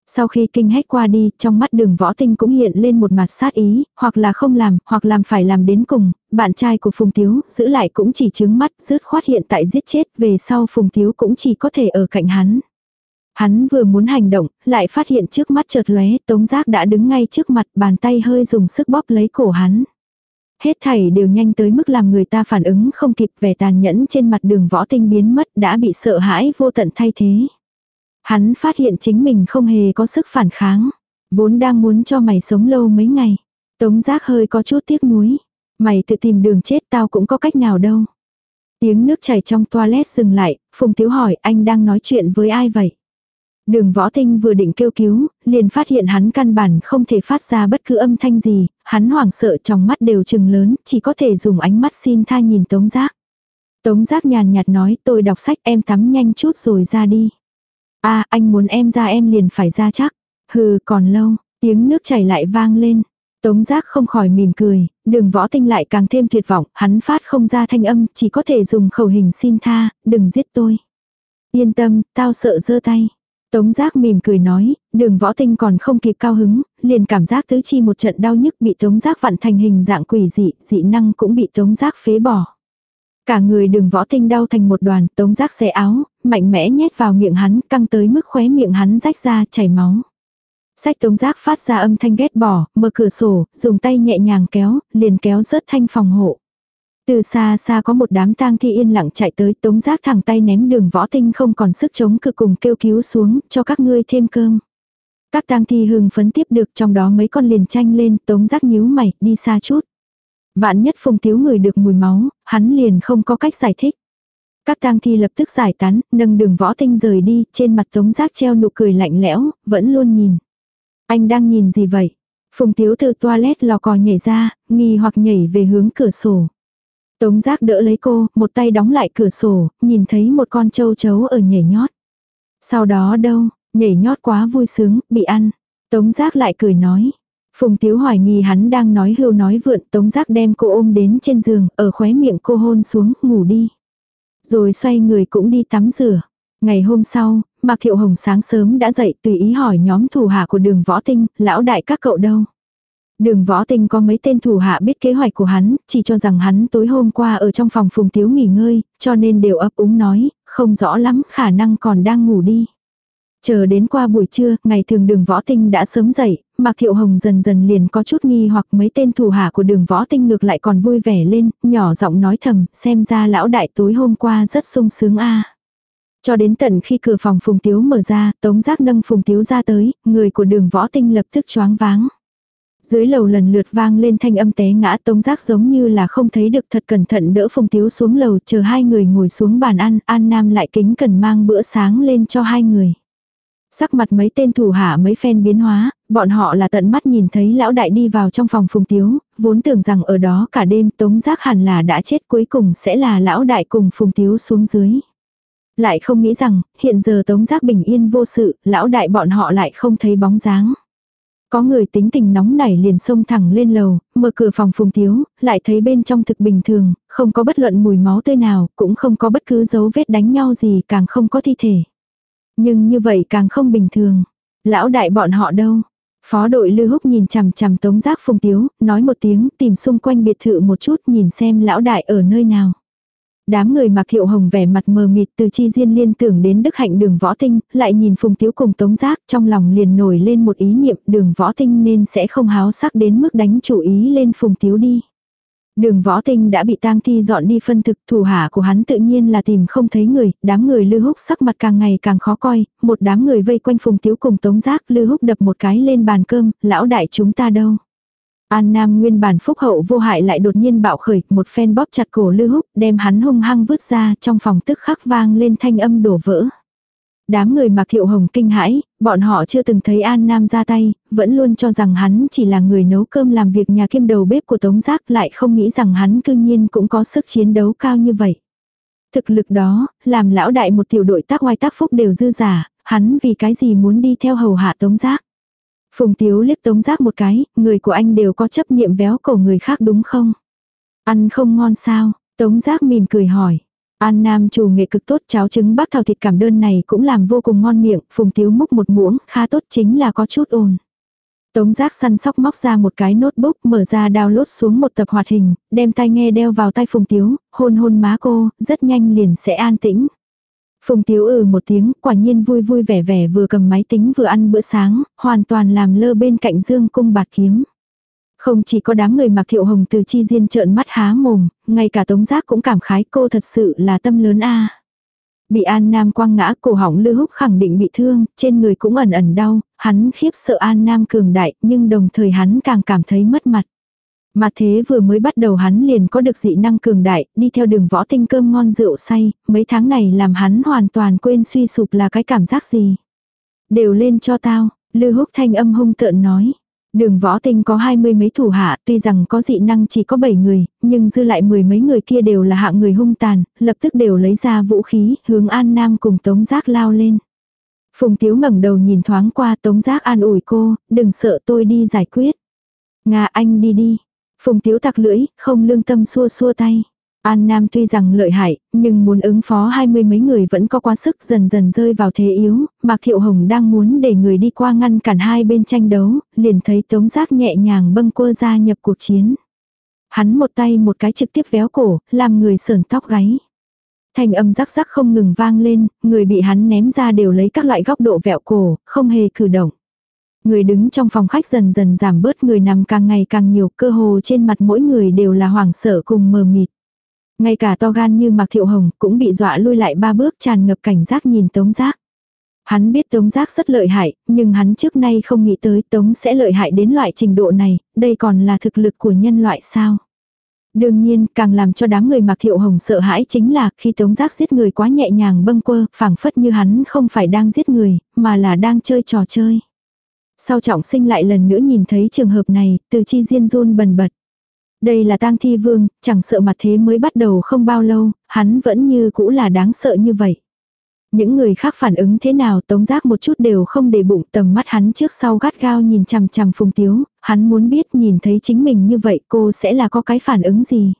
Sau khi kinh hách qua đi, trong mắt đường võ tinh cũng hiện lên một mặt sát ý, hoặc là không làm, hoặc làm phải làm đến cùng, bạn trai của Phùng Tiếu, giữ lại cũng chỉ chứng mắt, rứt khoát hiện tại giết chết, về sau Phùng Tiếu cũng chỉ có thể ở cạnh hắn. Hắn vừa muốn hành động, lại phát hiện trước mắt chợt lóe, tống giác đã đứng ngay trước mặt, bàn tay hơi dùng sức bóp lấy cổ hắn. Hết thảy đều nhanh tới mức làm người ta phản ứng không kịp vẻ tàn nhẫn trên mặt đường võ tinh biến mất đã bị sợ hãi vô tận thay thế. Hắn phát hiện chính mình không hề có sức phản kháng. Vốn đang muốn cho mày sống lâu mấy ngày. Tống giác hơi có chút tiếc nuối. Mày tự tìm đường chết tao cũng có cách nào đâu. Tiếng nước chảy trong toilet dừng lại, Phùng Tiếu hỏi anh đang nói chuyện với ai vậy? Đường võ tinh vừa định kêu cứu, liền phát hiện hắn căn bản không thể phát ra bất cứ âm thanh gì, hắn hoảng sợ trong mắt đều trừng lớn, chỉ có thể dùng ánh mắt xin tha nhìn Tống Giác. Tống Giác nhàn nhạt nói tôi đọc sách em tắm nhanh chút rồi ra đi a à, anh muốn em ra em liền phải ra chắc. Hừ còn lâu, tiếng nước chảy lại vang lên. Tống giác không khỏi mỉm cười, đường võ tinh lại càng thêm tuyệt vọng, hắn phát không ra thanh âm, chỉ có thể dùng khẩu hình xin tha, đừng giết tôi. Yên tâm, tao sợ giơ tay. Tống giác mỉm cười nói, đường võ tinh còn không kịp cao hứng, liền cảm giác tứ chi một trận đau nhức bị tống giác vặn thành hình dạng quỷ dị, dị năng cũng bị tống giác phế bỏ. Cả người đường võ tinh đau thành một đoàn, tống giác xé áo, mạnh mẽ nhét vào miệng hắn, căng tới mức khóe miệng hắn rách ra, chảy máu. Sách tống giác phát ra âm thanh ghét bỏ, mở cửa sổ, dùng tay nhẹ nhàng kéo, liền kéo rớt thanh phòng hộ. Từ xa xa có một đám tang thi yên lặng chạy tới tống giác thẳng tay ném đường võ tinh không còn sức chống cực cùng kêu cứu xuống cho các ngươi thêm cơm. Các tang thi hưng phấn tiếp được trong đó mấy con liền tranh lên tống giác nhíu mày đi xa chút. Vạn nhất phùng tiếu người được mùi máu, hắn liền không có cách giải thích. Các tang thi lập tức giải tán, nâng đường võ tinh rời đi, trên mặt tống giác treo nụ cười lạnh lẽo, vẫn luôn nhìn. Anh đang nhìn gì vậy? Phùng tiếu từ toilet lò cò nhảy ra, nghi hoặc nhảy về hướng cửa sổ. Tống giác đỡ lấy cô, một tay đóng lại cửa sổ, nhìn thấy một con châu chấu ở nhảy nhót. Sau đó đâu, nhảy nhót quá vui sướng, bị ăn. Tống giác lại cười nói. Phùng Tiếu hoài nghi hắn đang nói hưu nói vượn, Tống Giác đem cô ôm đến trên giường, ở khóe miệng cô hôn xuống, ngủ đi. Rồi xoay người cũng đi tắm rửa. Ngày hôm sau, Mạc Thiệu Hồng sáng sớm đã dậy tùy ý hỏi nhóm thủ hạ của đường võ tinh, lão đại các cậu đâu. Đường võ tinh có mấy tên thủ hạ biết kế hoạch của hắn, chỉ cho rằng hắn tối hôm qua ở trong phòng phùng tiếu nghỉ ngơi, cho nên đều ấp úng nói, không rõ lắm khả năng còn đang ngủ đi. Chờ đến qua buổi trưa, ngày thường đường võ tinh đã sớm dậy, Mạc Thiệu Hồng dần dần liền có chút nghi hoặc mấy tên thủ hạ của đường võ tinh ngược lại còn vui vẻ lên, nhỏ giọng nói thầm, xem ra lão đại tối hôm qua rất sung sướng a Cho đến tận khi cửa phòng phùng tiếu mở ra, tống giác nâng phùng tiếu ra tới, người của đường võ tinh lập tức choáng váng. Dưới lầu lần lượt vang lên thanh âm té ngã tống giác giống như là không thấy được thật cẩn thận đỡ phùng tiếu xuống lầu chờ hai người ngồi xuống bàn ăn, An Nam lại kính cần mang bữa sáng lên cho hai người. Sắc mặt mấy tên thủ hạ mấy phen biến hóa, bọn họ là tận mắt nhìn thấy lão đại đi vào trong phòng phùng tiếu, vốn tưởng rằng ở đó cả đêm tống giác hẳn là đã chết cuối cùng sẽ là lão đại cùng phùng tiếu xuống dưới. Lại không nghĩ rằng, hiện giờ tống giác bình yên vô sự, lão đại bọn họ lại không thấy bóng dáng. Có người tính tình nóng nảy liền xông thẳng lên lầu, mở cửa phòng phùng tiếu, lại thấy bên trong thực bình thường, không có bất luận mùi máu tươi nào, cũng không có bất cứ dấu vết đánh nhau gì, càng không có thi thể. Nhưng như vậy càng không bình thường. Lão đại bọn họ đâu? Phó đội Lư Húc nhìn chằm chằm Tống Giác Phùng Tiếu, nói một tiếng, tìm xung quanh biệt thự một chút nhìn xem lão đại ở nơi nào. Đám người mặc thiệu hồng vẻ mặt mờ mịt từ chi diên liên tưởng đến đức hạnh đường võ tinh, lại nhìn phùng tiếu cùng tống giác trong lòng liền nổi lên một ý niệm đường võ tinh nên sẽ không háo sắc đến mức đánh chủ ý lên phùng tiếu đi. Đường võ tinh đã bị tang thi dọn đi phân thực, thủ hạ của hắn tự nhiên là tìm không thấy người, đám người lư húc sắc mặt càng ngày càng khó coi, một đám người vây quanh phùng tiếu cùng tống giác lư húc đập một cái lên bàn cơm, lão đại chúng ta đâu. An Nam nguyên bản phúc hậu vô hại lại đột nhiên bạo khởi, một phen bóp chặt cổ Lư Húc, đem hắn hung hăng vứt ra, trong phòng tức khắc vang lên thanh âm đổ vỡ. Đám người mặc thiệu hồng kinh hãi, bọn họ chưa từng thấy An Nam ra tay, vẫn luôn cho rằng hắn chỉ là người nấu cơm làm việc nhà kiêm đầu bếp của Tống Giác lại không nghĩ rằng hắn cư nhiên cũng có sức chiến đấu cao như vậy. Thực lực đó, làm lão đại một tiểu đội tác oai tác phúc đều dư giả, hắn vì cái gì muốn đi theo hầu hạ Tống Giác. Phùng Tiếu liếc Tống Giác một cái, người của anh đều có chấp niệm véo cổ người khác đúng không? Ăn không ngon sao? Tống giác mỉm cười hỏi. An Nam chủ nghệ cực tốt cháo trứng bác thảo thịt cảm đơn này cũng làm vô cùng ngon miệng, phùng tiếu múc một muỗng, khá tốt chính là có chút ồn. Tống giác săn sóc móc ra một cái notebook, mở ra download xuống một tập hoạt hình, đem tai nghe đeo vào tai phùng tiếu, hôn hôn má cô, rất nhanh liền sẽ an tĩnh. Phùng tiếu ừ một tiếng, quả nhiên vui vui vẻ vẻ vừa cầm máy tính vừa ăn bữa sáng, hoàn toàn làm lơ bên cạnh dương cung bạt kiếm. Không chỉ có đám người mặc thiệu hồng từ chi diên trợn mắt há mồm, ngay cả tống giác cũng cảm khái cô thật sự là tâm lớn a Bị An Nam quăng ngã cổ hỏng lư húc khẳng định bị thương, trên người cũng ẩn ẩn đau, hắn khiếp sợ An Nam cường đại, nhưng đồng thời hắn càng cảm thấy mất mặt. Mà thế vừa mới bắt đầu hắn liền có được dị năng cường đại, đi theo đường võ tinh cơm ngon rượu say, mấy tháng này làm hắn hoàn toàn quên suy sụp là cái cảm giác gì. Đều lên cho tao, lư húc thanh âm hung tợn nói. Đường võ tinh có hai mươi mấy thủ hạ, tuy rằng có dị năng chỉ có bảy người, nhưng dư lại mười mấy người kia đều là hạng người hung tàn, lập tức đều lấy ra vũ khí, hướng An Nam cùng Tống Giác lao lên. Phùng Tiếu ngẩng đầu nhìn thoáng qua Tống Giác an ủi cô, đừng sợ tôi đi giải quyết. Nga anh đi đi. Phùng Tiếu tặc lưỡi, không lương tâm xua xua tay. An Nam tuy rằng lợi hại, nhưng muốn ứng phó hai mươi mấy người vẫn có quá sức dần dần rơi vào thế yếu, Mạc Thiệu Hồng đang muốn để người đi qua ngăn cản hai bên tranh đấu, liền thấy Tống Giác nhẹ nhàng bâng quơ ra nhập cuộc chiến. Hắn một tay một cái trực tiếp véo cổ, làm người sờn tóc gáy. Thành âm rắc rắc không ngừng vang lên, người bị hắn ném ra đều lấy các loại góc độ vẹo cổ, không hề cử động. Người đứng trong phòng khách dần dần giảm bớt người nằm càng ngày càng nhiều cơ hồ trên mặt mỗi người đều là hoảng sợ cùng mờ mịt. Ngay cả to gan như Mạc Thiệu Hồng cũng bị dọa lui lại ba bước tràn ngập cảnh giác nhìn Tống Giác. Hắn biết Tống Giác rất lợi hại, nhưng hắn trước nay không nghĩ tới Tống sẽ lợi hại đến loại trình độ này, đây còn là thực lực của nhân loại sao. Đương nhiên, càng làm cho đám người Mạc Thiệu Hồng sợ hãi chính là khi Tống Giác giết người quá nhẹ nhàng bâng quơ, phảng phất như hắn không phải đang giết người, mà là đang chơi trò chơi. Sau trọng sinh lại lần nữa nhìn thấy trường hợp này, từ chi diên run bần bật. Đây là tang thi vương, chẳng sợ mặt thế mới bắt đầu không bao lâu, hắn vẫn như cũ là đáng sợ như vậy. Những người khác phản ứng thế nào tống giác một chút đều không để bụng tầm mắt hắn trước sau gắt gao nhìn chằm chằm phùng tiếu, hắn muốn biết nhìn thấy chính mình như vậy cô sẽ là có cái phản ứng gì.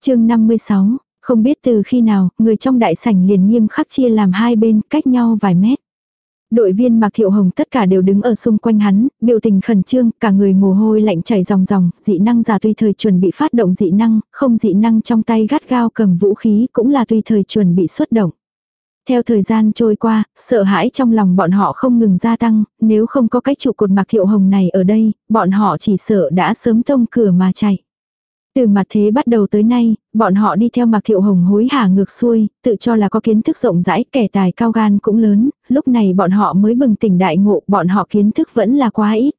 chương 56, không biết từ khi nào, người trong đại sảnh liền nghiêm khắc chia làm hai bên cách nhau vài mét. Đội viên Mạc Thiệu Hồng tất cả đều đứng ở xung quanh hắn, biểu tình khẩn trương, cả người mồ hôi lạnh chảy ròng ròng, dị năng giả tùy thời chuẩn bị phát động dị năng, không dị năng trong tay gắt gao cầm vũ khí cũng là tùy thời chuẩn bị xuất động. Theo thời gian trôi qua, sợ hãi trong lòng bọn họ không ngừng gia tăng, nếu không có cái trụ cột Mạc Thiệu Hồng này ở đây, bọn họ chỉ sợ đã sớm tông cửa mà chạy. Từ mặt thế bắt đầu tới nay, bọn họ đi theo Mạc Thiệu Hồng hối hả ngược xuôi, tự cho là có kiến thức rộng rãi, kẻ tài cao gan cũng lớn, lúc này bọn họ mới bừng tỉnh đại ngộ, bọn họ kiến thức vẫn là quá ít.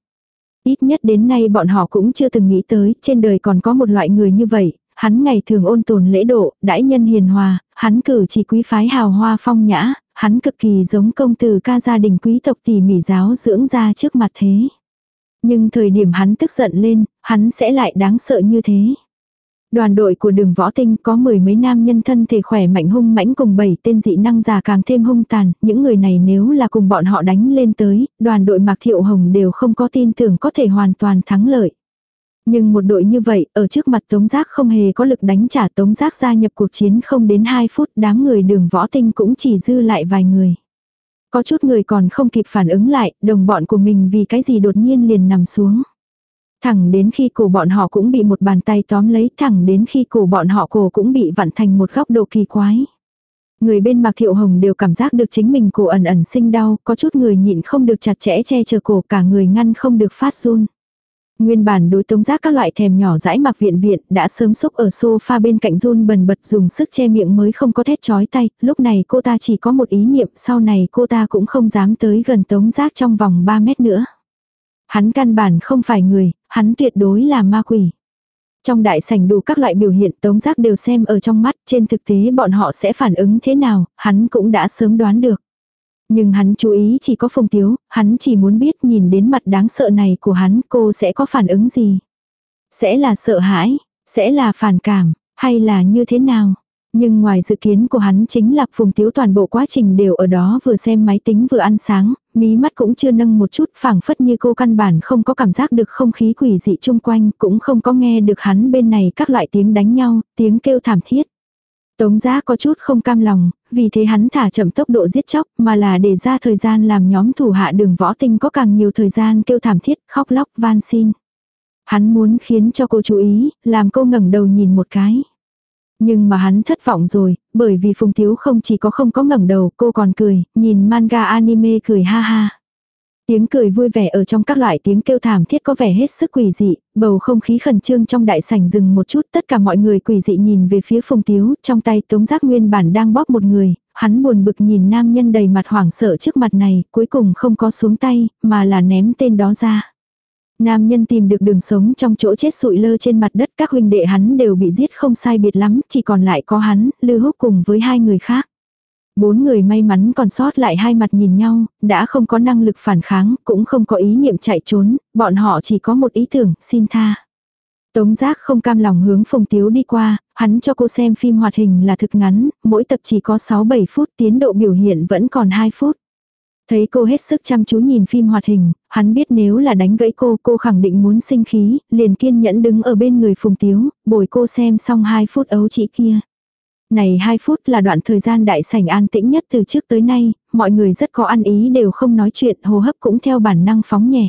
Ít nhất đến nay bọn họ cũng chưa từng nghĩ tới, trên đời còn có một loại người như vậy, hắn ngày thường ôn tồn lễ độ, đãi nhân hiền hòa, hắn cử chỉ quý phái hào hoa phong nhã, hắn cực kỳ giống công tử ca gia đình quý tộc tỉ mỉ giáo dưỡng ra trước mặt thế. Nhưng thời điểm hắn tức giận lên, hắn sẽ lại đáng sợ như thế. Đoàn đội của đường võ tinh có mười mấy nam nhân thân thể khỏe mạnh hung mãnh cùng bảy tên dị năng già càng thêm hung tàn, những người này nếu là cùng bọn họ đánh lên tới, đoàn đội Mạc Thiệu Hồng đều không có tin tưởng có thể hoàn toàn thắng lợi. Nhưng một đội như vậy, ở trước mặt Tống Giác không hề có lực đánh trả Tống Giác gia nhập cuộc chiến không đến 2 phút, đám người đường võ tinh cũng chỉ dư lại vài người. Có chút người còn không kịp phản ứng lại, đồng bọn của mình vì cái gì đột nhiên liền nằm xuống. Thẳng đến khi cổ bọn họ cũng bị một bàn tay tóm lấy, thẳng đến khi cổ bọn họ cổ cũng bị vặn thành một góc độ kỳ quái. Người bên Mạc Thiệu Hồng đều cảm giác được chính mình cổ ẩn ẩn sinh đau, có chút người nhịn không được chặt chẽ che chở cổ cả người ngăn không được phát run. Nguyên bản đối tống giác các loại thèm nhỏ dãi mặc viện viện đã sớm xúc ở sofa bên cạnh run bần bật dùng sức che miệng mới không có thét chói tay, lúc này cô ta chỉ có một ý niệm sau này cô ta cũng không dám tới gần tống giác trong vòng 3 mét nữa. Hắn căn bản không phải người, hắn tuyệt đối là ma quỷ. Trong đại sảnh đủ các loại biểu hiện tống giác đều xem ở trong mắt, trên thực tế bọn họ sẽ phản ứng thế nào, hắn cũng đã sớm đoán được. Nhưng hắn chú ý chỉ có phùng tiếu, hắn chỉ muốn biết nhìn đến mặt đáng sợ này của hắn cô sẽ có phản ứng gì. Sẽ là sợ hãi, sẽ là phản cảm, hay là như thế nào. Nhưng ngoài dự kiến của hắn chính là Phùng Tiếu toàn bộ quá trình đều ở đó vừa xem máy tính vừa ăn sáng, mí mắt cũng chưa nâng một chút phảng phất như cô căn bản không có cảm giác được không khí quỷ dị chung quanh, cũng không có nghe được hắn bên này các loại tiếng đánh nhau, tiếng kêu thảm thiết. Tống giá có chút không cam lòng, vì thế hắn thả chậm tốc độ giết chóc mà là để ra thời gian làm nhóm thủ hạ đường võ tinh có càng nhiều thời gian kêu thảm thiết, khóc lóc, van xin. Hắn muốn khiến cho cô chú ý, làm cô ngẩng đầu nhìn một cái. Nhưng mà hắn thất vọng rồi, bởi vì Phùng Tiếu không chỉ có không có ngẩng đầu, cô còn cười, nhìn manga anime cười ha ha. Tiếng cười vui vẻ ở trong các loại tiếng kêu thảm thiết có vẻ hết sức quỷ dị, bầu không khí khẩn trương trong đại sảnh dừng một chút, tất cả mọi người quỷ dị nhìn về phía Phùng Tiếu, trong tay Tống Giác nguyên bản đang bóp một người, hắn buồn bực nhìn nam nhân đầy mặt hoảng sợ trước mặt này, cuối cùng không có xuống tay, mà là ném tên đó ra. Nam nhân tìm được đường sống trong chỗ chết sụi lơ trên mặt đất các huynh đệ hắn đều bị giết không sai biệt lắm, chỉ còn lại có hắn, Lư Húc cùng với hai người khác. Bốn người may mắn còn sót lại hai mặt nhìn nhau, đã không có năng lực phản kháng, cũng không có ý niệm chạy trốn, bọn họ chỉ có một ý tưởng, xin tha. Tống giác không cam lòng hướng Phùng Tiếu đi qua, hắn cho cô xem phim hoạt hình là thực ngắn, mỗi tập chỉ có 6-7 phút, tiến độ biểu hiện vẫn còn 2 phút. Thấy cô hết sức chăm chú nhìn phim hoạt hình, hắn biết nếu là đánh gãy cô, cô khẳng định muốn sinh khí, liền kiên nhẫn đứng ở bên người Phùng Tiếu, bồi cô xem xong 2 phút ấu chỉ kia. Này 2 phút là đoạn thời gian đại sảnh an tĩnh nhất từ trước tới nay, mọi người rất có ăn ý đều không nói chuyện, hô hấp cũng theo bản năng phóng nhẹ.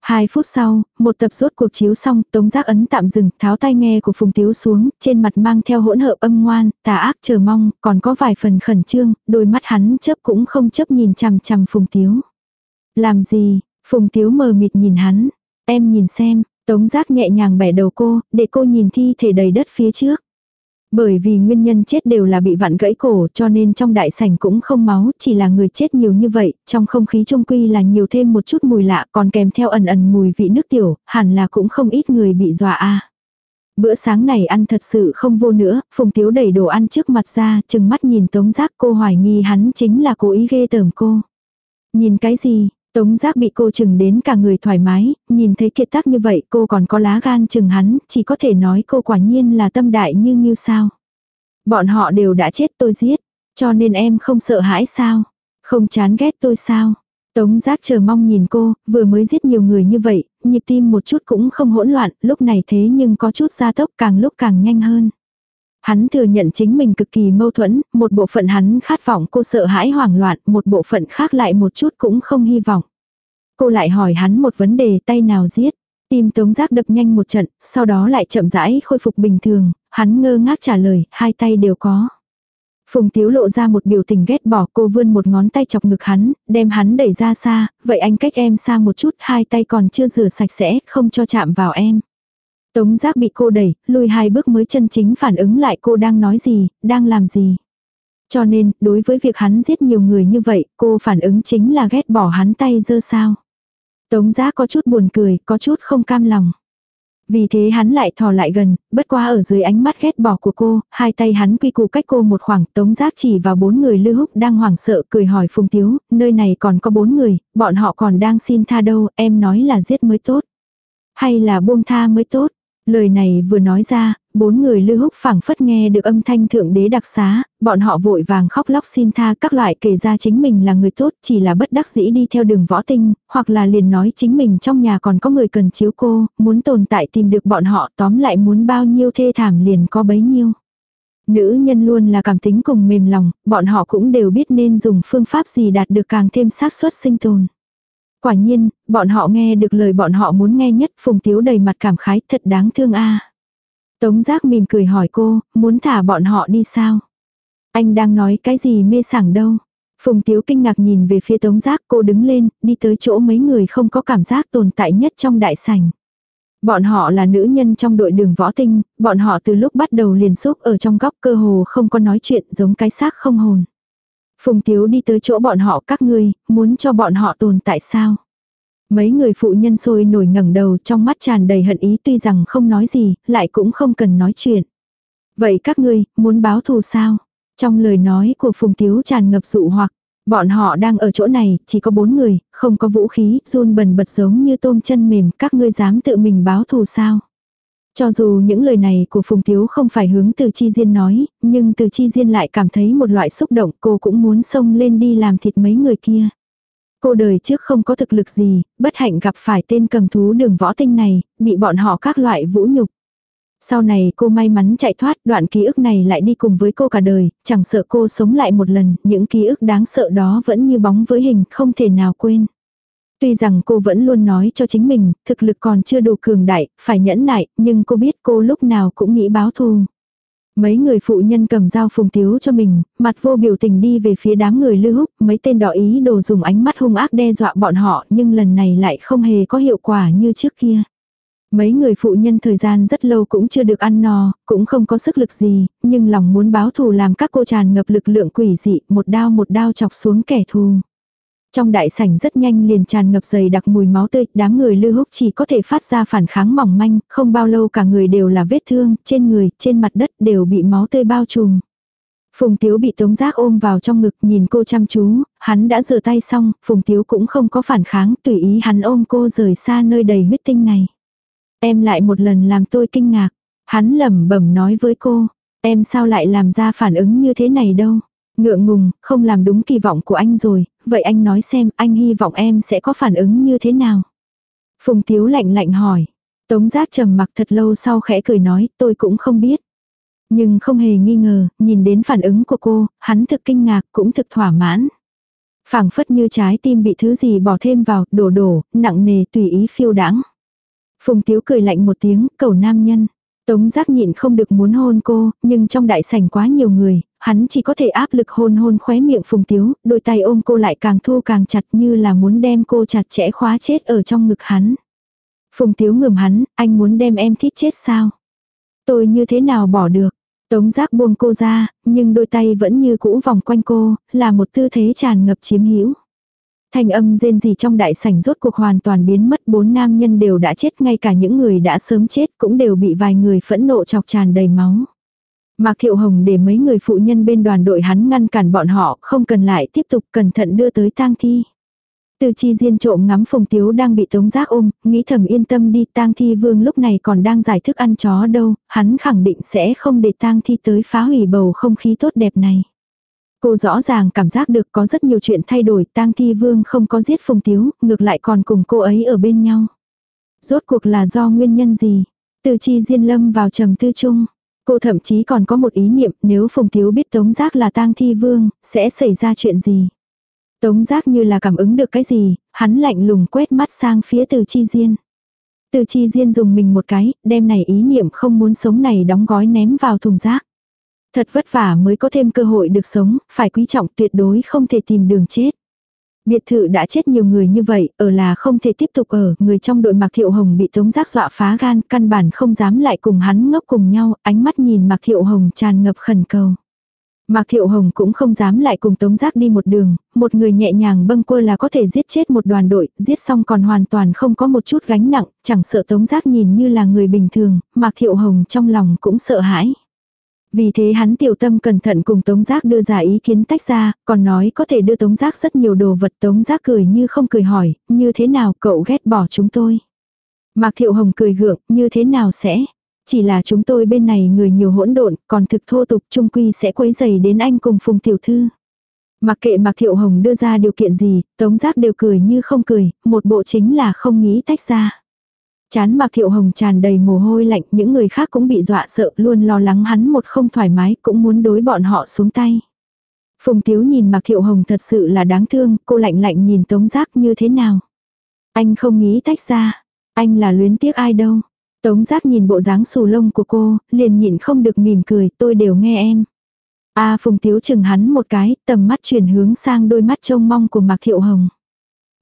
Hai phút sau, một tập rốt cuộc chiếu xong, tống giác ấn tạm dừng, tháo tai nghe của Phùng Tiếu xuống, trên mặt mang theo hỗn hợp âm ngoan, tà ác chờ mong, còn có vài phần khẩn trương, đôi mắt hắn chớp cũng không chấp nhìn chằm chằm Phùng Tiếu. Làm gì? Phùng Tiếu mờ mịt nhìn hắn. Em nhìn xem, tống giác nhẹ nhàng bẻ đầu cô, để cô nhìn thi thể đầy đất phía trước. Bởi vì nguyên nhân chết đều là bị vặn gãy cổ cho nên trong đại sảnh cũng không máu, chỉ là người chết nhiều như vậy, trong không khí trung quy là nhiều thêm một chút mùi lạ còn kèm theo ẩn ẩn mùi vị nước tiểu, hẳn là cũng không ít người bị dọa a. Bữa sáng này ăn thật sự không vô nữa, Phùng Tiếu đẩy đồ ăn trước mặt ra, chừng mắt nhìn Tống Giác cô hoài nghi hắn chính là cố ý ghê tởm cô. Nhìn cái gì, Tống giác bị cô chừng đến cả người thoải mái, nhìn thấy kiệt tác như vậy cô còn có lá gan chừng hắn, chỉ có thể nói cô quả nhiên là tâm đại như như sao. Bọn họ đều đã chết tôi giết, cho nên em không sợ hãi sao, không chán ghét tôi sao. Tống giác chờ mong nhìn cô, vừa mới giết nhiều người như vậy, nhịp tim một chút cũng không hỗn loạn, lúc này thế nhưng có chút gia tốc càng lúc càng nhanh hơn. Hắn thừa nhận chính mình cực kỳ mâu thuẫn, một bộ phận hắn khát vọng cô sợ hãi hoảng loạn, một bộ phận khác lại một chút cũng không hy vọng. Cô lại hỏi hắn một vấn đề tay nào giết. Tim tống giác đập nhanh một trận, sau đó lại chậm rãi khôi phục bình thường, hắn ngơ ngác trả lời, hai tay đều có. Phùng Tiếu lộ ra một biểu tình ghét bỏ cô vươn một ngón tay chọc ngực hắn, đem hắn đẩy ra xa, vậy anh cách em xa một chút, hai tay còn chưa rửa sạch sẽ, không cho chạm vào em. Tống giác bị cô đẩy, lùi hai bước mới chân chính phản ứng lại cô đang nói gì, đang làm gì. Cho nên, đối với việc hắn giết nhiều người như vậy, cô phản ứng chính là ghét bỏ hắn tay dơ sao. Tống giác có chút buồn cười, có chút không cam lòng. Vì thế hắn lại thò lại gần, bất qua ở dưới ánh mắt ghét bỏ của cô, hai tay hắn quy củ cách cô một khoảng, tống giác chỉ vào bốn người lư húc đang hoảng sợ cười hỏi Phùng Tiếu, nơi này còn có bốn người, bọn họ còn đang xin tha đâu, em nói là giết mới tốt. Hay là buông tha mới tốt. Lời này vừa nói ra, bốn người lư húc phảng phất nghe được âm thanh thượng đế đặc xá, bọn họ vội vàng khóc lóc xin tha các loại kể ra chính mình là người tốt chỉ là bất đắc dĩ đi theo đường võ tinh, hoặc là liền nói chính mình trong nhà còn có người cần chiếu cô, muốn tồn tại tìm được bọn họ tóm lại muốn bao nhiêu thê thảm liền có bấy nhiêu. Nữ nhân luôn là cảm tính cùng mềm lòng, bọn họ cũng đều biết nên dùng phương pháp gì đạt được càng thêm xác suất sinh tồn. Quả nhiên, bọn họ nghe được lời bọn họ muốn nghe nhất, Phùng Tiếu đầy mặt cảm khái thật đáng thương a. Tống giác mỉm cười hỏi cô, muốn thả bọn họ đi sao? Anh đang nói cái gì mê sảng đâu? Phùng Tiếu kinh ngạc nhìn về phía Tống Giác cô đứng lên, đi tới chỗ mấy người không có cảm giác tồn tại nhất trong đại sảnh. Bọn họ là nữ nhân trong đội đường võ tinh, bọn họ từ lúc bắt đầu liền xúc ở trong góc cơ hồ không có nói chuyện giống cái xác không hồn. Phùng Tiếu đi tới chỗ bọn họ các ngươi, muốn cho bọn họ tồn tại sao? Mấy người phụ nhân sôi nổi ngẩng đầu trong mắt tràn đầy hận ý tuy rằng không nói gì, lại cũng không cần nói chuyện. Vậy các ngươi, muốn báo thù sao? Trong lời nói của Phùng Tiếu tràn ngập dụ hoặc, bọn họ đang ở chỗ này, chỉ có bốn người, không có vũ khí, run bần bật giống như tôm chân mềm, các ngươi dám tự mình báo thù sao? Cho dù những lời này của Phùng Tiếu không phải hướng từ Chi Diên nói, nhưng từ Chi Diên lại cảm thấy một loại xúc động cô cũng muốn xông lên đi làm thịt mấy người kia. Cô đời trước không có thực lực gì, bất hạnh gặp phải tên cầm thú đường võ tinh này, bị bọn họ các loại vũ nhục. Sau này cô may mắn chạy thoát, đoạn ký ức này lại đi cùng với cô cả đời, chẳng sợ cô sống lại một lần, những ký ức đáng sợ đó vẫn như bóng với hình, không thể nào quên. Tuy rằng cô vẫn luôn nói cho chính mình, thực lực còn chưa đủ cường đại, phải nhẫn nại, nhưng cô biết cô lúc nào cũng nghĩ báo thù. Mấy người phụ nhân cầm dao phùng tiếu cho mình, mặt vô biểu tình đi về phía đám người lưu húc, mấy tên đỏ ý đồ dùng ánh mắt hung ác đe dọa bọn họ nhưng lần này lại không hề có hiệu quả như trước kia. Mấy người phụ nhân thời gian rất lâu cũng chưa được ăn no, cũng không có sức lực gì, nhưng lòng muốn báo thù làm các cô tràn ngập lực lượng quỷ dị, một đao một đao chọc xuống kẻ thù. Trong đại sảnh rất nhanh liền tràn ngập dày đặc mùi máu tươi, đám người lư húc chỉ có thể phát ra phản kháng mỏng manh, không bao lâu cả người đều là vết thương, trên người, trên mặt đất đều bị máu tươi bao trùm. Phùng Tiếu bị Tống Giác ôm vào trong ngực nhìn cô chăm chú, hắn đã rửa tay xong, Phùng Tiếu cũng không có phản kháng, tùy ý hắn ôm cô rời xa nơi đầy huyết tinh này. Em lại một lần làm tôi kinh ngạc. Hắn lẩm bẩm nói với cô, em sao lại làm ra phản ứng như thế này đâu. Ngượng ngùng, không làm đúng kỳ vọng của anh rồi, vậy anh nói xem anh hy vọng em sẽ có phản ứng như thế nào. Phùng Tiếu lạnh lạnh hỏi. Tống giác trầm mặc thật lâu sau khẽ cười nói, tôi cũng không biết. Nhưng không hề nghi ngờ, nhìn đến phản ứng của cô, hắn thực kinh ngạc cũng thực thỏa mãn. phảng phất như trái tim bị thứ gì bỏ thêm vào, đổ đổ, nặng nề tùy ý phiêu đãng. Phùng Tiếu cười lạnh một tiếng, cầu nam nhân. Tống giác nhịn không được muốn hôn cô, nhưng trong đại sảnh quá nhiều người, hắn chỉ có thể áp lực hôn hôn khóe miệng Phùng Tiếu, đôi tay ôm cô lại càng thu càng chặt như là muốn đem cô chặt chẽ khóa chết ở trong ngực hắn. Phùng Tiếu ngườm hắn, anh muốn đem em thít chết sao? Tôi như thế nào bỏ được? Tống giác buông cô ra, nhưng đôi tay vẫn như cũ vòng quanh cô, là một tư thế tràn ngập chiếm hữu. Thanh âm rên gì trong đại sảnh rốt cuộc hoàn toàn biến mất bốn nam nhân đều đã chết ngay cả những người đã sớm chết cũng đều bị vài người phẫn nộ chọc tràn đầy máu. Mạc Thiệu Hồng để mấy người phụ nhân bên đoàn đội hắn ngăn cản bọn họ không cần lại tiếp tục cẩn thận đưa tới tang thi. Từ chi diên trộm ngắm phùng tiếu đang bị tống giác ôm, nghĩ thầm yên tâm đi tang thi vương lúc này còn đang giải thức ăn chó đâu, hắn khẳng định sẽ không để tang thi tới phá hủy bầu không khí tốt đẹp này. Cô rõ ràng cảm giác được có rất nhiều chuyện thay đổi, tang thi vương không có giết phùng tiếu, ngược lại còn cùng cô ấy ở bên nhau. Rốt cuộc là do nguyên nhân gì? Từ chi diên lâm vào trầm tư chung. Cô thậm chí còn có một ý niệm nếu phùng tiếu biết tống giác là tang thi vương, sẽ xảy ra chuyện gì? Tống giác như là cảm ứng được cái gì, hắn lạnh lùng quét mắt sang phía từ chi diên. Từ chi diên dùng mình một cái, đem này ý niệm không muốn sống này đóng gói ném vào thùng rác. Thật vất vả mới có thêm cơ hội được sống, phải quý trọng tuyệt đối không thể tìm đường chết. Biệt thự đã chết nhiều người như vậy, ở là không thể tiếp tục ở, người trong đội Mạc Thiệu Hồng bị Tống Giác dọa phá gan, căn bản không dám lại cùng hắn ngốc cùng nhau, ánh mắt nhìn Mạc Thiệu Hồng tràn ngập khẩn cầu. Mạc Thiệu Hồng cũng không dám lại cùng Tống Giác đi một đường, một người nhẹ nhàng bâng quơ là có thể giết chết một đoàn đội, giết xong còn hoàn toàn không có một chút gánh nặng, chẳng sợ Tống Giác nhìn như là người bình thường, Mạc Thiệu Hồng trong lòng cũng sợ hãi. Vì thế hắn tiểu tâm cẩn thận cùng Tống Giác đưa ra ý kiến tách ra, còn nói có thể đưa Tống Giác rất nhiều đồ vật Tống Giác cười như không cười hỏi, như thế nào cậu ghét bỏ chúng tôi. Mạc Thiệu Hồng cười gượng, như thế nào sẽ? Chỉ là chúng tôi bên này người nhiều hỗn độn, còn thực thô tục trung quy sẽ quấy dày đến anh cùng Phùng Tiểu Thư. Mặc kệ Mạc Thiệu Hồng đưa ra điều kiện gì, Tống Giác đều cười như không cười, một bộ chính là không nghĩ tách ra. Chán Mạc Thiệu Hồng tràn đầy mồ hôi lạnh, những người khác cũng bị dọa sợ, luôn lo lắng hắn một không thoải mái, cũng muốn đối bọn họ xuống tay. Phùng Tiếu nhìn Mạc Thiệu Hồng thật sự là đáng thương, cô lạnh lạnh nhìn Tống Giác như thế nào. Anh không nghĩ tách ra, anh là luyến tiếc ai đâu. Tống Giác nhìn bộ dáng xù lông của cô, liền nhịn không được mỉm cười, tôi đều nghe em. A à, Phùng Tiếu chừng hắn một cái, tầm mắt chuyển hướng sang đôi mắt trông mong của Mạc Thiệu Hồng.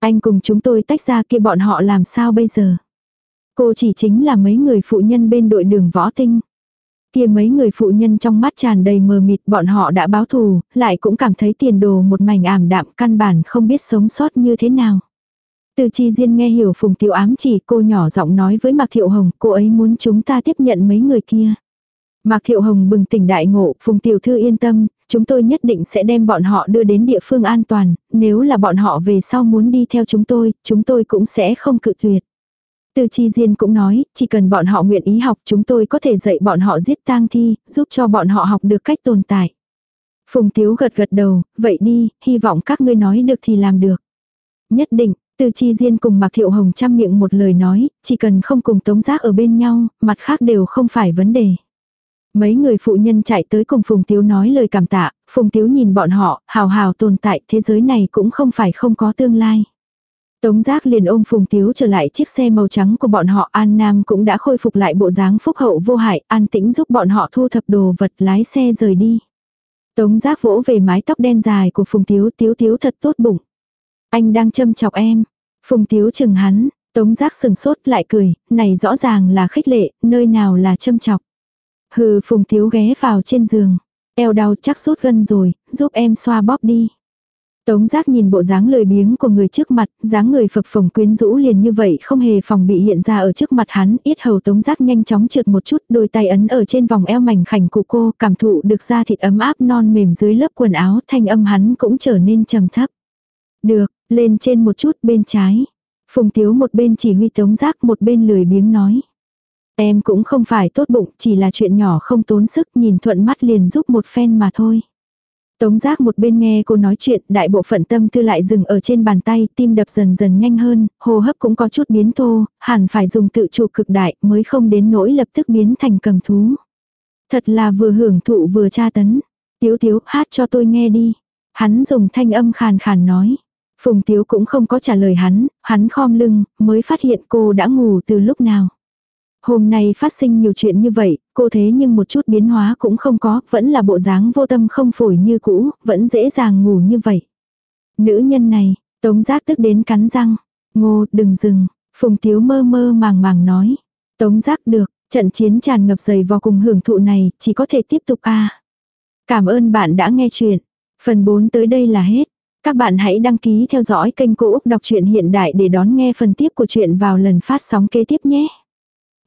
Anh cùng chúng tôi tách ra kia bọn họ làm sao bây giờ? Cô chỉ chính là mấy người phụ nhân bên đội đường võ tinh. Kia mấy người phụ nhân trong mắt tràn đầy mờ mịt bọn họ đã báo thù, lại cũng cảm thấy tiền đồ một mảnh ảm đạm căn bản không biết sống sót như thế nào. Từ chi diên nghe hiểu phùng tiểu ám chỉ cô nhỏ giọng nói với Mạc Thiệu Hồng cô ấy muốn chúng ta tiếp nhận mấy người kia. Mạc Thiệu Hồng bừng tỉnh đại ngộ, Phùng Tiểu Thư yên tâm, chúng tôi nhất định sẽ đem bọn họ đưa đến địa phương an toàn, nếu là bọn họ về sau muốn đi theo chúng tôi, chúng tôi cũng sẽ không cự tuyệt. Từ chi diên cũng nói, chỉ cần bọn họ nguyện ý học chúng tôi có thể dạy bọn họ giết tang thi, giúp cho bọn họ học được cách tồn tại. Phùng Tiếu gật gật đầu, vậy đi, hy vọng các ngươi nói được thì làm được. Nhất định, từ chi diên cùng Mạc Thiệu Hồng chăm miệng một lời nói, chỉ cần không cùng tống giác ở bên nhau, mặt khác đều không phải vấn đề. Mấy người phụ nhân chạy tới cùng Phùng Tiếu nói lời cảm tạ, Phùng Tiếu nhìn bọn họ, hào hào tồn tại thế giới này cũng không phải không có tương lai. Tống giác liền ôm Phùng Tiếu trở lại chiếc xe màu trắng của bọn họ An Nam cũng đã khôi phục lại bộ dáng phúc hậu vô hại, an tĩnh giúp bọn họ thu thập đồ vật lái xe rời đi. Tống giác vỗ về mái tóc đen dài của Phùng Tiếu, Tiếu Tiếu thật tốt bụng. Anh đang châm chọc em. Phùng Tiếu chừng hắn, Tống giác sừng sốt lại cười, này rõ ràng là khích lệ, nơi nào là châm chọc. Hừ Phùng Tiếu ghé vào trên giường. Eo đau chắc sút gân rồi, giúp em xoa bóp đi. Tống giác nhìn bộ dáng lười biếng của người trước mặt, dáng người phập phồng quyến rũ liền như vậy không hề phòng bị hiện ra ở trước mặt hắn, ít hầu tống giác nhanh chóng trượt một chút, đôi tay ấn ở trên vòng eo mảnh khảnh của cô, cảm thụ được da thịt ấm áp non mềm dưới lớp quần áo, thanh âm hắn cũng trở nên trầm thấp. Được, lên trên một chút bên trái. Phùng tiếu một bên chỉ huy tống giác một bên lười biếng nói. Em cũng không phải tốt bụng, chỉ là chuyện nhỏ không tốn sức nhìn thuận mắt liền giúp một phen mà thôi. Tống giác một bên nghe cô nói chuyện, đại bộ phận tâm tư lại dừng ở trên bàn tay, tim đập dần dần nhanh hơn, hô hấp cũng có chút biến thô, hẳn phải dùng tự chủ cực đại mới không đến nỗi lập tức biến thành cầm thú. Thật là vừa hưởng thụ vừa tra tấn. Tiếu tiếu hát cho tôi nghe đi. Hắn dùng thanh âm khàn khàn nói. Phùng tiếu cũng không có trả lời hắn, hắn khom lưng, mới phát hiện cô đã ngủ từ lúc nào. Hôm nay phát sinh nhiều chuyện như vậy, cô thế nhưng một chút biến hóa cũng không có, vẫn là bộ dáng vô tâm không phổi như cũ, vẫn dễ dàng ngủ như vậy. Nữ nhân này, tống giác tức đến cắn răng. Ngô, đừng dừng. Phùng tiếu mơ mơ màng màng nói. Tống giác được, trận chiến tràn ngập dày vào cùng hưởng thụ này, chỉ có thể tiếp tục a Cảm ơn bạn đã nghe chuyện. Phần 4 tới đây là hết. Các bạn hãy đăng ký theo dõi kênh Cô Úc Đọc truyện Hiện Đại để đón nghe phần tiếp của chuyện vào lần phát sóng kế tiếp nhé.